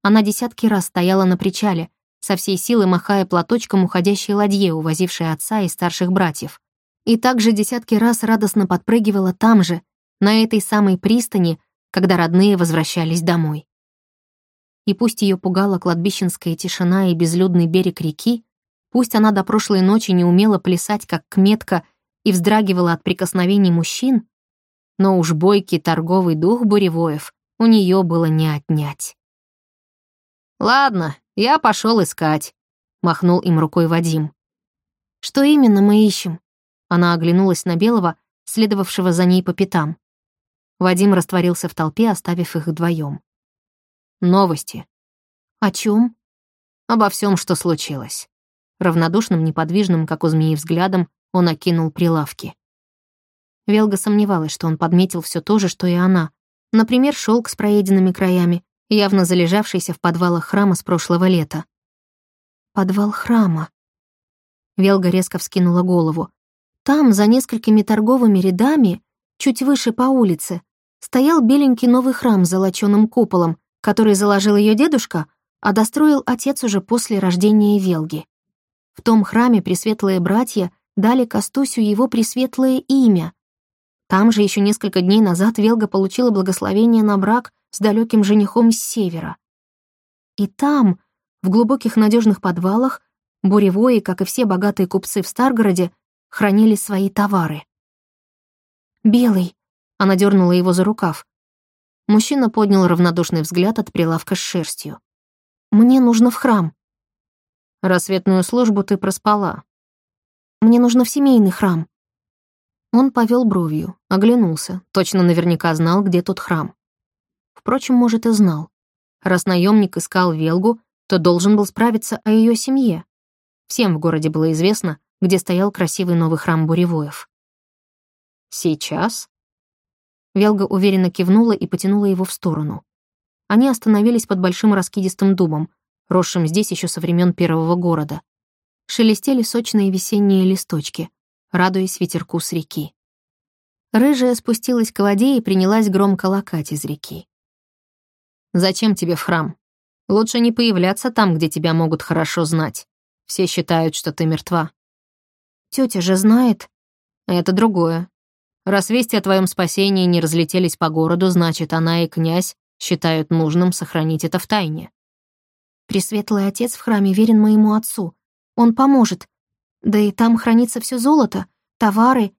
Она десятки раз стояла на причале, со всей силы махая платочком уходящей ладье, увозившей отца и старших братьев. И также десятки раз радостно подпрыгивала там же, на этой самой пристани, когда родные возвращались домой. И пусть ее пугала кладбищенская тишина и безлюдный берег реки, пусть она до прошлой ночи не умела плясать, как кметка, и вздрагивала от прикосновений мужчин, но уж бойкий торговый дух Буревоев у нее было не отнять. «Ладно, я пошел искать», — махнул им рукой Вадим. «Что именно мы ищем?» Она оглянулась на Белого, следовавшего за ней по пятам. Вадим растворился в толпе, оставив их вдвоем. «Новости». «О чем? «Обо всем, что случилось». Равнодушным, неподвижным, как у змеи взглядом, он окинул прилавки. Велга сомневалась, что он подметил все то же, что и она. Например, шелк с проеденными краями, явно залежавшийся в подвалах храма с прошлого лета. Подвал храма. Велга резко вскинула голову. Там, за несколькими торговыми рядами, чуть выше по улице, стоял беленький новый храм с золочёным куполом, который заложил ее дедушка, а достроил отец уже после рождения Велги. В том храме пресветлые братья дали Костусю его пресветлое имя. Там же еще несколько дней назад Велга получила благословение на брак с далеким женихом с севера. И там, в глубоких надежных подвалах, буревои, как и все богатые купцы в Старгороде, хранили свои товары. «Белый», — она дернула его за рукав. Мужчина поднял равнодушный взгляд от прилавка с шерстью. «Мне нужно в храм». «Рассветную службу ты проспала», мне нужно в семейный храм». Он повел бровью, оглянулся, точно наверняка знал, где тот храм. Впрочем, может, и знал. Раз наемник искал Велгу, то должен был справиться о ее семье. Всем в городе было известно, где стоял красивый новый храм Буревоев. «Сейчас?» Велга уверенно кивнула и потянула его в сторону. Они остановились под большим раскидистым дубом, росшим здесь еще со времен первого города шелестели сочные весенние листочки, радуясь ветерку с реки. Рыжая спустилась к воде и принялась громко лакать из реки. «Зачем тебе в храм? Лучше не появляться там, где тебя могут хорошо знать. Все считают, что ты мертва». Тетя же знает». «Это другое. Раз вести о твоем спасении не разлетелись по городу, значит, она и князь считают нужным сохранить это в тайне». Пресветлый отец в храме верен моему отцу, он поможет. Да и там хранится все золото, товары.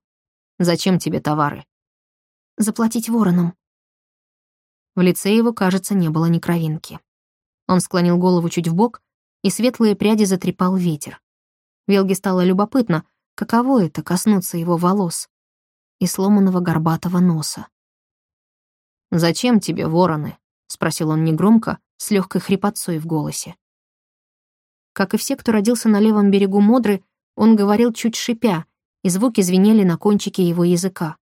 Зачем тебе товары? Заплатить воронам. В лице его, кажется, не было ни кровинки. Он склонил голову чуть в бок, и светлые пряди затрепал ветер. Велге стало любопытно, каково это — коснуться его волос и сломанного горбатого носа. «Зачем тебе вороны?» — спросил он негромко, с легкой хрипотцой в голосе. Как и все, кто родился на левом берегу Модры, он говорил чуть шипя, и звуки звенели на кончике его языка.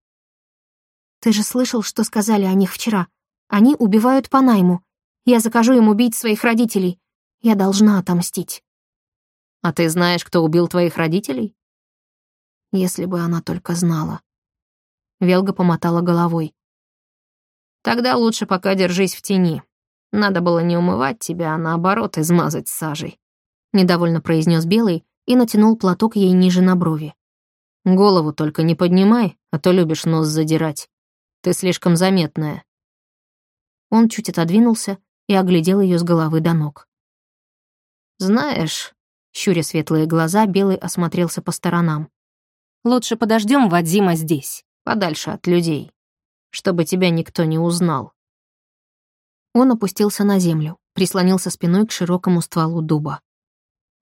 «Ты же слышал, что сказали о них вчера? Они убивают по найму. Я закажу им убить своих родителей. Я должна отомстить». «А ты знаешь, кто убил твоих родителей?» Если бы она только знала. Велга помотала головой. «Тогда лучше пока держись в тени. Надо было не умывать тебя, а наоборот измазать сажей. — недовольно произнес Белый и натянул платок ей ниже на брови. «Голову только не поднимай, а то любишь нос задирать. Ты слишком заметная». Он чуть отодвинулся и оглядел ее с головы до ног. «Знаешь...» — щуря светлые глаза, Белый осмотрелся по сторонам. «Лучше подождем Вадима здесь, подальше от людей, чтобы тебя никто не узнал». Он опустился на землю, прислонился спиной к широкому стволу дуба.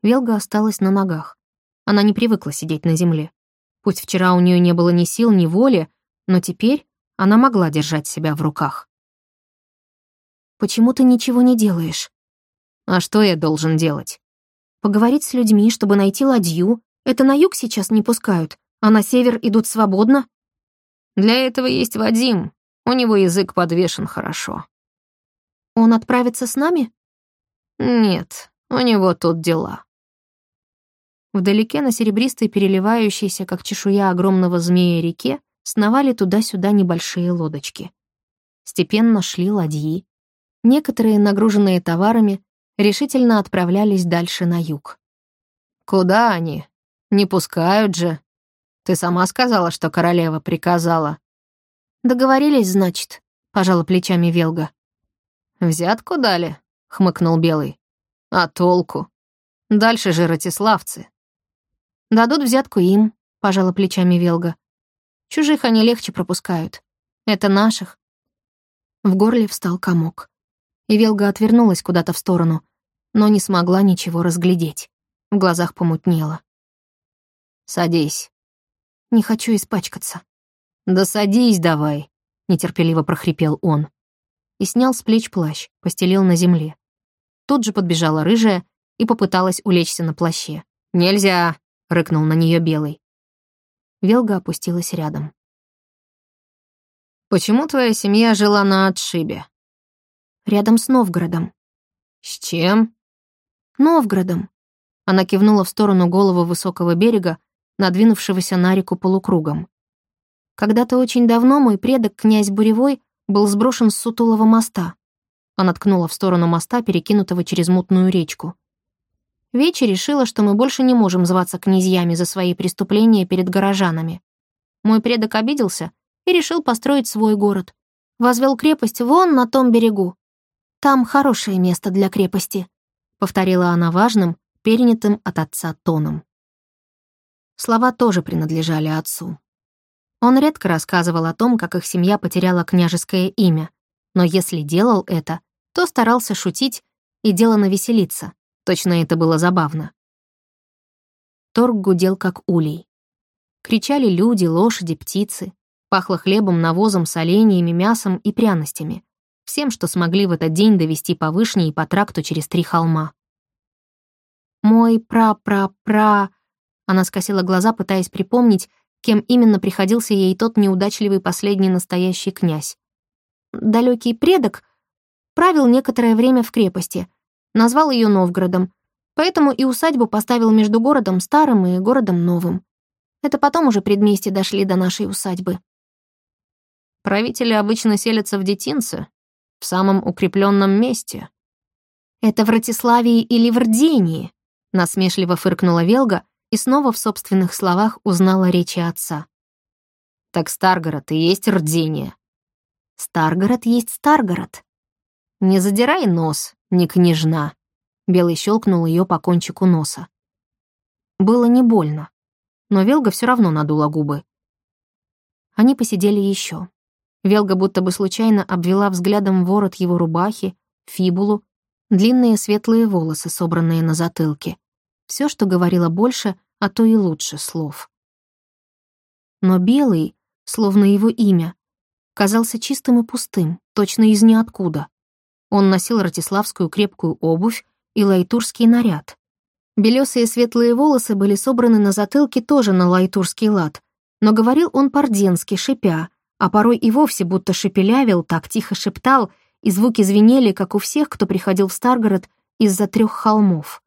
Велга осталась на ногах. Она не привыкла сидеть на земле. Пусть вчера у нее не было ни сил, ни воли, но теперь она могла держать себя в руках. «Почему ты ничего не делаешь?» А что я должен делать? Поговорить с людьми, чтобы найти ладью. Это на юг сейчас не пускают, а на север идут свободно. Для этого есть Вадим. У него язык подвешен хорошо. Он отправится с нами? Нет, у него тут дела. Вдалеке на серебристой переливающейся, как чешуя огромного змея реке, сновали туда-сюда небольшие лодочки. Степенно шли ладьи. Некоторые, нагруженные товарами, решительно отправлялись дальше на юг. «Куда они? Не пускают же. Ты сама сказала, что королева приказала». «Договорились, значит», — пожала плечами Велга. «Взятку дали?» — хмыкнул Белый. «А толку? Дальше же ратиславцы». «Дадут взятку им», — пожала плечами Велга. «Чужих они легче пропускают. Это наших». В горле встал комок. И Велга отвернулась куда-то в сторону, но не смогла ничего разглядеть. В глазах помутнело. «Садись». «Не хочу испачкаться». «Да садись давай», — нетерпеливо прохрипел он. И снял с плеч плащ, постелил на земле. Тут же подбежала рыжая и попыталась улечься на плаще. «Нельзя!» — рыкнул на нее белый. Велга опустилась рядом. «Почему твоя семья жила на отшибе?» «Рядом с Новгородом». «С чем?» «Новгородом». Она кивнула в сторону головы высокого берега, надвинувшегося на реку полукругом. Когда-то очень давно мой предок, князь Буревой, был сброшен с сутулого моста. Она ткнула в сторону моста, перекинутого через мутную речку. Вечи решила, что мы больше не можем зваться князьями за свои преступления перед горожанами. Мой предок обиделся и решил построить свой город. Возвел крепость вон на том берегу. Там хорошее место для крепости, повторила она важным, перенятым от отца тоном. Слова тоже принадлежали отцу. Он редко рассказывал о том, как их семья потеряла княжеское имя, но если делал это, то старался шутить и делано веселиться. Точно это было забавно. Торг гудел, как улей. Кричали люди, лошади, птицы. Пахло хлебом, навозом, соленьями, мясом и пряностями. Всем, что смогли в этот день довести по вышне и по тракту через три холма. «Мой пра-пра-пра...» Она скосила глаза, пытаясь припомнить, кем именно приходился ей тот неудачливый последний настоящий князь. Далекий предок правил некоторое время в крепости, назвал ее Новгородом, поэтому и усадьбу поставил между городом старым и городом новым. Это потом уже предместья дошли до нашей усадьбы. Правители обычно селятся в детинце, в самом укрепленном месте. Это в Ратиславии или в Рдении, насмешливо фыркнула Велга и снова в собственных словах узнала речи отца. Так Старгород и есть Рдение. Старгород есть Старгород. Не задирай нос, не княжна. Белый щелкнул ее по кончику носа. Было не больно, но Велга все равно надула губы. Они посидели еще. Велга будто бы случайно обвела взглядом ворот его рубахи, фибулу, длинные светлые волосы, собранные на затылке. Все, что говорило больше, а то и лучше слов. Но Белый, словно его имя, казался чистым и пустым, точно из ниоткуда. Он носил ратиславскую крепкую обувь и лайтурский наряд. Белесые светлые волосы были собраны на затылке тоже на лайтурский лад, но говорил он по-рденски, шипя, а порой и вовсе будто шепелявил, так тихо шептал, и звуки звенели, как у всех, кто приходил в Старгород из-за трех холмов.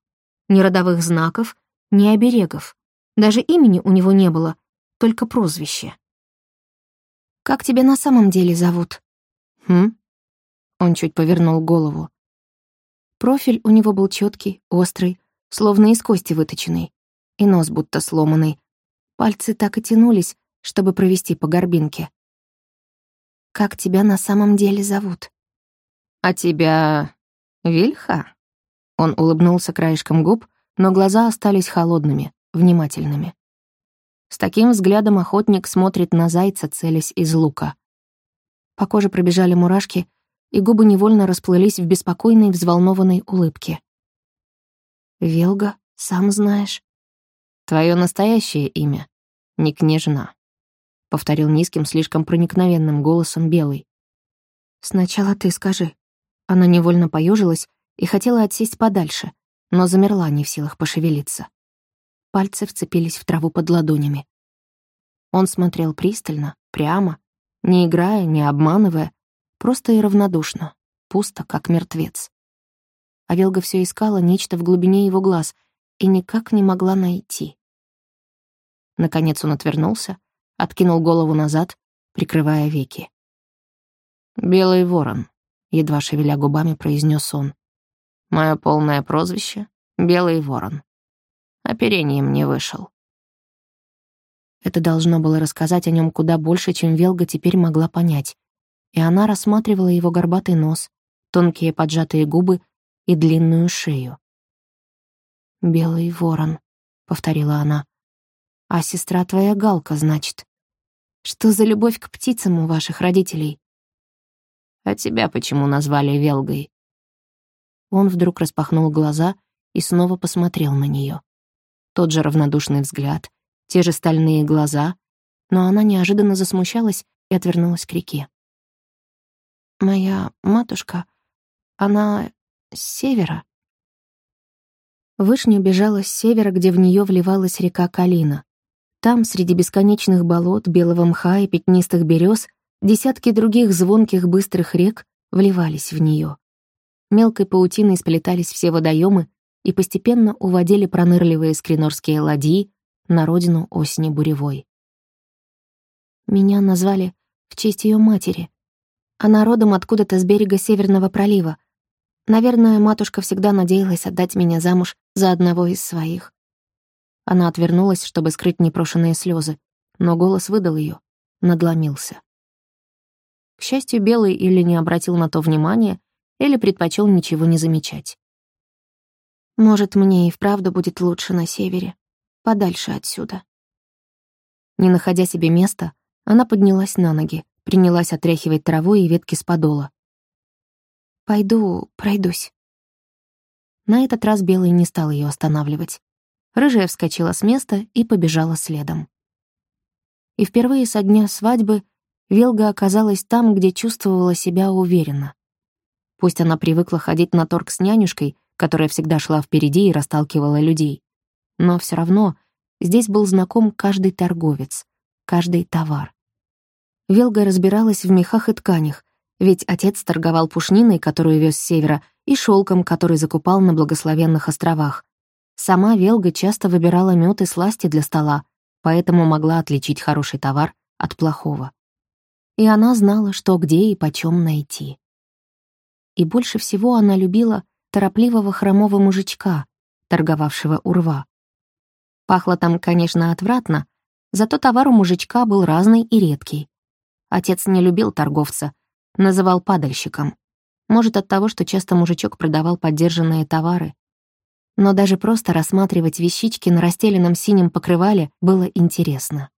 Ни родовых знаков, ни оберегов. Даже имени у него не было, только прозвище. «Как тебя на самом деле зовут?» «Хм?» Он чуть повернул голову. Профиль у него был четкий, острый, словно из кости выточенный, и нос будто сломанный. Пальцы так и тянулись, чтобы провести по горбинке. «Как тебя на самом деле зовут?» «А тебя... Вильха?» Он улыбнулся краешком губ, но глаза остались холодными, внимательными. С таким взглядом охотник смотрит на зайца, целясь из лука. По коже пробежали мурашки, и губы невольно расплылись в беспокойной, взволнованной улыбке. «Велга, сам знаешь». «Твое настоящее имя, не княжна», — повторил низким, слишком проникновенным голосом Белый. «Сначала ты скажи». Она невольно поежилась и хотела отсесть подальше, но замерла не в силах пошевелиться. Пальцы вцепились в траву под ладонями. Он смотрел пристально, прямо, не играя, не обманывая, просто и равнодушно, пусто, как мертвец. А Велга все искала нечто в глубине его глаз и никак не могла найти. Наконец он отвернулся, откинул голову назад, прикрывая веки. «Белый ворон», — едва шевеля губами произнес он. «Мое полное прозвище — Белый ворон. Оперением не вышел». Это должно было рассказать о нем куда больше, чем Велга теперь могла понять. И она рассматривала его горбатый нос, тонкие поджатые губы и длинную шею. «Белый ворон», — повторила она. «А сестра твоя Галка, значит. Что за любовь к птицам у ваших родителей?» «А тебя почему назвали Велгой?» Он вдруг распахнул глаза и снова посмотрел на нее. Тот же равнодушный взгляд, те же стальные глаза, но она неожиданно засмущалась и отвернулась к реке. «Моя матушка, она с севера». Вышня бежала с севера, где в нее вливалась река Калина. Там, среди бесконечных болот, белого мха и пятнистых берез, десятки других звонких быстрых рек вливались в нее. Мелкой паутиной сплетались все водоемы и постепенно уводили пронырливые скринорские ладьи, на родину осени буревой. Меня назвали в честь ее матери. Она родом откуда-то с берега Северного пролива. Наверное, матушка всегда надеялась отдать меня замуж за одного из своих. Она отвернулась, чтобы скрыть непрошенные слезы, но голос выдал ее, надломился. К счастью, Белый или не обратил на то внимания, или предпочел ничего не замечать. Может, мне и вправду будет лучше на севере подальше отсюда. Не находя себе места, она поднялась на ноги, принялась отряхивать траву и ветки с подола. «Пойду, пройдусь». На этот раз Белый не стал ее останавливать. Рыжая вскочила с места и побежала следом. И впервые со дня свадьбы Велга оказалась там, где чувствовала себя уверенно. Пусть она привыкла ходить на торг с нянюшкой, которая всегда шла впереди и расталкивала людей, но все равно здесь был знаком каждый торговец, каждый товар. Велга разбиралась в мехах и тканях, ведь отец торговал пушниной, которую вез с севера, и шелком, который закупал на благословенных островах. Сама Велга часто выбирала мед и сласти для стола, поэтому могла отличить хороший товар от плохого. И она знала, что где и почем найти. И больше всего она любила торопливого хромого мужичка, торговавшего у рва. Пахло там, конечно, отвратно, зато товар у мужичка был разный и редкий. Отец не любил торговца, называл падальщиком. Может, от того, что часто мужичок продавал поддержанные товары. Но даже просто рассматривать вещички на расстеленном синем покрывале было интересно.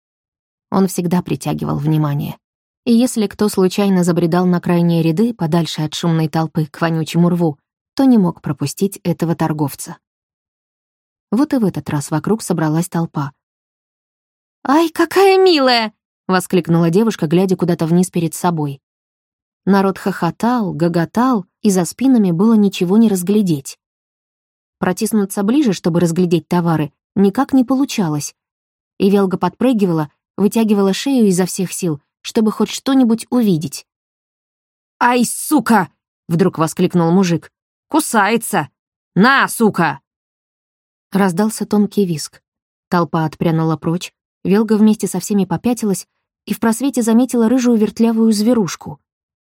Он всегда притягивал внимание. И если кто случайно забредал на крайние ряды, подальше от шумной толпы, к вонючему рву, то не мог пропустить этого торговца. Вот и в этот раз вокруг собралась толпа. «Ай, какая милая!» — воскликнула девушка, глядя куда-то вниз перед собой. Народ хохотал, гоготал, и за спинами было ничего не разглядеть. Протиснуться ближе, чтобы разглядеть товары, никак не получалось. И Велга подпрыгивала, вытягивала шею изо всех сил, чтобы хоть что-нибудь увидеть. «Ай, сука!» — вдруг воскликнул мужик. «Кусается! На, сука!» Раздался тонкий виск. Толпа отпрянула прочь, Велга вместе со всеми попятилась и в просвете заметила рыжую вертлявую зверушку.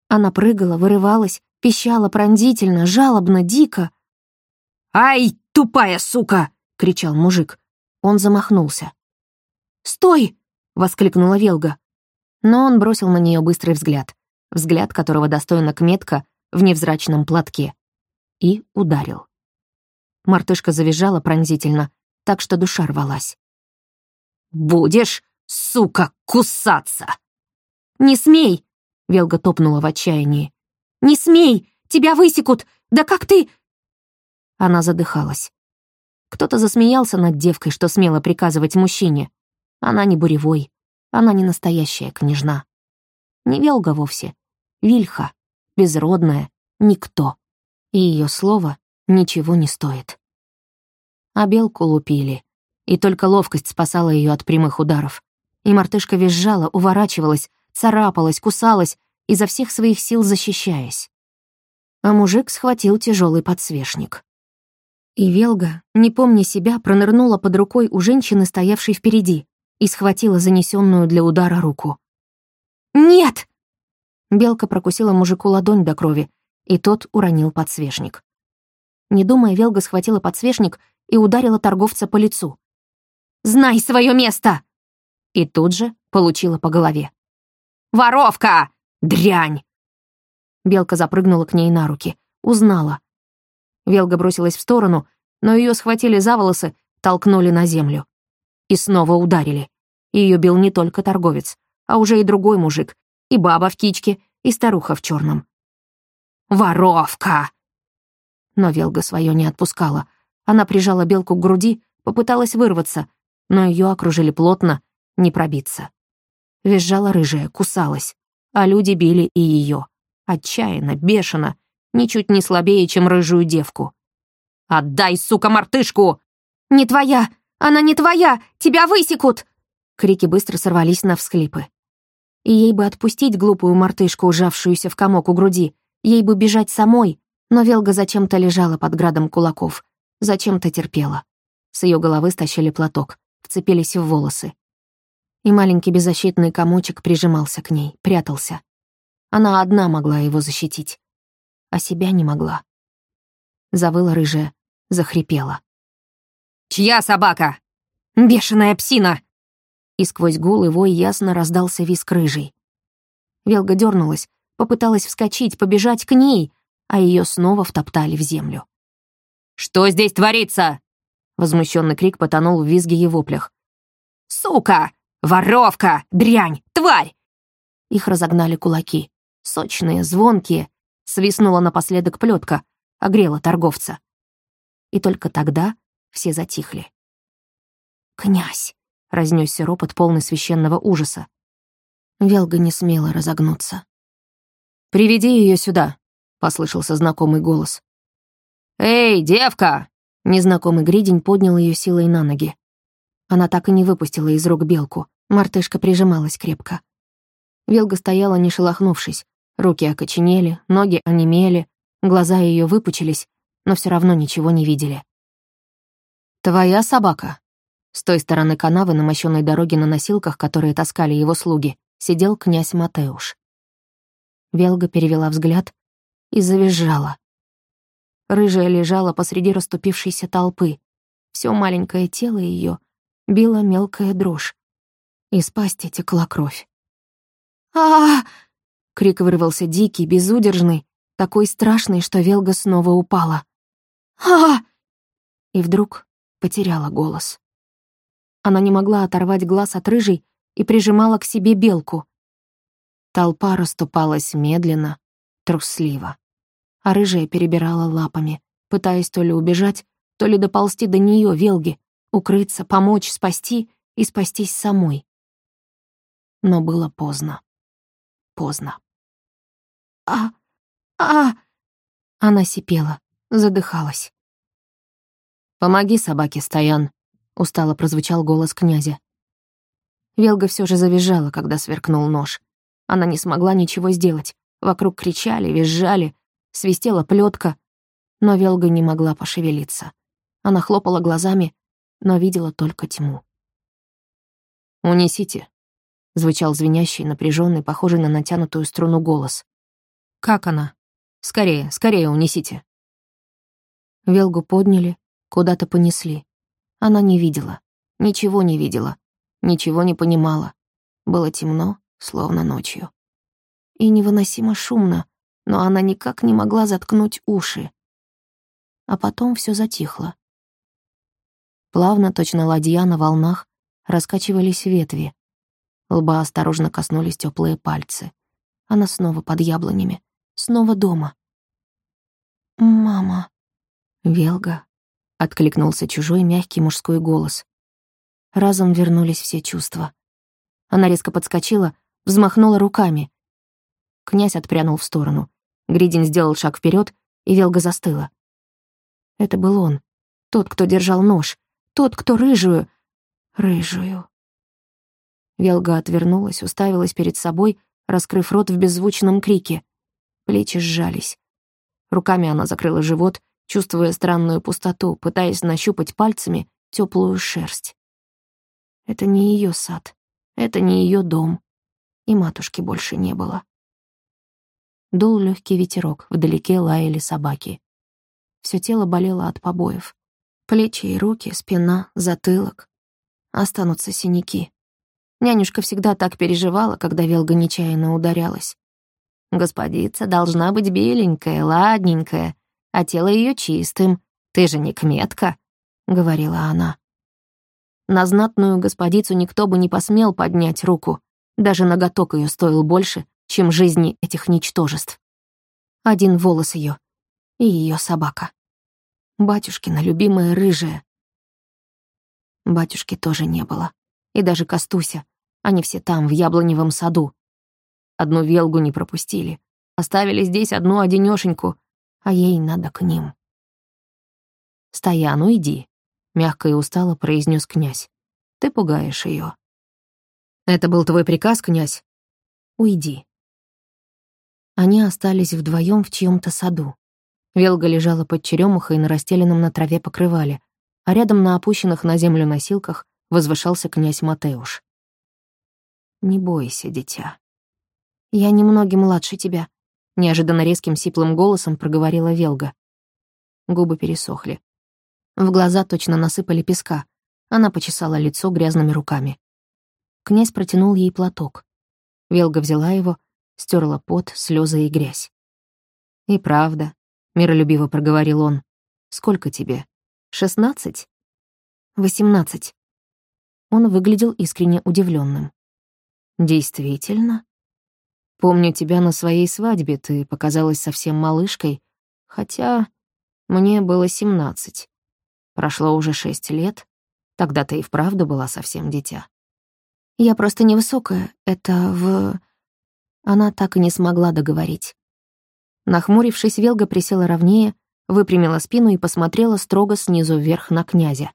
Она прыгала, вырывалась, пищала пронзительно, жалобно, дико. «Ай, тупая сука!» — кричал мужик. Он замахнулся. «Стой!» — воскликнула Велга. Но он бросил на нее быстрый взгляд, взгляд которого достойна кметка в невзрачном платке, и ударил. Мартышка завизжала пронзительно, так что душа рвалась. «Будешь, сука, кусаться!» «Не смей!» — Велга топнула в отчаянии. «Не смей! Тебя высекут! Да как ты...» Она задыхалась. Кто-то засмеялся над девкой, что смело приказывать мужчине. Она не буревой, она не настоящая княжна. Не Велга вовсе. Вильха, безродная, никто. и ее слово ничего не стоит. А белку лупили, и только ловкость спасала ее от прямых ударов. И мартышка визжала, уворачивалась, царапалась, кусалась, изо всех своих сил защищаясь. А мужик схватил тяжелый подсвечник. И Велга, не помня себя, пронырнула под рукой у женщины, стоявшей впереди, и схватила занесенную для удара руку. «Нет!» Белка прокусила мужику ладонь до крови, и тот уронил подсвечник. Не думая, Велга схватила подсвечник и ударила торговца по лицу. «Знай свое место!» И тут же получила по голове. «Воровка! Дрянь!» Белка запрыгнула к ней на руки. Узнала. Велга бросилась в сторону, но ее схватили за волосы, толкнули на землю. И снова ударили. Ее бил не только торговец, а уже и другой мужик, и баба в кичке, и старуха в черном. «Воровка!» Но Велга свое не отпускала. Она прижала белку к груди, попыталась вырваться, но ее окружили плотно, не пробиться. Визжала рыжая, кусалась, а люди били и ее. Отчаянно, бешено, ничуть не слабее, чем рыжую девку. «Отдай, сука, мартышку!» «Не твоя! Она не твоя! Тебя высекут!» Крики быстро сорвались на всхлипы. И ей бы отпустить глупую мартышку, ужавшуюся в комок у груди, ей бы бежать самой, но Велга зачем-то лежала под градом кулаков, зачем-то терпела. С ее головы стащили платок, вцепились в волосы. И маленький беззащитный комочек прижимался к ней, прятался. Она одна могла его защитить, а себя не могла. Завыла рыжая, захрипела. «Чья собака?» «Бешеная псина!» И сквозь гул вой ясно раздался виск рыжий. Велга дернулась, попыталась вскочить, побежать к ней, а ее снова втоптали в землю. «Что здесь творится?» Возмущенный крик потонул в визге и воплях. «Сука! Воровка! Дрянь! Тварь!» Их разогнали кулаки сочные, звонкие, свистнула напоследок плетка, огрела торговца. И только тогда все затихли. «Князь!» — разнесся ропот, полный священного ужаса. Велга не смела разогнуться. «Приведи ее сюда», — послышался знакомый голос. «Эй, девка!» Незнакомый гридень поднял ее силой на ноги. Она так и не выпустила из рук белку. Мартышка прижималась крепко. Велга стояла, не шелохнувшись, Руки окоченели, ноги онемели, глаза ее выпучились, но все равно ничего не видели. «Твоя собака?» С той стороны канавы на мощенной дороге на носилках, которые таскали его слуги, сидел князь Матеуш. Велга перевела взгляд и завизжала. Рыжая лежала посреди расступившейся толпы. Все маленькое тело ее била мелкая дрожь. Из пасти текла кровь. а, Крик вырвался дикий, безудержный, такой страшный, что Велга снова упала. а И вдруг потеряла голос. Она не могла оторвать глаз от рыжей и прижимала к себе белку. Толпа расступалась медленно, трусливо. А рыжая перебирала лапами, пытаясь то ли убежать, то ли доползти до нее Велги, укрыться, помочь, спасти и спастись самой. Но было поздно. Поздно. «А... а...» Она сипела, задыхалась. «Помоги собаке, Стоян», — устало прозвучал голос князя. Велга все же завизжала, когда сверкнул нож. Она не смогла ничего сделать. Вокруг кричали, визжали, свистела плетка, но Велга не могла пошевелиться. Она хлопала глазами, но видела только тьму. «Унесите», — звучал звенящий, напряженный, похожий на натянутую струну голос. Как она? Скорее, скорее унесите. Велгу подняли, куда-то понесли. Она не видела, ничего не видела, ничего не понимала. Было темно, словно ночью. И невыносимо шумно, но она никак не могла заткнуть уши. А потом все затихло. Плавно, точно ладья на волнах, раскачивались ветви. Лба осторожно коснулись теплые пальцы. Она снова под яблонями, снова дома. «Мама...» «Велга», — откликнулся чужой мягкий мужской голос. Разом вернулись все чувства. Она резко подскочила, взмахнула руками. Князь отпрянул в сторону. Гридин сделал шаг вперед и Велга застыла. Это был он, тот, кто держал нож, тот, кто рыжую... Рыжую. Велга отвернулась, уставилась перед собой, раскрыв рот в беззвучном крике. Плечи сжались. Руками она закрыла живот, чувствуя странную пустоту, пытаясь нащупать пальцами теплую шерсть. Это не ее сад, это не ее дом, и матушки больше не было. Дул легкий ветерок, вдалеке лаяли собаки. Все тело болело от побоев. Плечи и руки, спина, затылок. Останутся синяки. Нянюшка всегда так переживала, когда Велга нечаянно ударялась. Господица должна быть беленькая, ладненькая, а тело ее чистым. Ты же не кметка, — говорила она. На знатную господицу никто бы не посмел поднять руку. Даже ноготок ее стоил больше, чем жизни этих ничтожеств. Один волос ее и ее собака. Батюшкина любимая рыжая. Батюшки тоже не было. И даже Костуся. Они все там, в яблоневом саду. Одну велгу не пропустили. Оставили здесь одну одинёшеньку, а ей надо к ним. «Стоян, уйди», — мягко и устало произнес князь. «Ты пугаешь ее. «Это был твой приказ, князь?» «Уйди». Они остались вдвоем в чьем-то саду. Велга лежала под черемухой на расстеленном на траве покрывале, а рядом на опущенных на землю носилках возвышался князь Матеуш. «Не бойся, дитя», «Я немногим младше тебя», — неожиданно резким сиплым голосом проговорила Велга. Губы пересохли. В глаза точно насыпали песка. Она почесала лицо грязными руками. Князь протянул ей платок. Велга взяла его, стерла пот, слезы и грязь. «И правда», — миролюбиво проговорил он. «Сколько тебе? Шестнадцать?» «Восемнадцать». Он выглядел искренне удивленным. «Действительно?» Помню тебя на своей свадьбе, ты показалась совсем малышкой, хотя мне было семнадцать. Прошло уже шесть лет, тогда ты и вправду была совсем дитя. Я просто невысокая, это в... Она так и не смогла договорить. Нахмурившись, Велга присела ровнее, выпрямила спину и посмотрела строго снизу вверх на князя.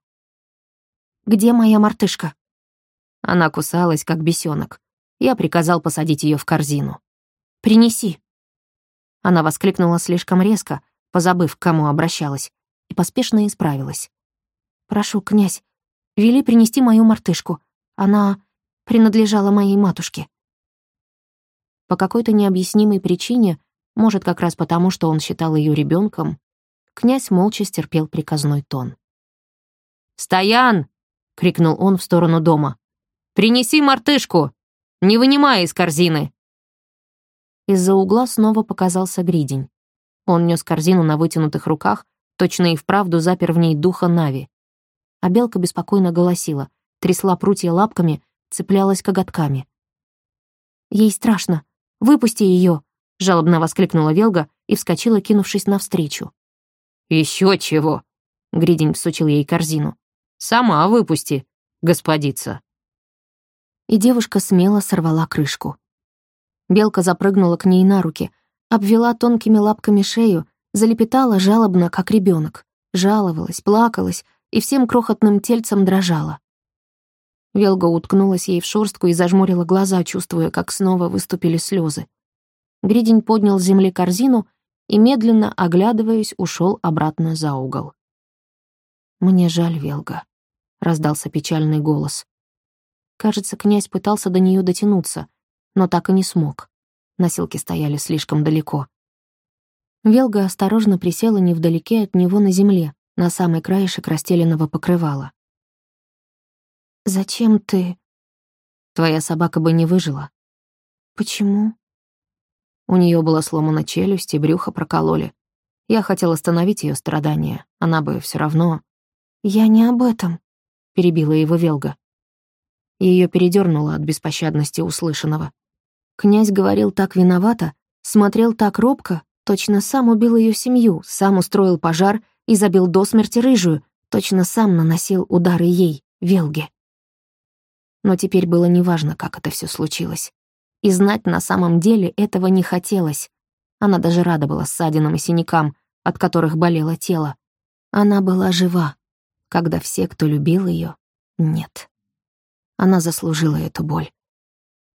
«Где моя мартышка?» Она кусалась, как бесенок. Я приказал посадить ее в корзину. «Принеси!» Она воскликнула слишком резко, позабыв, к кому обращалась, и поспешно исправилась. «Прошу, князь, вели принести мою мартышку. Она принадлежала моей матушке». По какой-то необъяснимой причине, может, как раз потому, что он считал ее ребенком, князь молча стерпел приказной тон. «Стоян!» — крикнул он в сторону дома. «Принеси мартышку!» Не вынимай из корзины!» Из-за угла снова показался гридень. Он нес корзину на вытянутых руках, точно и вправду запер в ней духа Нави. А белка беспокойно голосила, трясла прутья лапками, цеплялась коготками. «Ей страшно! Выпусти ее! Жалобно воскликнула Велга и вскочила, кинувшись навстречу. Еще чего!» — Гридень всучил ей корзину. «Сама выпусти, господица!» и девушка смело сорвала крышку. Белка запрыгнула к ней на руки, обвела тонкими лапками шею, залепетала жалобно, как ребенок, жаловалась, плакалась и всем крохотным тельцем дрожала. Велга уткнулась ей в шорстку и зажмурила глаза, чувствуя, как снова выступили слезы. Гридень поднял с земли корзину и, медленно оглядываясь, ушел обратно за угол. «Мне жаль, Велга», — раздался печальный голос. Кажется, князь пытался до нее дотянуться, но так и не смог. Носилки стояли слишком далеко. Велга осторожно присела невдалеке от него на земле, на самый краешек расстеленного покрывала. «Зачем ты...» «Твоя собака бы не выжила». «Почему?» У нее была сломана челюсть и брюхо прокололи. Я хотел остановить ее страдания, она бы все равно... «Я не об этом», — перебила его Велга. Ее передернуло от беспощадности услышанного. Князь говорил так виновато, смотрел так робко, точно сам убил ее семью, сам устроил пожар и забил до смерти рыжую, точно сам наносил удары ей, Велге. Но теперь было неважно, как это все случилось. И знать на самом деле этого не хотелось. Она даже рада была ссадинам и синякам, от которых болело тело. Она была жива, когда все, кто любил ее, нет. Она заслужила эту боль.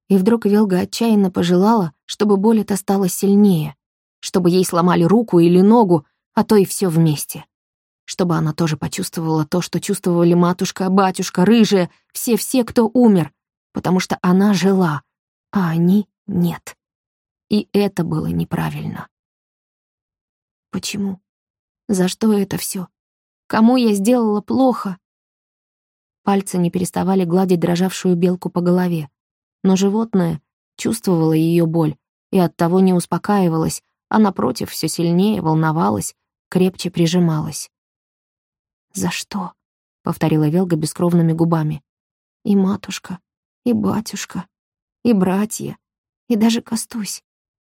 И вдруг Велга отчаянно пожелала, чтобы боль эта стала сильнее, чтобы ей сломали руку или ногу, а то и все вместе. Чтобы она тоже почувствовала то, что чувствовали матушка, батюшка, рыжая, все-все, кто умер, потому что она жила, а они — нет. И это было неправильно. Почему? За что это все? Кому я сделала плохо? Пальцы не переставали гладить дрожавшую белку по голове но животное чувствовало ее боль и оттого не успокаивалось, а напротив все сильнее волновалось, крепче прижималось. «За что?» — повторила Велга бескровными губами. «И матушка, и батюшка, и братья, и даже Костусь.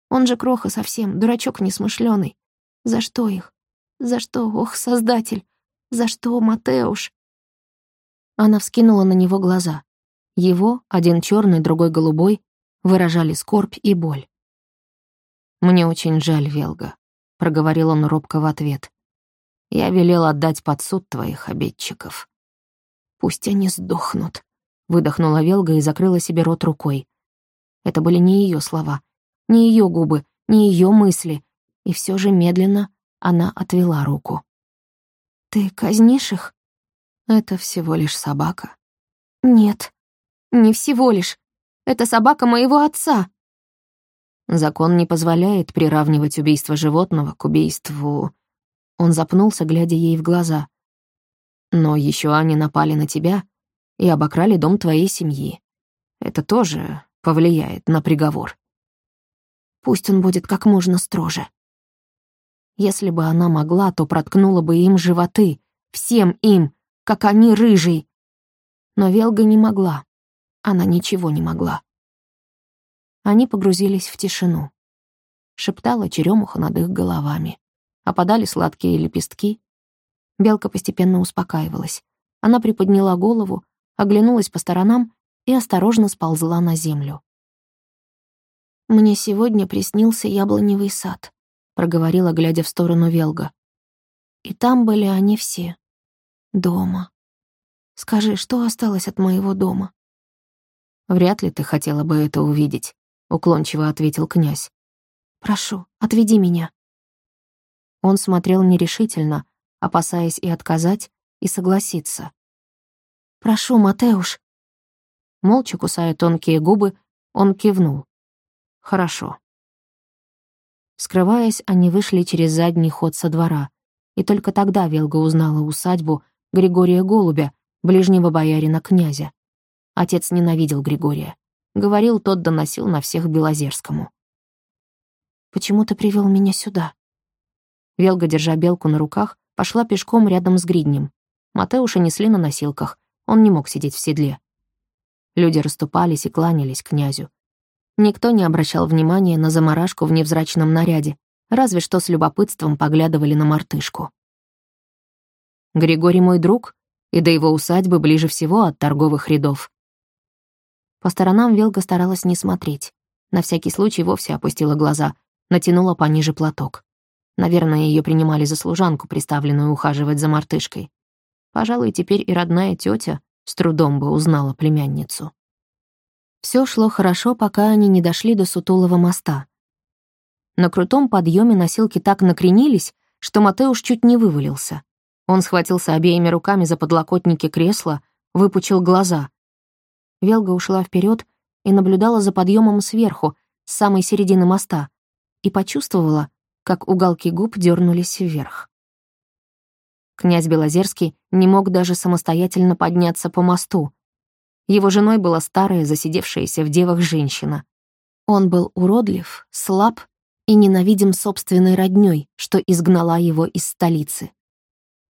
Он же кроха совсем, дурачок несмышленый. За что их? За что, ох, Создатель? За что, Матеуш?» Она вскинула на него глаза. Его, один черный, другой голубой, выражали скорбь и боль. «Мне очень жаль, Велга», — проговорил он робко в ответ. «Я велел отдать под суд твоих обидчиков». «Пусть они сдохнут», — выдохнула Велга и закрыла себе рот рукой. Это были не ее слова, не ее губы, не ее мысли, и все же медленно она отвела руку. «Ты казнишь их?» «Это всего лишь собака». «Нет», не всего лишь. Это собака моего отца. Закон не позволяет приравнивать убийство животного к убийству... Он запнулся, глядя ей в глаза. Но еще они напали на тебя и обокрали дом твоей семьи. Это тоже повлияет на приговор. Пусть он будет как можно строже. Если бы она могла, то проткнула бы им животы, всем им, как они рыжий. Но Велга не могла. Она ничего не могла. Они погрузились в тишину. Шептала черемуха над их головами. Опадали сладкие лепестки. Белка постепенно успокаивалась. Она приподняла голову, оглянулась по сторонам и осторожно сползла на землю. «Мне сегодня приснился яблоневый сад», — проговорила, глядя в сторону Велга. «И там были они все. Дома. Скажи, что осталось от моего дома?» «Вряд ли ты хотела бы это увидеть», — уклончиво ответил князь. «Прошу, отведи меня». Он смотрел нерешительно, опасаясь и отказать, и согласиться. «Прошу, Матеуш». Молча кусая тонкие губы, он кивнул. «Хорошо». Скрываясь, они вышли через задний ход со двора, и только тогда Велга узнала усадьбу Григория Голубя, ближнего боярина князя. Отец ненавидел Григория. Говорил, тот доносил на всех Белозерскому. «Почему ты привел меня сюда?» Велга, держа белку на руках, пошла пешком рядом с гриднем. Матеуша несли на носилках, он не мог сидеть в седле. Люди расступались и кланялись князю. Никто не обращал внимания на заморашку в невзрачном наряде, разве что с любопытством поглядывали на мартышку. Григорий мой друг, и до его усадьбы ближе всего от торговых рядов. По сторонам Велга старалась не смотреть. На всякий случай вовсе опустила глаза, натянула пониже платок. Наверное, ее принимали за служанку, приставленную ухаживать за мартышкой. Пожалуй, теперь и родная тетя с трудом бы узнала племянницу. Все шло хорошо, пока они не дошли до Сутулого моста. На крутом подъеме носилки так накренились, что Матеуш чуть не вывалился. Он схватился обеими руками за подлокотники кресла, выпучил глаза. Велга ушла вперед и наблюдала за подъемом сверху, с самой середины моста, и почувствовала, как уголки губ дернулись вверх. Князь Белозерский не мог даже самостоятельно подняться по мосту. Его женой была старая, засидевшаяся в девах женщина. Он был уродлив, слаб и ненавидим собственной роднёй, что изгнала его из столицы.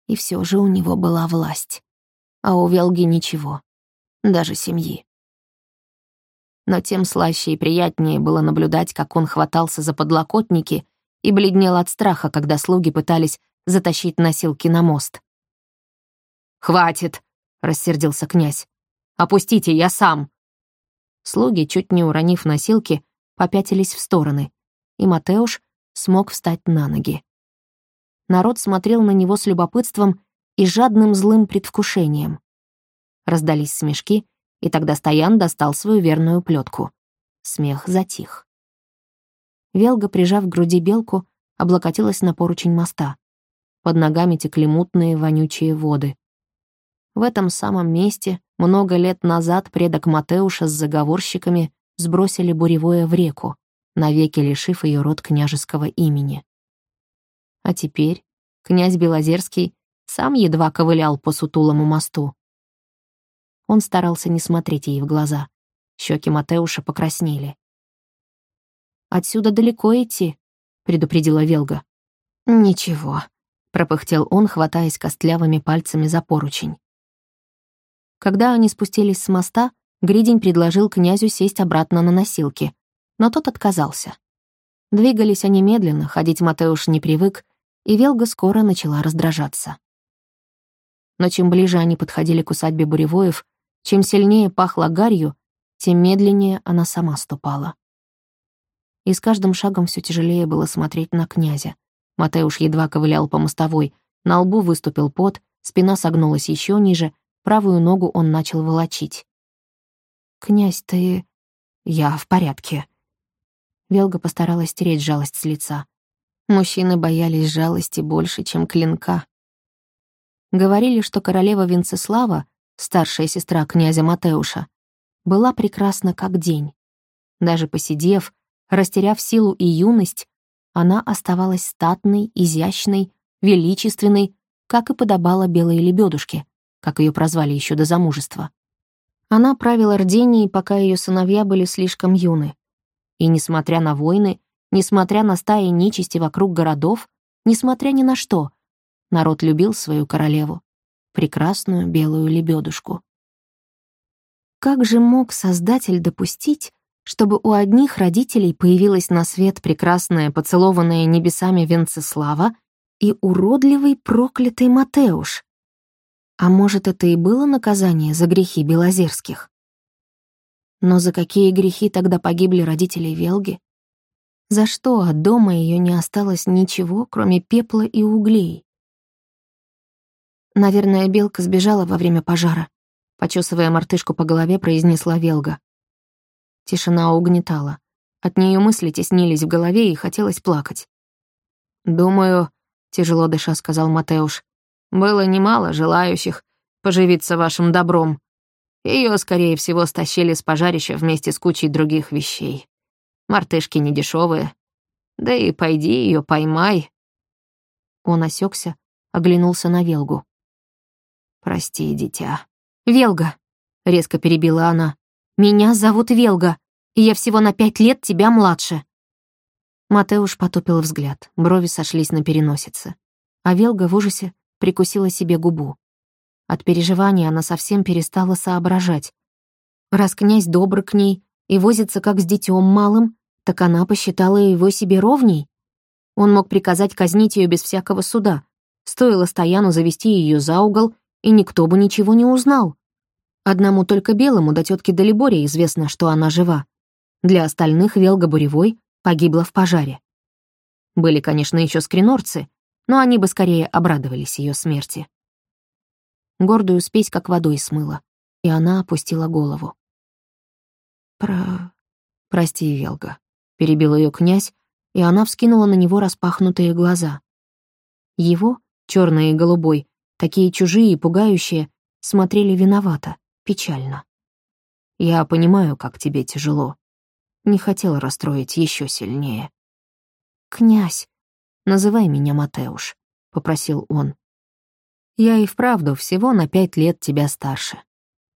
И все же у него была власть. А у Велги ничего даже семьи. Но тем слаще и приятнее было наблюдать, как он хватался за подлокотники и бледнел от страха, когда слуги пытались затащить носилки на мост. «Хватит!» — рассердился князь. «Опустите, я сам!» Слуги, чуть не уронив носилки, попятились в стороны, и Матеуш смог встать на ноги. народ смотрел на него с любопытством и жадным злым предвкушением. Раздались смешки, и тогда Стоян достал свою верную плетку. Смех затих. Велга, прижав к груди белку, облокотилась на поручень моста. Под ногами текли мутные вонючие воды. В этом самом месте много лет назад предок Матеуша с заговорщиками сбросили буревое в реку, навеки лишив ее род княжеского имени. А теперь князь Белозерский сам едва ковылял по сутулому мосту. Он старался не смотреть ей в глаза. Щеки Матеуша покраснели. «Отсюда далеко идти», — предупредила Велга. «Ничего», — пропыхтел он, хватаясь костлявыми пальцами за поручень. Когда они спустились с моста, Гридень предложил князю сесть обратно на носилки, но тот отказался. Двигались они медленно, ходить Матеуш не привык, и Велга скоро начала раздражаться. Но чем ближе они подходили к усадьбе Буревоев, чем сильнее пахло гарью, тем медленнее она сама ступала. И с каждым шагом все тяжелее было смотреть на князя. Матеуш едва ковылял по мостовой, на лбу выступил пот, спина согнулась еще ниже, правую ногу он начал волочить. «Князь, ты...» «Я в порядке». Велга постаралась стереть жалость с лица. Мужчины боялись жалости больше, чем клинка. Говорили, что королева Венцеслава старшая сестра князя Матеуша, была прекрасна как день. Даже посидев, растеряв силу и юность, она оставалась статной, изящной, величественной, как и подобала белой лебедушке, как ее прозвали еще до замужества. Она правила Рденией, пока ее сыновья были слишком юны. И несмотря на войны, несмотря на стаи нечисти вокруг городов, несмотря ни на что, народ любил свою королеву прекрасную белую лебедушку. Как же мог Создатель допустить, чтобы у одних родителей появилась на свет прекрасная, поцелованная небесами Венцеслава и уродливый проклятый Матеуш? А может, это и было наказание за грехи Белозерских? Но за какие грехи тогда погибли родители Велги? За что от дома ее не осталось ничего, кроме пепла и углей? Наверное, белка сбежала во время пожара. Почесывая мартышку по голове, произнесла Велга. Тишина угнетала. От нее мысли теснились в голове и хотелось плакать. «Думаю», — тяжело дыша сказал Матеуш, «было немало желающих поживиться вашим добром. Ее, скорее всего, стащили с пожарища вместе с кучей других вещей. Мартышки недешевые. Да и пойди ее поймай». Он осекся, оглянулся на Велгу. «Прости, дитя». «Велга», — резко перебила она. «Меня зовут Велга, и я всего на пять лет тебя младше». Матеуш потупил взгляд, брови сошлись на переносице. А Велга в ужасе прикусила себе губу. От переживания она совсем перестала соображать. Раз князь добр к ней и возится как с детем малым, так она посчитала его себе ровней. Он мог приказать казнить ее без всякого суда. Стоило Стояну завести ее за угол и никто бы ничего не узнал. Одному только Белому до тетки Далиборе известно, что она жива. Для остальных Велга Буревой погибла в пожаре. Были, конечно, еще скринорцы, но они бы скорее обрадовались ее смерти. Гордую спесь как водой смыла, и она опустила голову. «Про... прости, Велга», — перебил ее князь, и она вскинула на него распахнутые глаза. Его, черный и голубой, такие чужие и пугающие, смотрели виновато, печально. «Я понимаю, как тебе тяжело. Не хотела расстроить еще сильнее». «Князь, называй меня Матеуш», — попросил он. «Я и вправду всего на пять лет тебя старше.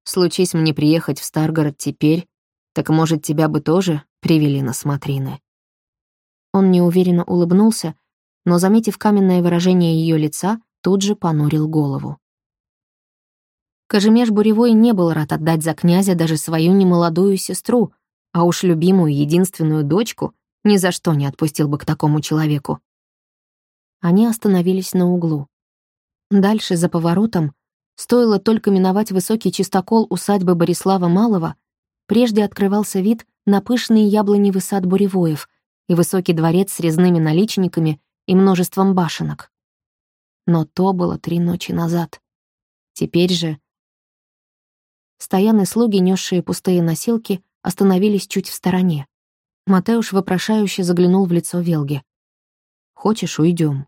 Случись мне приехать в Старгород теперь, так, может, тебя бы тоже привели на смотрины». Он неуверенно улыбнулся, но, заметив каменное выражение ее лица, тут же понурил голову. Кожемеш Буревой не был рад отдать за князя даже свою немолодую сестру, а уж любимую единственную дочку ни за что не отпустил бы к такому человеку. Они остановились на углу. Дальше, за поворотом, стоило только миновать высокий чистокол усадьбы Борислава Малого, прежде открывался вид на пышный яблоневый сад Буревоев и высокий дворец с резными наличниками и множеством башенок. Но то было три ночи назад. Теперь же... Стояны слуги, несшие пустые носилки, остановились чуть в стороне. Матеуш вопрошающе заглянул в лицо Велги. «Хочешь, уйдем?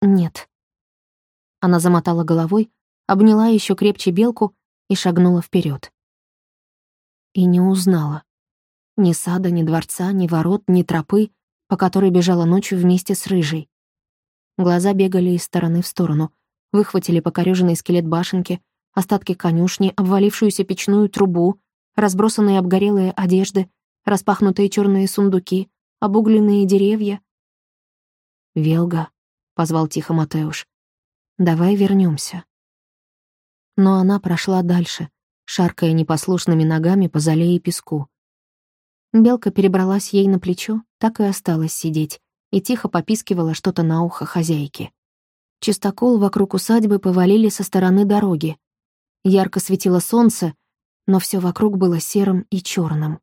«Нет». Она замотала головой, обняла еще крепче белку и шагнула вперед. И не узнала. Ни сада, ни дворца, ни ворот, ни тропы, по которой бежала ночью вместе с рыжей. Глаза бегали из стороны в сторону, выхватили покорёженный скелет башенки, остатки конюшни, обвалившуюся печную трубу, разбросанные обгорелые одежды, распахнутые черные сундуки, обугленные деревья. «Велга», — позвал тихо Матеуш, — «давай вернемся. Но она прошла дальше, шаркая непослушными ногами по зале и песку. Белка перебралась ей на плечо, так и осталась сидеть, и тихо попискивала что-то на ухо хозяйки. Чистокол вокруг усадьбы повалили со стороны дороги. Ярко светило солнце, но все вокруг было серым и черным.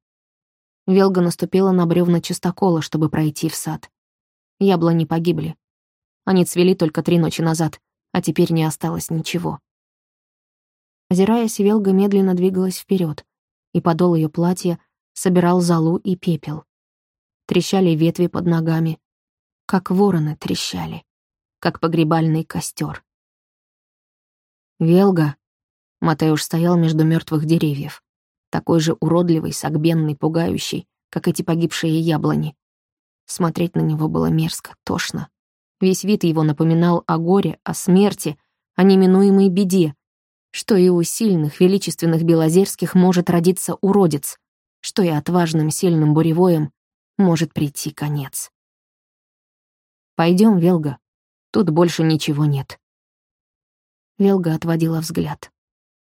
Велга наступила на бревна чистокола, чтобы пройти в сад. Яблони погибли. Они цвели только три ночи назад, а теперь не осталось ничего. Озираясь, Велга медленно двигалась вперед, и подол ее платья собирал золу и пепел. Трещали ветви под ногами, как вороны трещали, как погребальный костер. «Велга!» Матеуш стоял между мертвых деревьев такой же уродливый, согбенный, пугающий, как эти погибшие яблони. Смотреть на него было мерзко, тошно. Весь вид его напоминал о горе, о смерти, о неминуемой беде, что и у сильных, величественных Белозерских может родиться уродец, что и отважным, сильным буревоем может прийти конец. Пойдем, Велга, тут больше ничего нет». Велга отводила взгляд.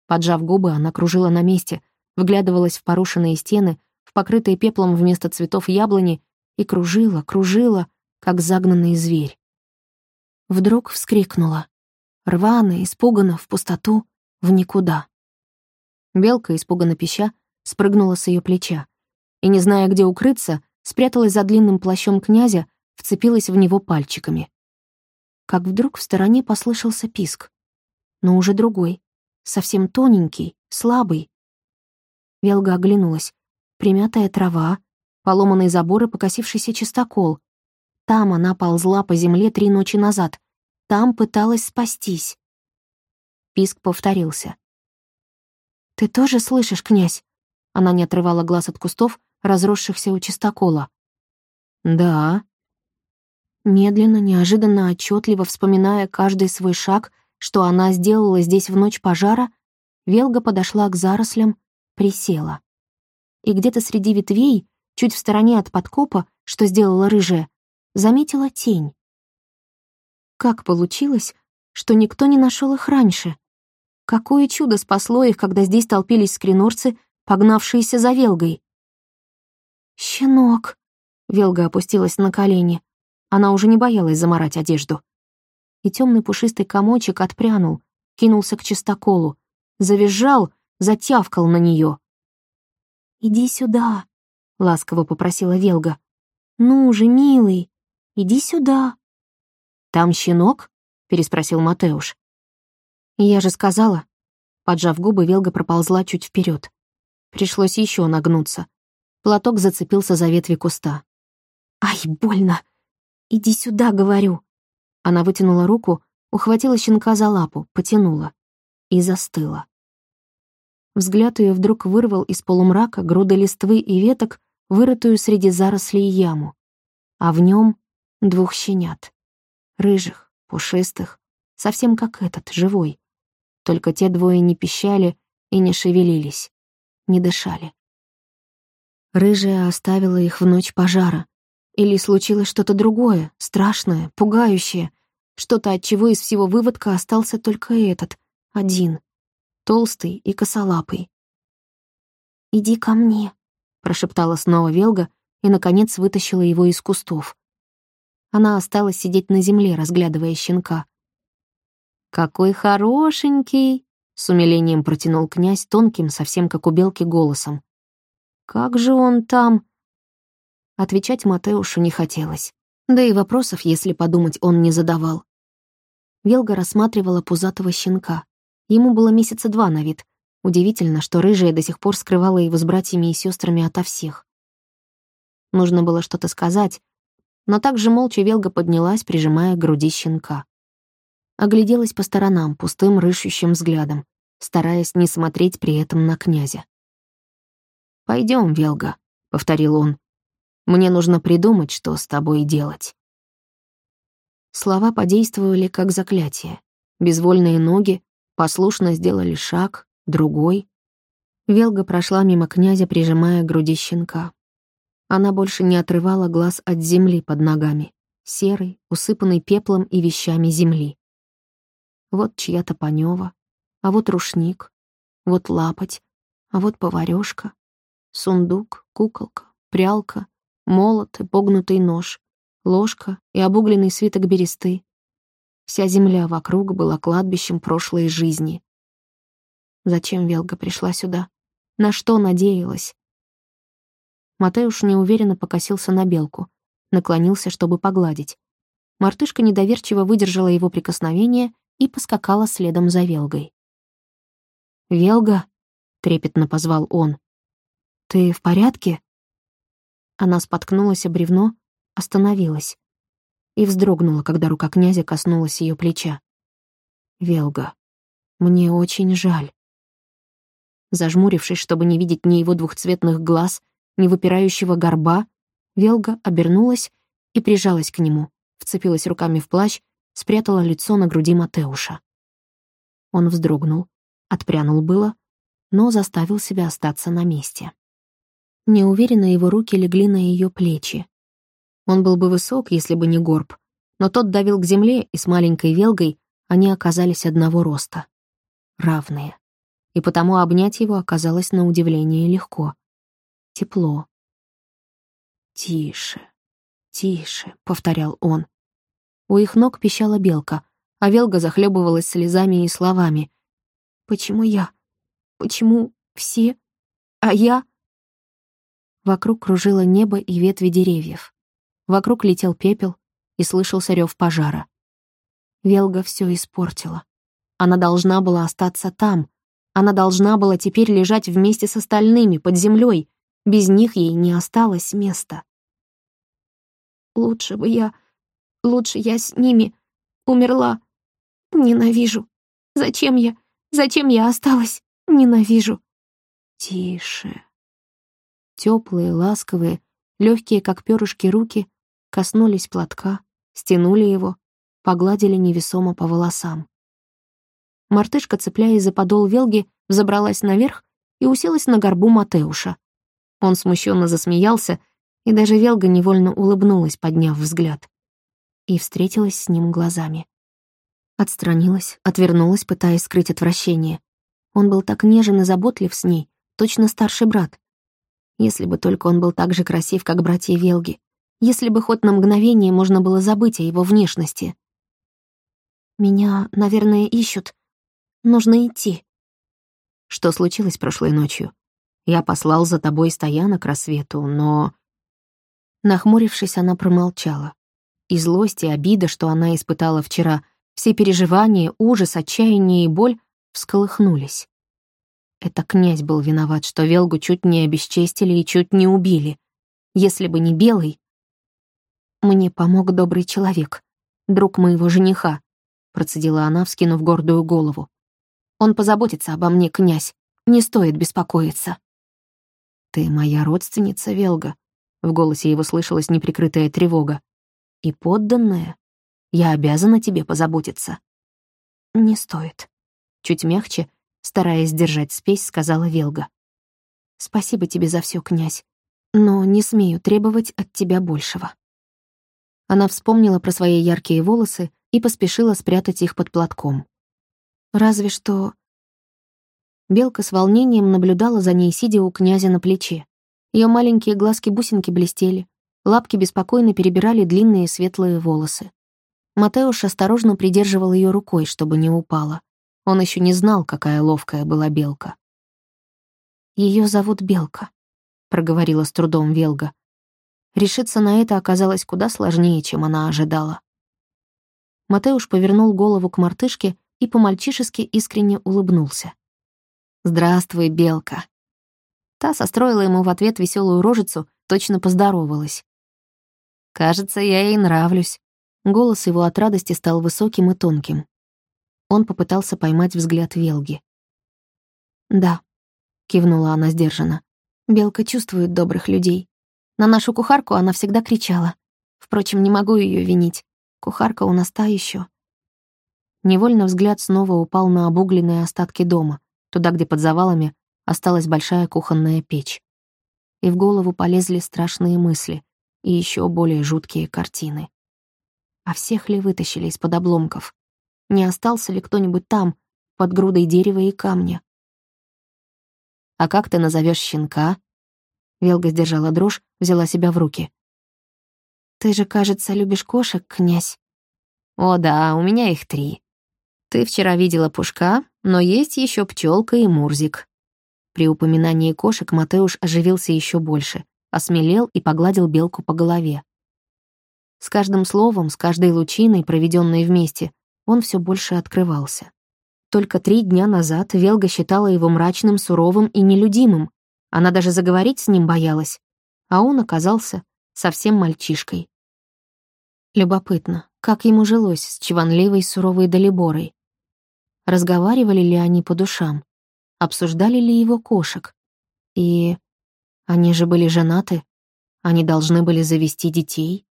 Поджав губы, она кружила на месте, вглядывалась в порушенные стены, в покрытые пеплом вместо цветов яблони и кружила, кружила, как загнанный зверь. Вдруг вскрикнула. Рвано, испуганно, в пустоту, в никуда. Белка, испуганно пища, спрыгнула с ее плеча и, не зная, где укрыться, спряталась за длинным плащом князя, вцепилась в него пальчиками. Как вдруг в стороне послышался писк, но уже другой, совсем тоненький, слабый, Велга оглянулась. Примятая трава, поломанный забор и покосившийся чистокол. Там она ползла по земле три ночи назад. Там пыталась спастись. Писк повторился. «Ты тоже слышишь, князь?» Она не отрывала глаз от кустов, разросшихся у чистокола. «Да». Медленно, неожиданно, отчетливо вспоминая каждый свой шаг, что она сделала здесь в ночь пожара, Велга подошла к зарослям, присела. И где-то среди ветвей, чуть в стороне от подкопа, что сделала рыжая, заметила тень. Как получилось, что никто не нашел их раньше? Какое чудо спасло их, когда здесь толпились скринорцы, погнавшиеся за Велгой? «Щенок!» — Велга опустилась на колени. Она уже не боялась заморать одежду. И темный пушистый комочек отпрянул, кинулся к чистоколу, завизжал, затявкал на нее. «Иди сюда», — ласково попросила Велга. «Ну же, милый, иди сюда». «Там щенок?» — переспросил Матеуш. «Я же сказала». Поджав губы, Велга проползла чуть вперед. Пришлось еще нагнуться. Платок зацепился за ветви куста. «Ай, больно! Иди сюда, говорю!» Она вытянула руку, ухватила щенка за лапу, потянула и застыла. Взгляд ее вдруг вырвал из полумрака груды листвы и веток, вырытую среди зарослей яму. А в нем двух щенят. Рыжих, пушистых, совсем как этот, живой. Только те двое не пищали и не шевелились, не дышали. Рыжая оставила их в ночь пожара. Или случилось что-то другое, страшное, пугающее, что-то, от чего из всего выводка остался только этот, один — толстый и косолапый. «Иди ко мне», — прошептала снова Велга и, наконец, вытащила его из кустов. Она осталась сидеть на земле, разглядывая щенка. «Какой хорошенький!» — с умилением протянул князь тонким, совсем как у белки, голосом. «Как же он там?» Отвечать Матеушу не хотелось. Да и вопросов, если подумать, он не задавал. Велга рассматривала пузатого щенка. Ему было месяца два на вид. Удивительно, что рыжая до сих пор скрывала его с братьями и сестрами ото всех. Нужно было что-то сказать, но также молча Велга поднялась, прижимая к груди щенка. Огляделась по сторонам пустым рыщущим взглядом, стараясь не смотреть при этом на князя. Пойдем, Велга», — повторил он. «Мне нужно придумать, что с тобой делать». Слова подействовали как заклятие. Безвольные ноги послушно сделали шаг, другой. Велга прошла мимо князя, прижимая к груди щенка. Она больше не отрывала глаз от земли под ногами, серой, усыпанной пеплом и вещами земли. Вот чья-то панёва, а вот рушник, вот лапоть, а вот поварёшка, сундук, куколка, прялка, молот и погнутый нож, ложка и обугленный свиток бересты. Вся земля вокруг была кладбищем прошлой жизни. Зачем Велга пришла сюда? На что надеялась? Матеуш неуверенно покосился на белку, наклонился, чтобы погладить. Мартышка недоверчиво выдержала его прикосновение и поскакала следом за Велгой. «Велга?» — трепетно позвал он. «Ты в порядке?» Она споткнулась о бревно, остановилась и вздрогнула, когда рука князя коснулась ее плеча. «Велга, мне очень жаль». Зажмурившись, чтобы не видеть ни его двухцветных глаз, ни выпирающего горба, Велга обернулась и прижалась к нему, вцепилась руками в плащ, спрятала лицо на груди Матеуша. Он вздрогнул, отпрянул было, но заставил себя остаться на месте. Неуверенно его руки легли на ее плечи. Он был бы высок, если бы не горб, но тот давил к земле, и с маленькой Велгой они оказались одного роста. Равные. И потому обнять его оказалось на удивление легко — тепло. «Тише, тише», — повторял он. У их ног пищала белка, а Велга захлебывалась слезами и словами. «Почему я? Почему все? А я?» Вокруг кружило небо и ветви деревьев. Вокруг летел пепел и слышался рев пожара. Велга все испортила. Она должна была остаться там. Она должна была теперь лежать вместе с остальными, под землей, без них ей не осталось места. Лучше бы я... Лучше я с ними умерла. Ненавижу. Зачем я... Зачем я осталась? Ненавижу. Тише. Теплые, ласковые, легкие, как перышки, руки коснулись платка, стянули его, погладили невесомо по волосам. Мартышка, цепляясь за подол велги, взобралась наверх и уселась на горбу Матеуша. Он смущенно засмеялся, и даже Велга невольно улыбнулась, подняв взгляд. И встретилась с ним глазами. Отстранилась, отвернулась, пытаясь скрыть отвращение. Он был так нежен и заботлив с ней, точно старший брат. Если бы только он был так же красив, как братья Велги. Если бы хоть на мгновение можно было забыть о его внешности. «Меня, наверное, ищут. Нужно идти». Что случилось прошлой ночью? Я послал за тобой стоянок к рассвету, но...» Нахмурившись, она промолчала. И злость, и обида, что она испытала вчера, все переживания, ужас, отчаяние и боль всколыхнулись. Это князь был виноват, что Велгу чуть не обесчестили и чуть не убили. Если бы не Белый... «Мне помог добрый человек, друг моего жениха», процедила она, вскинув гордую голову. «Он позаботится обо мне, князь. Не стоит беспокоиться». «Ты моя родственница, Велга», — в голосе его слышалась неприкрытая тревога. «И подданная. Я обязана тебе позаботиться». «Не стоит», — чуть мягче, стараясь сдержать спесь, сказала Велга. «Спасибо тебе за все, князь, но не смею требовать от тебя большего». Она вспомнила про свои яркие волосы и поспешила спрятать их под платком. «Разве что Белка с волнением наблюдала за ней, сидя у князя на плече. Ее маленькие глазки-бусинки блестели, лапки беспокойно перебирали длинные светлые волосы. Матеуш осторожно придерживал ее рукой, чтобы не упала. Он еще не знал, какая ловкая была белка. Ее зовут Белка», — проговорила с трудом Велга. Решиться на это оказалось куда сложнее, чем она ожидала. Матеуш повернул голову к мартышке и по-мальчишески искренне улыбнулся. «Здравствуй, белка». Та состроила ему в ответ веселую рожицу, точно поздоровалась. «Кажется, я ей нравлюсь». Голос его от радости стал высоким и тонким. Он попытался поймать взгляд Велги. «Да», — кивнула она сдержанно. «Белка чувствует добрых людей. На нашу кухарку она всегда кричала. Впрочем, не могу ее винить. Кухарка у нас та еще. Невольно взгляд снова упал на обугленные остатки дома, туда, где под завалами осталась большая кухонная печь. И в голову полезли страшные мысли и еще более жуткие картины. А всех ли вытащили из-под обломков? Не остался ли кто-нибудь там, под грудой дерева и камня? «А как ты назовешь щенка?» Велга сдержала дрожь, взяла себя в руки. «Ты же, кажется, любишь кошек, князь?» «О да, у меня их три. Ты вчера видела пушка, но есть еще пчелка и мурзик». При упоминании кошек Матеуш оживился еще больше, осмелел и погладил белку по голове. С каждым словом, с каждой лучиной, проведенной вместе, он все больше открывался. Только три дня назад Велга считала его мрачным, суровым и нелюдимым. Она даже заговорить с ним боялась. А он оказался совсем мальчишкой. Любопытно, как ему жилось с чванливой суровой Далиборой. Разговаривали ли они по душам? Обсуждали ли его кошек? И они же были женаты. Они должны были завести детей.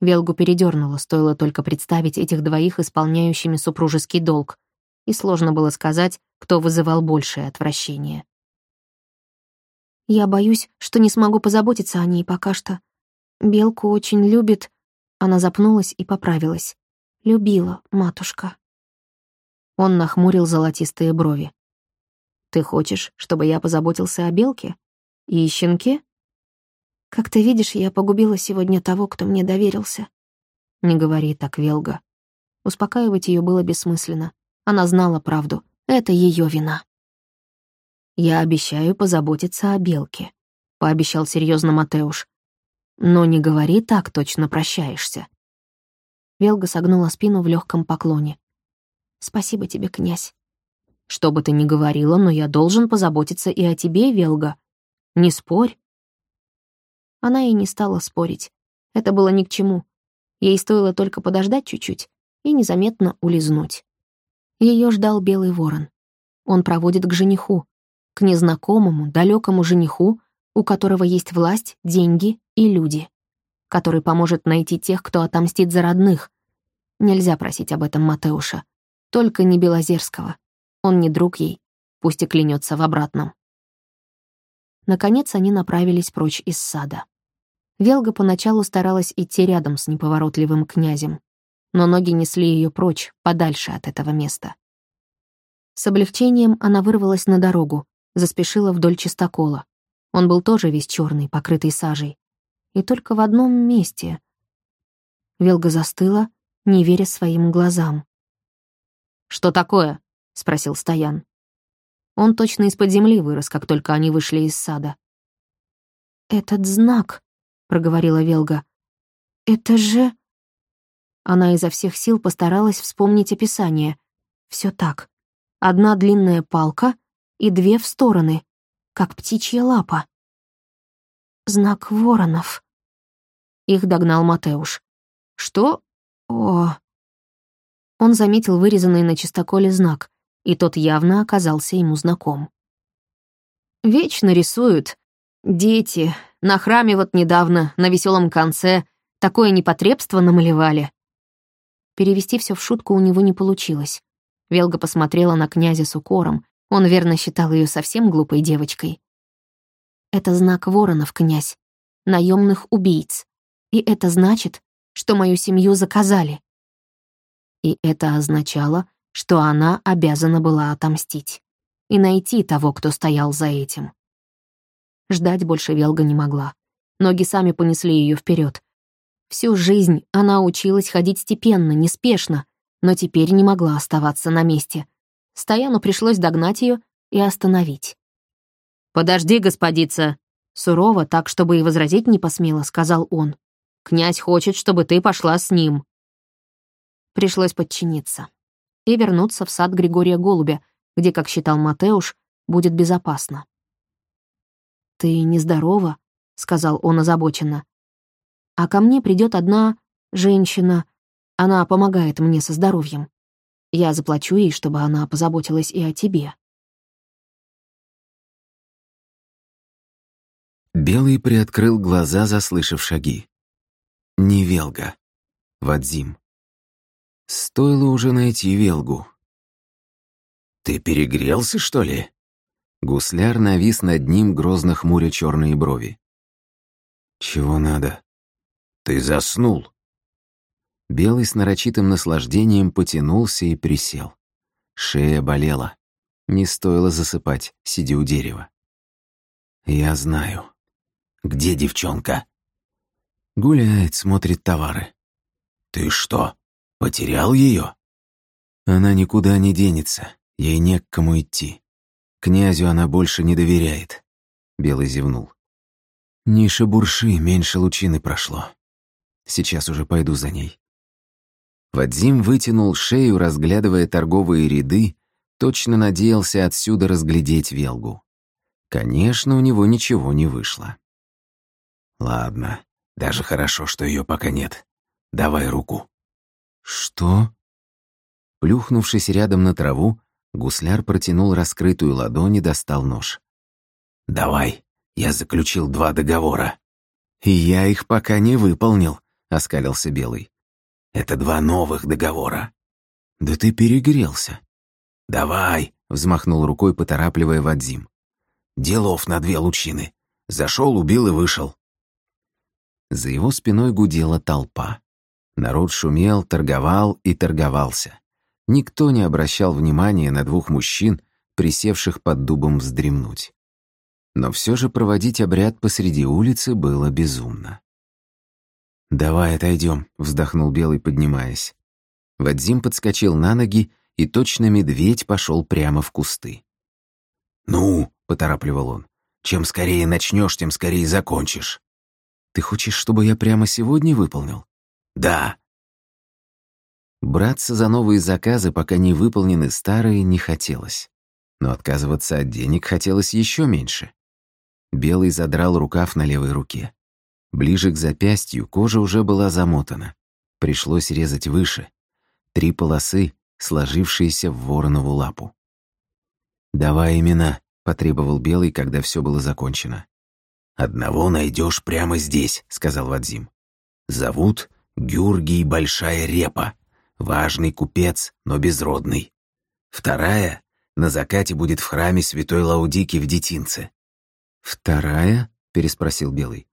Велгу передернуло, стоило только представить этих двоих исполняющими супружеский долг, и сложно было сказать, кто вызывал большее отвращение. Я боюсь, что не смогу позаботиться о ней пока что. Белку очень любит...» Она запнулась и поправилась. «Любила, матушка». Он нахмурил золотистые брови. «Ты хочешь, чтобы я позаботился о белке? И щенке?» «Как ты видишь, я погубила сегодня того, кто мне доверился». «Не говори так, Велга». Успокаивать ее было бессмысленно. Она знала правду. Это ее вина. «Я обещаю позаботиться о белке», — пообещал серьезно Матеуш. «Но не говори так, точно прощаешься». Велга согнула спину в легком поклоне. «Спасибо тебе, князь». «Что бы ты ни говорила, но я должен позаботиться и о тебе, Велга. Не спорь». Она и не стала спорить. Это было ни к чему. Ей стоило только подождать чуть-чуть и незаметно улизнуть. Ее ждал белый ворон. Он проводит к жениху, к незнакомому, далекому жениху, у которого есть власть, деньги и люди, который поможет найти тех, кто отомстит за родных. Нельзя просить об этом Матеуша. Только не Белозерского. Он не друг ей, пусть и клянется в обратном. Наконец они направились прочь из сада. Велга поначалу старалась идти рядом с неповоротливым князем, но ноги несли ее прочь, подальше от этого места. С облегчением она вырвалась на дорогу, заспешила вдоль чистокола. Он был тоже весь черный, покрытый сажей. И только в одном месте. Велга застыла, не веря своим глазам. «Что такое?» — спросил Стоян. Он точно из-под земли вырос, как только они вышли из сада. «Этот знак», — проговорила Велга. «Это же...» Она изо всех сил постаралась вспомнить описание. Все так. Одна длинная палка, и две в стороны, как птичья лапа. Знак воронов. Их догнал Матеуш. Что? О... Он заметил вырезанный на чистоколе знак, и тот явно оказался ему знаком. Вечно рисуют. Дети. На храме вот недавно, на веселом конце, такое непотребство намалевали. Перевести все в шутку у него не получилось. Велга посмотрела на князя с укором, он верно считал ее совсем глупой девочкой. Это знак воронов, князь, наемных убийц. И это значит, что мою семью заказали. И это означало, что она обязана была отомстить и найти того, кто стоял за этим. Ждать больше Велга не могла. Ноги сами понесли ее вперед. Всю жизнь она училась ходить степенно, неспешно, но теперь не могла оставаться на месте — Стояну пришлось догнать ее и остановить. «Подожди, господица!» Сурово, так, чтобы и возразить не посмела, сказал он. «Князь хочет, чтобы ты пошла с ним». Пришлось подчиниться и вернуться в сад Григория Голубя, где, как считал Матеуш, будет безопасно. «Ты нездорова», — сказал он озабоченно. «А ко мне придет одна женщина. Она помогает мне со здоровьем. Я заплачу ей, чтобы она позаботилась и о тебе». Белый приоткрыл глаза, заслышав шаги. Не Велга. Вадзим. Стоило уже найти Велгу. «Ты перегрелся, что ли?» Гусляр навис над ним, грозно хмуря черные брови. «Чего надо?» «Ты заснул». Белый с нарочитым наслаждением потянулся и присел. Шея болела. Не стоило засыпать, сидя у дерева. «Я знаю. Где девчонка?» «Гуляет, смотрит товары». «Ты что, потерял ее?» «Она никуда не денется. Ей не к кому идти. Князю она больше не доверяет. Белый зевнул. Ни шебурши, меньше лучины прошло. Сейчас уже пойду за ней. Вадим вытянул шею, разглядывая торговые ряды, точно надеялся отсюда разглядеть Велгу. Конечно, у него ничего не вышло. Ладно, даже хорошо, что ее пока нет. Давай руку. Что? Плюхнувшись рядом на траву, Гусляр протянул раскрытую ладонь и достал нож. «Давай, я заключил два договора». «И я их пока не выполнил», — оскалился Белый. «Это два новых договора». «Да ты перегрелся». «Давай», — взмахнул рукой, поторапливая Вадзим. «Делов на две лучины. Зашел, убил и вышел». За его спиной гудела толпа. Народ шумел, торговал и торговался. Никто не обращал внимания на двух мужчин, присевших под дубом вздремнуть. Но все же проводить обряд посреди улицы было безумно. «Давай отойдем», — вздохнул Белый, поднимаясь. Вадзим подскочил на ноги, и точно медведь пошел прямо в кусты. «Ну», — поторапливал он, — «чем скорее начнешь, тем скорее закончишь». «Ты хочешь, чтобы я прямо сегодня выполнил?» «Да», Браться за новые заказы, пока не выполнены старые, не хотелось. Но отказываться от денег хотелось еще меньше. Белый задрал рукав на левой руке. Ближе к запястью кожа уже была замотана. Пришлось резать выше. Три полосы, сложившиеся в воронову лапу. «Давай имена», — потребовал Белый, когда все было закончено. «Одного найдешь прямо здесь», — сказал Вадзим. «Зовут Гюргий Большая Репа. Важный купец, но безродный. Вторая на закате будет в храме святой Лаудики в Детинце. «Вторая?» — переспросил Белый.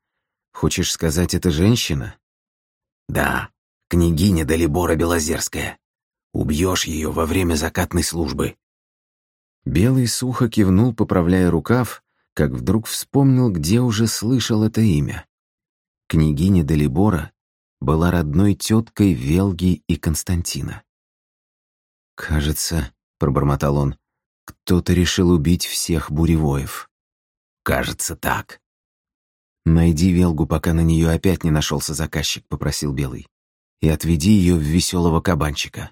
«Хочешь сказать, это женщина?» «Да, княгиня Далибора Белозерская. Убьешь ее во время закатной службы». Белый сухо кивнул, поправляя рукав, как вдруг вспомнил, где уже слышал это имя. Княгиня Далибора была родной теткой Велги и Константина. «Кажется», — пробормотал он, — «кто-то решил убить всех буревоев». «Кажется, так». «Найди Велгу, пока на нее опять не нашелся заказчик», — попросил Белый. «И отведи ее в веселого кабанчика.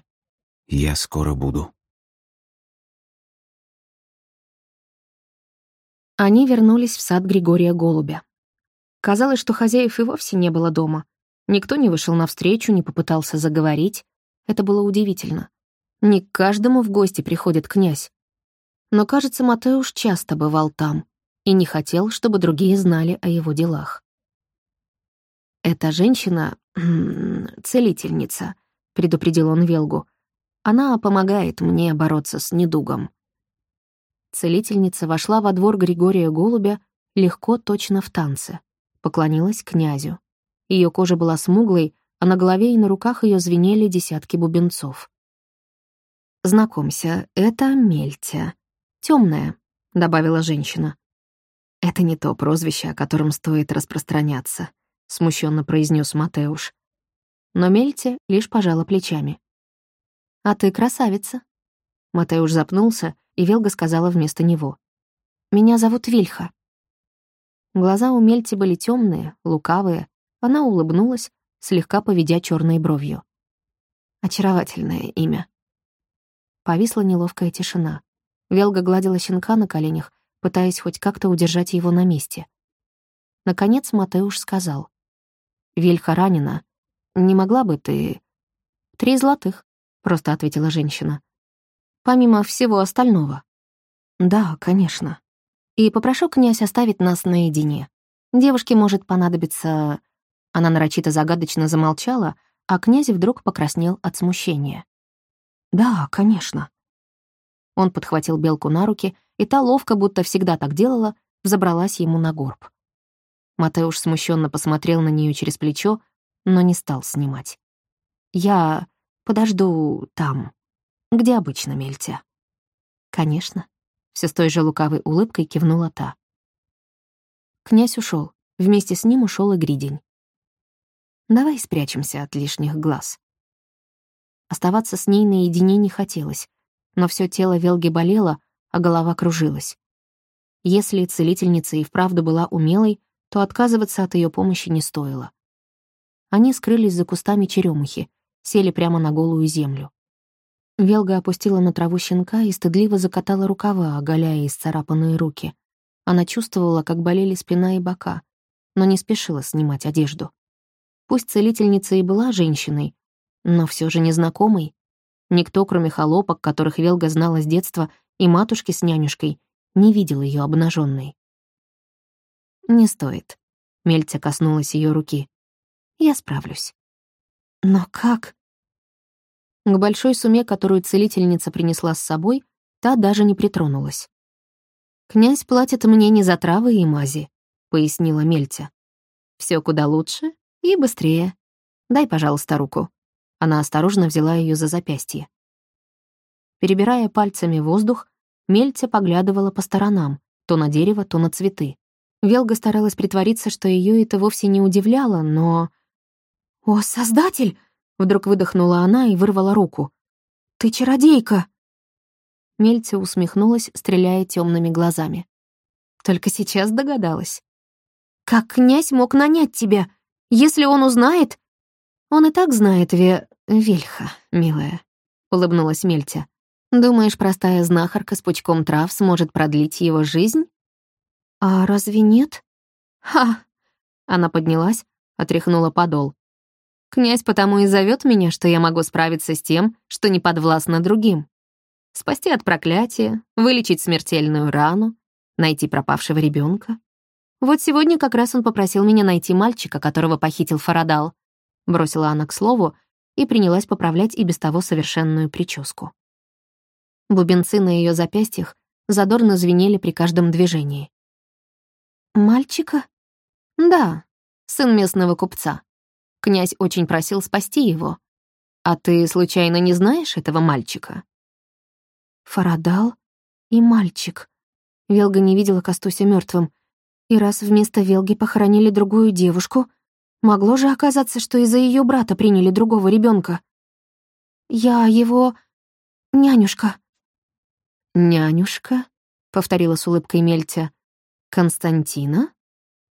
Я скоро буду». Они вернулись в сад Григория Голубя. Казалось, что хозяев и вовсе не было дома — Никто не вышел навстречу, не попытался заговорить. Это было удивительно. Не к каждому в гости приходит князь. Но, кажется, Матеуш часто бывал там и не хотел, чтобы другие знали о его делах. «Эта женщина — целительница», — предупредил он Велгу. «Она помогает мне бороться с недугом». Целительница вошла во двор Григория Голубя легко, точно в танце, поклонилась князю. Ее кожа была смуглой, а на голове и на руках ее звенели десятки бубенцов. «Знакомься, это Мельтя. Темная», — добавила женщина. «Это не то прозвище, о котором стоит распространяться», — смущенно произнес Матеуш. Но Мельте лишь пожала плечами. «А ты красавица». Матеуш запнулся, и Велга сказала вместо него. «Меня зовут Вильха». Глаза у Мельти были темные, лукавые, она улыбнулась, слегка поведя черной бровью. Очаровательное имя. Повисла неловкая тишина. Велга гладила щенка на коленях, пытаясь хоть как-то удержать его на месте. Наконец Матеуш сказал. «Вильха ранена. Не могла бы ты...» «Три золотых», — просто ответила женщина. «Помимо всего остального». «Да, конечно. И попрошу князь оставить нас наедине. Девушке может понадобиться...» Она нарочито загадочно замолчала, а князь вдруг покраснел от смущения. «Да, конечно». Он подхватил белку на руки, и та ловко, будто всегда так делала, взобралась ему на горб. Матеуш смущенно посмотрел на нее через плечо, но не стал снимать. «Я подожду там, где обычно Мельтя». «Конечно», — все с той же лукавой улыбкой кивнула та. Князь ушел. Вместе с ним ушел и Гридень. Давай спрячемся от лишних глаз. Оставаться с ней наедине не хотелось, но все тело Велги болело, а голова кружилась. Если целительница и вправду была умелой, то отказываться от ее помощи не стоило. Они скрылись за кустами черемухи, сели прямо на голую землю. Велга опустила на траву щенка и стыдливо закатала рукава, оголяя исцарапанные руки. Она чувствовала, как болели спина и бока, но не спешила снимать одежду. Пусть целительница и была женщиной, но все же незнакомой. Никто, кроме холопок, которых Велга знала с детства, и матушки с нянюшкой, не видел ее обнаженной. «Не стоит», — Мельца коснулась ее руки. «Я справлюсь». «Но как?» К большой сумме, которую целительница принесла с собой, та даже не притронулась. «Князь платит мне не за травы и мази», — пояснила Мельтя. Все куда лучше и быстрее. Дай, пожалуйста, руку». Она осторожно взяла ее за запястье. Перебирая пальцами воздух, Мельтя поглядывала по сторонам, то на дерево, то на цветы. Велга старалась притвориться, что ее это вовсе не удивляло, но... «О, Создатель!» — вдруг выдохнула она и вырвала руку. «Ты чародейка!» Мельтя усмехнулась, стреляя темными глазами. Только сейчас догадалась. «Как князь мог нанять тебя? Если он узнает...» «Он и так знает, Ве... Вельха, милая», — улыбнулась Мельтя. «Думаешь, простая знахарка с пучком трав сможет продлить его жизнь?» «А разве нет?» «Ха!» Она поднялась, отряхнула подол. «Князь потому и зовет меня, что я могу справиться с тем, что не подвластно другим. Спасти от проклятия, вылечить смертельную рану, найти пропавшего ребенка. Вот сегодня как раз он попросил меня найти мальчика, которого похитил Фарадал. Бросила она к слову и принялась поправлять и без того совершенную прическу. Бубенцы на ее запястьях задорно звенели при каждом движении. «Мальчика?» «Да, сын местного купца. Князь очень просил спасти его. А ты, случайно, не знаешь этого мальчика?» Фарадал и мальчик. Велга не видела Костуся мертвым, и раз вместо Велги похоронили другую девушку, могло же оказаться, что из-за ее брата приняли другого ребенка. Я его... нянюшка. «Нянюшка?» — повторила с улыбкой Мельтя. «Константина?»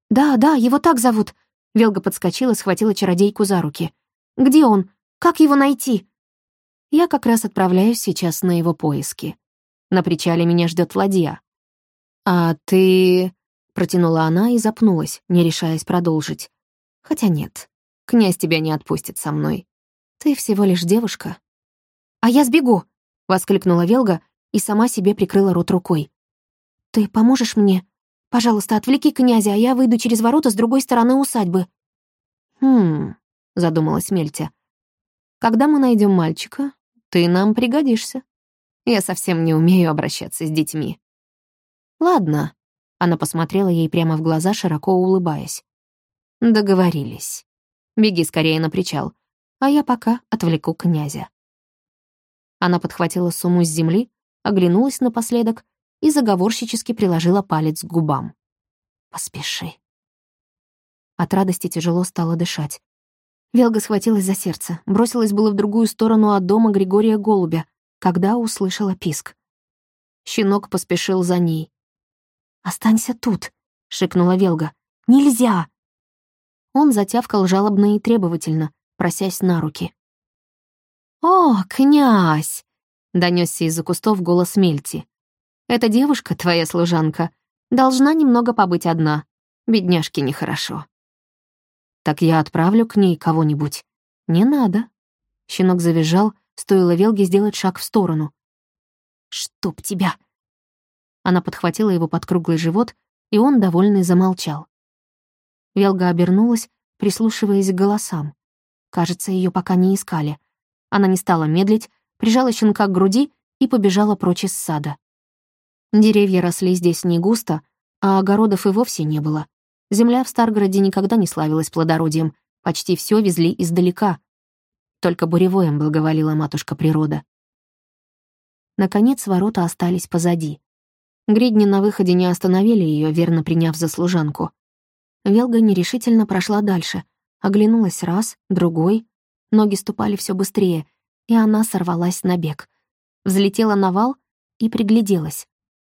«Да, да, его так зовут». Велга подскочила, схватила чародейку за руки. «Где он? Как его найти?» «Я как раз отправляюсь сейчас на его поиски. На причале меня ждет ладья». «А ты...» Протянула она и запнулась, не решаясь продолжить. Хотя нет, князь тебя не отпустит со мной. Ты всего лишь девушка. «А я сбегу!» — воскликнула Велга и сама себе прикрыла рот рукой. «Ты поможешь мне? Пожалуйста, отвлеки князя, а я выйду через ворота с другой стороны усадьбы». «Хм...» — задумалась Мельтя. «Когда мы найдем мальчика, ты нам пригодишься. Я совсем не умею обращаться с детьми». «Ладно», она посмотрела ей прямо в глаза, широко улыбаясь. «Договорились. Беги скорее на причал, а я пока отвлеку князя». Она подхватила сумму с земли, оглянулась напоследок и заговорщически приложила палец к губам. «Поспеши». От радости тяжело стало дышать. Велга схватилась за сердце, бросилась было в другую сторону от дома Григория Голубя, когда услышала писк. Щенок поспешил за ней. «Останься тут», — шикнула Велга. «Нельзя!» Он затявкал жалобно и требовательно, просясь на руки. «О, князь!» — донесся из-за кустов голос Мельти. «Эта девушка, твоя служанка, должна немного побыть одна. Бедняжке нехорошо». «Так я отправлю к ней кого-нибудь». «Не надо». Щенок завизжал, стоило Велге сделать шаг в сторону. «Чтоб тебя!» Она подхватила его под круглый живот, и он, довольный, замолчал. Велга обернулась, прислушиваясь к голосам. Кажется, ее пока не искали. Она не стала медлить, прижала щенка к груди и побежала прочь из сада. Деревья росли здесь не густо, а огородов и вовсе не было. Земля в Старгороде никогда не славилась плодородием, почти все везли издалека. Только буревоем благоволила матушка природа. Наконец ворота остались позади. Гридни на выходе не остановили ее, верно приняв за служанку. Велга нерешительно прошла дальше, оглянулась раз, другой. Ноги ступали все быстрее, и она сорвалась на бег. Взлетела на вал и пригляделась.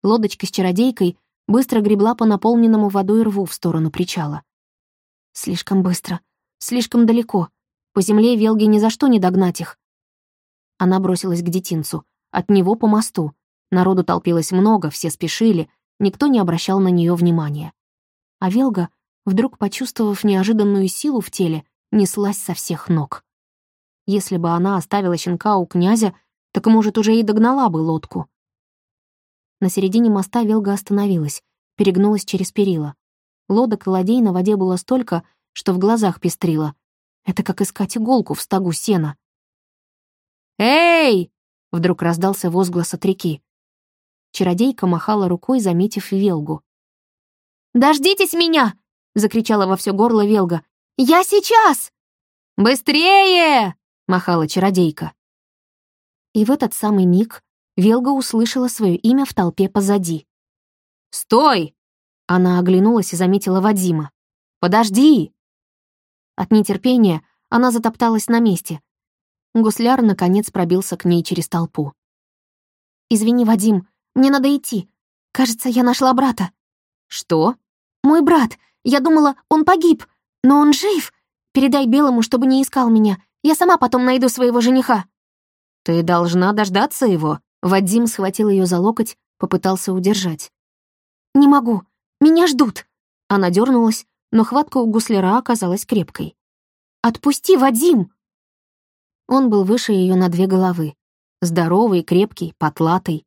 Лодочка с чародейкой быстро гребла по наполненному водой рву в сторону причала. Слишком быстро, слишком далеко. По земле Велге ни за что не догнать их. Она бросилась к детинцу, от него по мосту. Народу толпилось много, все спешили, никто не обращал на нее внимания. А Велга, вдруг почувствовав неожиданную силу в теле, неслась со всех ног. Если бы она оставила щенка у князя, так, может, уже и догнала бы лодку. На середине моста Велга остановилась, перегнулась через перила. Лодок и ладей на воде было столько, что в глазах пестрило. Это как искать иголку в стогу сена. «Эй!» — вдруг раздался возглас от реки. Чародейка махала рукой, заметив Велгу. «Дождитесь меня!» — закричала во все горло Велга. «Я сейчас!» «Быстрее!» — махала чародейка. И в этот самый миг Велга услышала свое имя в толпе позади. «Стой!» — она оглянулась и заметила Вадима. «Подожди!» От нетерпения она затопталась на месте. Гусляр, наконец, пробился к ней через толпу. «Извини, Вадим, мне надо идти. Кажется, я нашла брата». «Что?» «Мой брат. Я думала, он погиб. Но он жив. Передай Белому, чтобы не искал меня. Я сама потом найду своего жениха». «Ты должна дождаться его». Вадим схватил ее за локоть, попытался удержать. «Не могу. Меня ждут». Она дернулась, но хватка у гусляра оказалась крепкой. «Отпусти, Вадим!» Он был выше ее на две головы. Здоровый, крепкий, потлатый.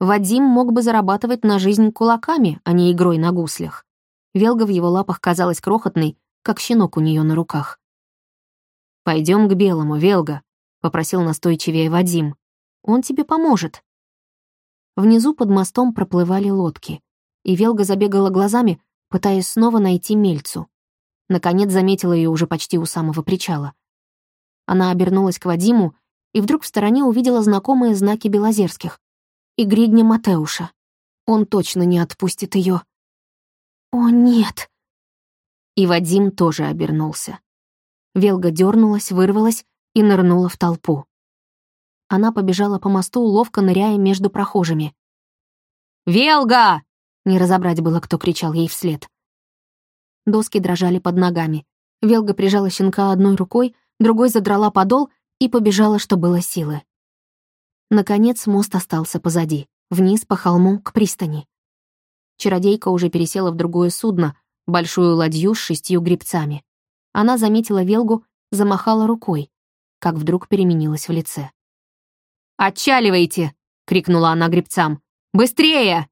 Вадим мог бы зарабатывать на жизнь кулаками, а не игрой на гуслях. Велга в его лапах казалась крохотной, как щенок у нее на руках. Пойдем к белому, Велга», — попросил настойчивее Вадим. «Он тебе поможет». Внизу под мостом проплывали лодки, и Велга забегала глазами, пытаясь снова найти мельцу. Наконец заметила ее уже почти у самого причала. Она обернулась к Вадиму и вдруг в стороне увидела знакомые знаки Белозерских и гридня Матеуша. Он точно не отпустит ее. «О, нет!» И Вадим тоже обернулся. Велга дернулась, вырвалась и нырнула в толпу. Она побежала по мосту, ловко ныряя между прохожими. «Велга!» — не разобрать было, кто кричал ей вслед. Доски дрожали под ногами. Велга прижала щенка одной рукой, другой задрала подол и побежала, что было силы. Наконец мост остался позади, вниз по холму к пристани. Чародейка уже пересела в другое судно, большую ладью с шестью грибцами. Она заметила Велгу, замахала рукой, как вдруг переменилась в лице. «Отчаливайте!» — крикнула она грибцам. «Быстрее!»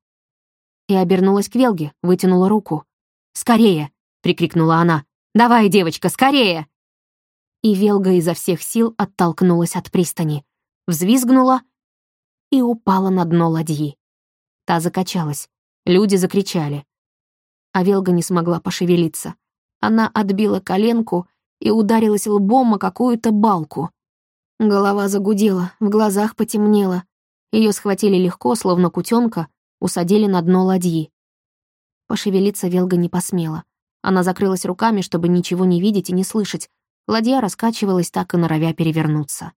И обернулась к Велге, вытянула руку. «Скорее!» — прикрикнула она. «Давай, девочка, скорее!» И Велга изо всех сил оттолкнулась от пристани, взвизгнула и упала на дно ладьи. Та закачалась, люди закричали. А Велга не смогла пошевелиться. Она отбила коленку и ударилась лбом о какую-то балку. Голова загудела, в глазах потемнело. Ее схватили легко, словно кутенка, усадили на дно ладьи. Пошевелиться Велга не посмела. Она закрылась руками, чтобы ничего не видеть и не слышать. Ладья раскачивалась так и норовя перевернуться.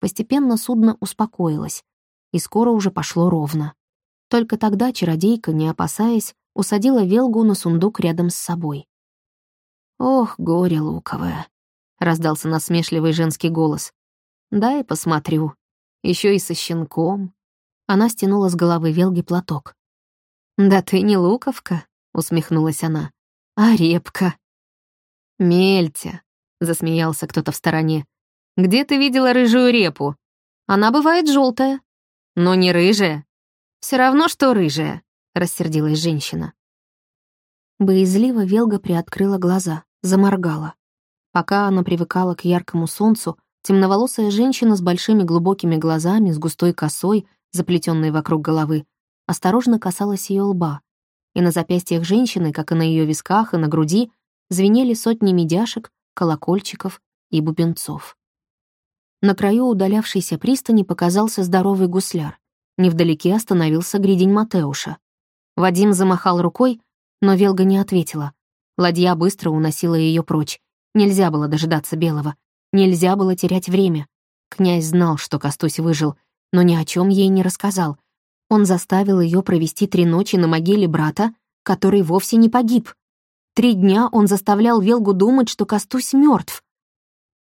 Постепенно судно успокоилось, и скоро уже пошло ровно. Только тогда чародейка, не опасаясь, усадила Велгу на сундук рядом с собой. «Ох, горе луковое!» — раздался насмешливый женский голос. Дай посмотрю. Еще и со щенком». Она стянула с головы Велги платок. «Да ты не луковка», — усмехнулась она, — «а репка». «Мельтя», — засмеялся кто-то в стороне, — «где ты видела рыжую репу? Она бывает желтая, но не рыжая. Все равно, что рыжая», — рассердилась женщина. Боязливо Велга приоткрыла глаза, заморгала. Пока она привыкала к яркому солнцу, темноволосая женщина с большими глубокими глазами, с густой косой, заплетенной вокруг головы, осторожно касалась ее лба, и на запястьях женщины, как и на ее висках и на груди, звенели сотни медяшек, колокольчиков и бубенцов. На краю удалявшейся пристани показался здоровый гусляр. Невдалеке остановился гридень Матеуша. Вадим замахал рукой, но Велга не ответила. Ладья быстро уносила ее прочь. Нельзя было дожидаться Белого. Нельзя было терять время. Князь знал, что Костусь выжил, но ни о чем ей не рассказал. Он заставил ее провести три ночи на могиле брата, который вовсе не погиб. Три дня он заставлял Велгу думать, что Костусь мертв.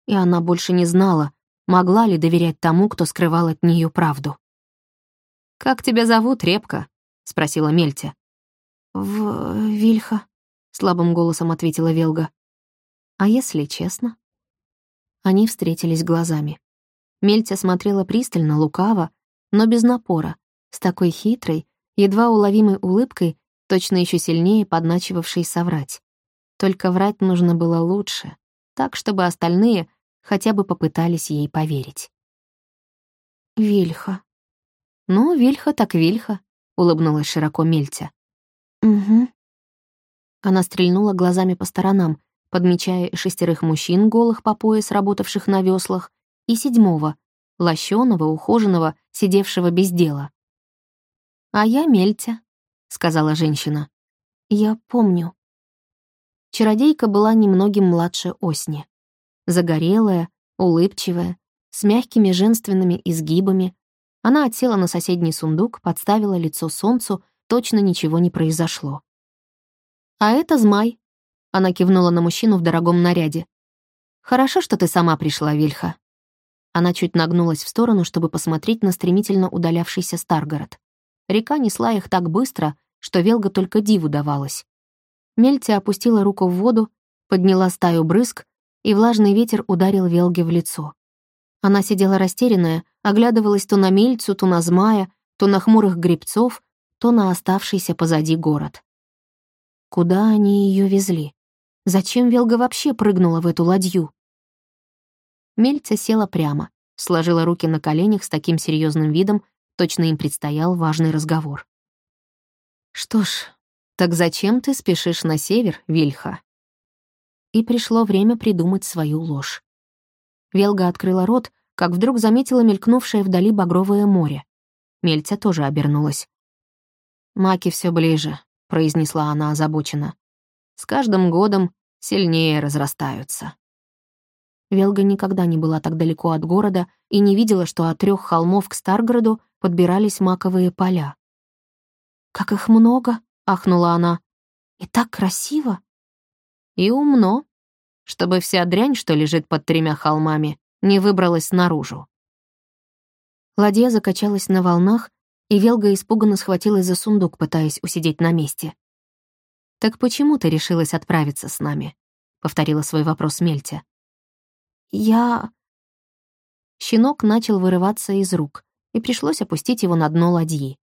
И она больше не знала, могла ли доверять тому, кто скрывал от нее правду. «Как тебя зовут, Репка?» — спросила Мельтя. «В... Вильха», — слабым голосом ответила Велга. «А если честно?» Они встретились глазами. Мельтя смотрела пристально, лукаво, но без напора, с такой хитрой, едва уловимой улыбкой, точно еще сильнее подначивавшей соврать. Только врать нужно было лучше, так, чтобы остальные хотя бы попытались ей поверить. «Вильха». «Ну, Вильха так Вильха», — улыбнулась широко Мельтя. «Угу». Она стрельнула глазами по сторонам, подмечая шестерых мужчин, голых по пояс, работавших на веслах, и седьмого, лощеного, ухоженного, сидевшего без дела. «А я Мельтя», — сказала женщина. «Я помню». Чародейка была немногим младше Осни. Загорелая, улыбчивая, с мягкими женственными изгибами. Она отсела на соседний сундук, подставила лицо солнцу точно ничего не произошло. «А это Змай», — она кивнула на мужчину в дорогом наряде. «Хорошо, что ты сама пришла, Вильха». Она чуть нагнулась в сторону, чтобы посмотреть на стремительно удалявшийся Старгород. Река несла их так быстро, что Велга только диву давалась. Мельтя опустила руку в воду, подняла стаю брызг, и влажный ветер ударил Велге в лицо. Она сидела растерянная, оглядывалась то на мельцу, то на змая, то на хмурых грибцов, то на оставшийся позади город. Куда они ее везли? Зачем Велга вообще прыгнула в эту ладью? Мельца села прямо, сложила руки на коленях с таким серьезным видом, точно им предстоял важный разговор. «Что ж, так зачем ты спешишь на север, Вильха?» И пришло время придумать свою ложь. Велга открыла рот, как вдруг заметила мелькнувшее вдали багровое море. Мельца тоже обернулась. «Маки все ближе», — произнесла она озабоченно. «С каждым годом сильнее разрастаются». Велга никогда не была так далеко от города и не видела, что от трех холмов к Старгороду подбирались маковые поля. «Как их много!» — ахнула она. «И так красиво!» «И умно, чтобы вся дрянь, что лежит под тремя холмами, не выбралась наружу». Ладья закачалась на волнах, и Велга испуганно схватилась за сундук, пытаясь усидеть на месте. «Так почему ты решилась отправиться с нами?» — повторила свой вопрос Мельтя. «Я...» Щенок начал вырываться из рук, и пришлось опустить его на дно ладьи.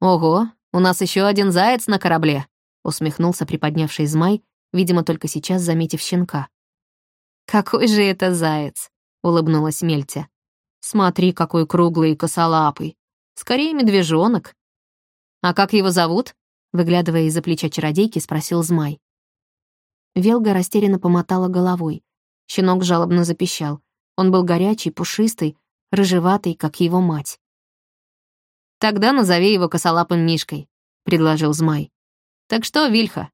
«Ого, у нас еще один заяц на корабле!» — усмехнулся приподнявший змай, видимо, только сейчас заметив щенка. «Какой же это заяц!» — улыбнулась Мельтя. «Смотри, какой круглый и косолапый. Скорее медвежонок. А как его зовут? Выглядывая из-за плеча чародейки, спросил Змай. Велга растерянно помотала головой. Щенок жалобно запищал. Он был горячий, пушистый, рыжеватый, как его мать. «Тогда назови его косолапым Мишкой», — предложил Змай. «Так что, Вильха,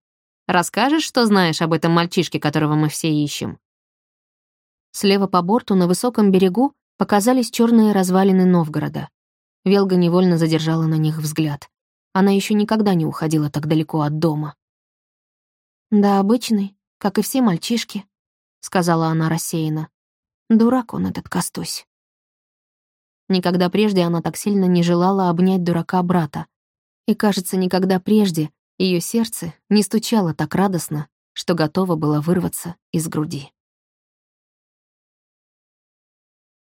расскажешь, что знаешь об этом мальчишке, которого мы все ищем?» Слева по борту на высоком берегу показались черные развалины Новгорода. Велга невольно задержала на них взгляд. Она еще никогда не уходила так далеко от дома. «Да, обычный, как и все мальчишки», — сказала она рассеянно. Дурак он этот Костусь. Никогда прежде она так сильно не желала обнять дурака брата. И, кажется, никогда прежде ее сердце не стучало так радостно, что готово было вырваться из груди.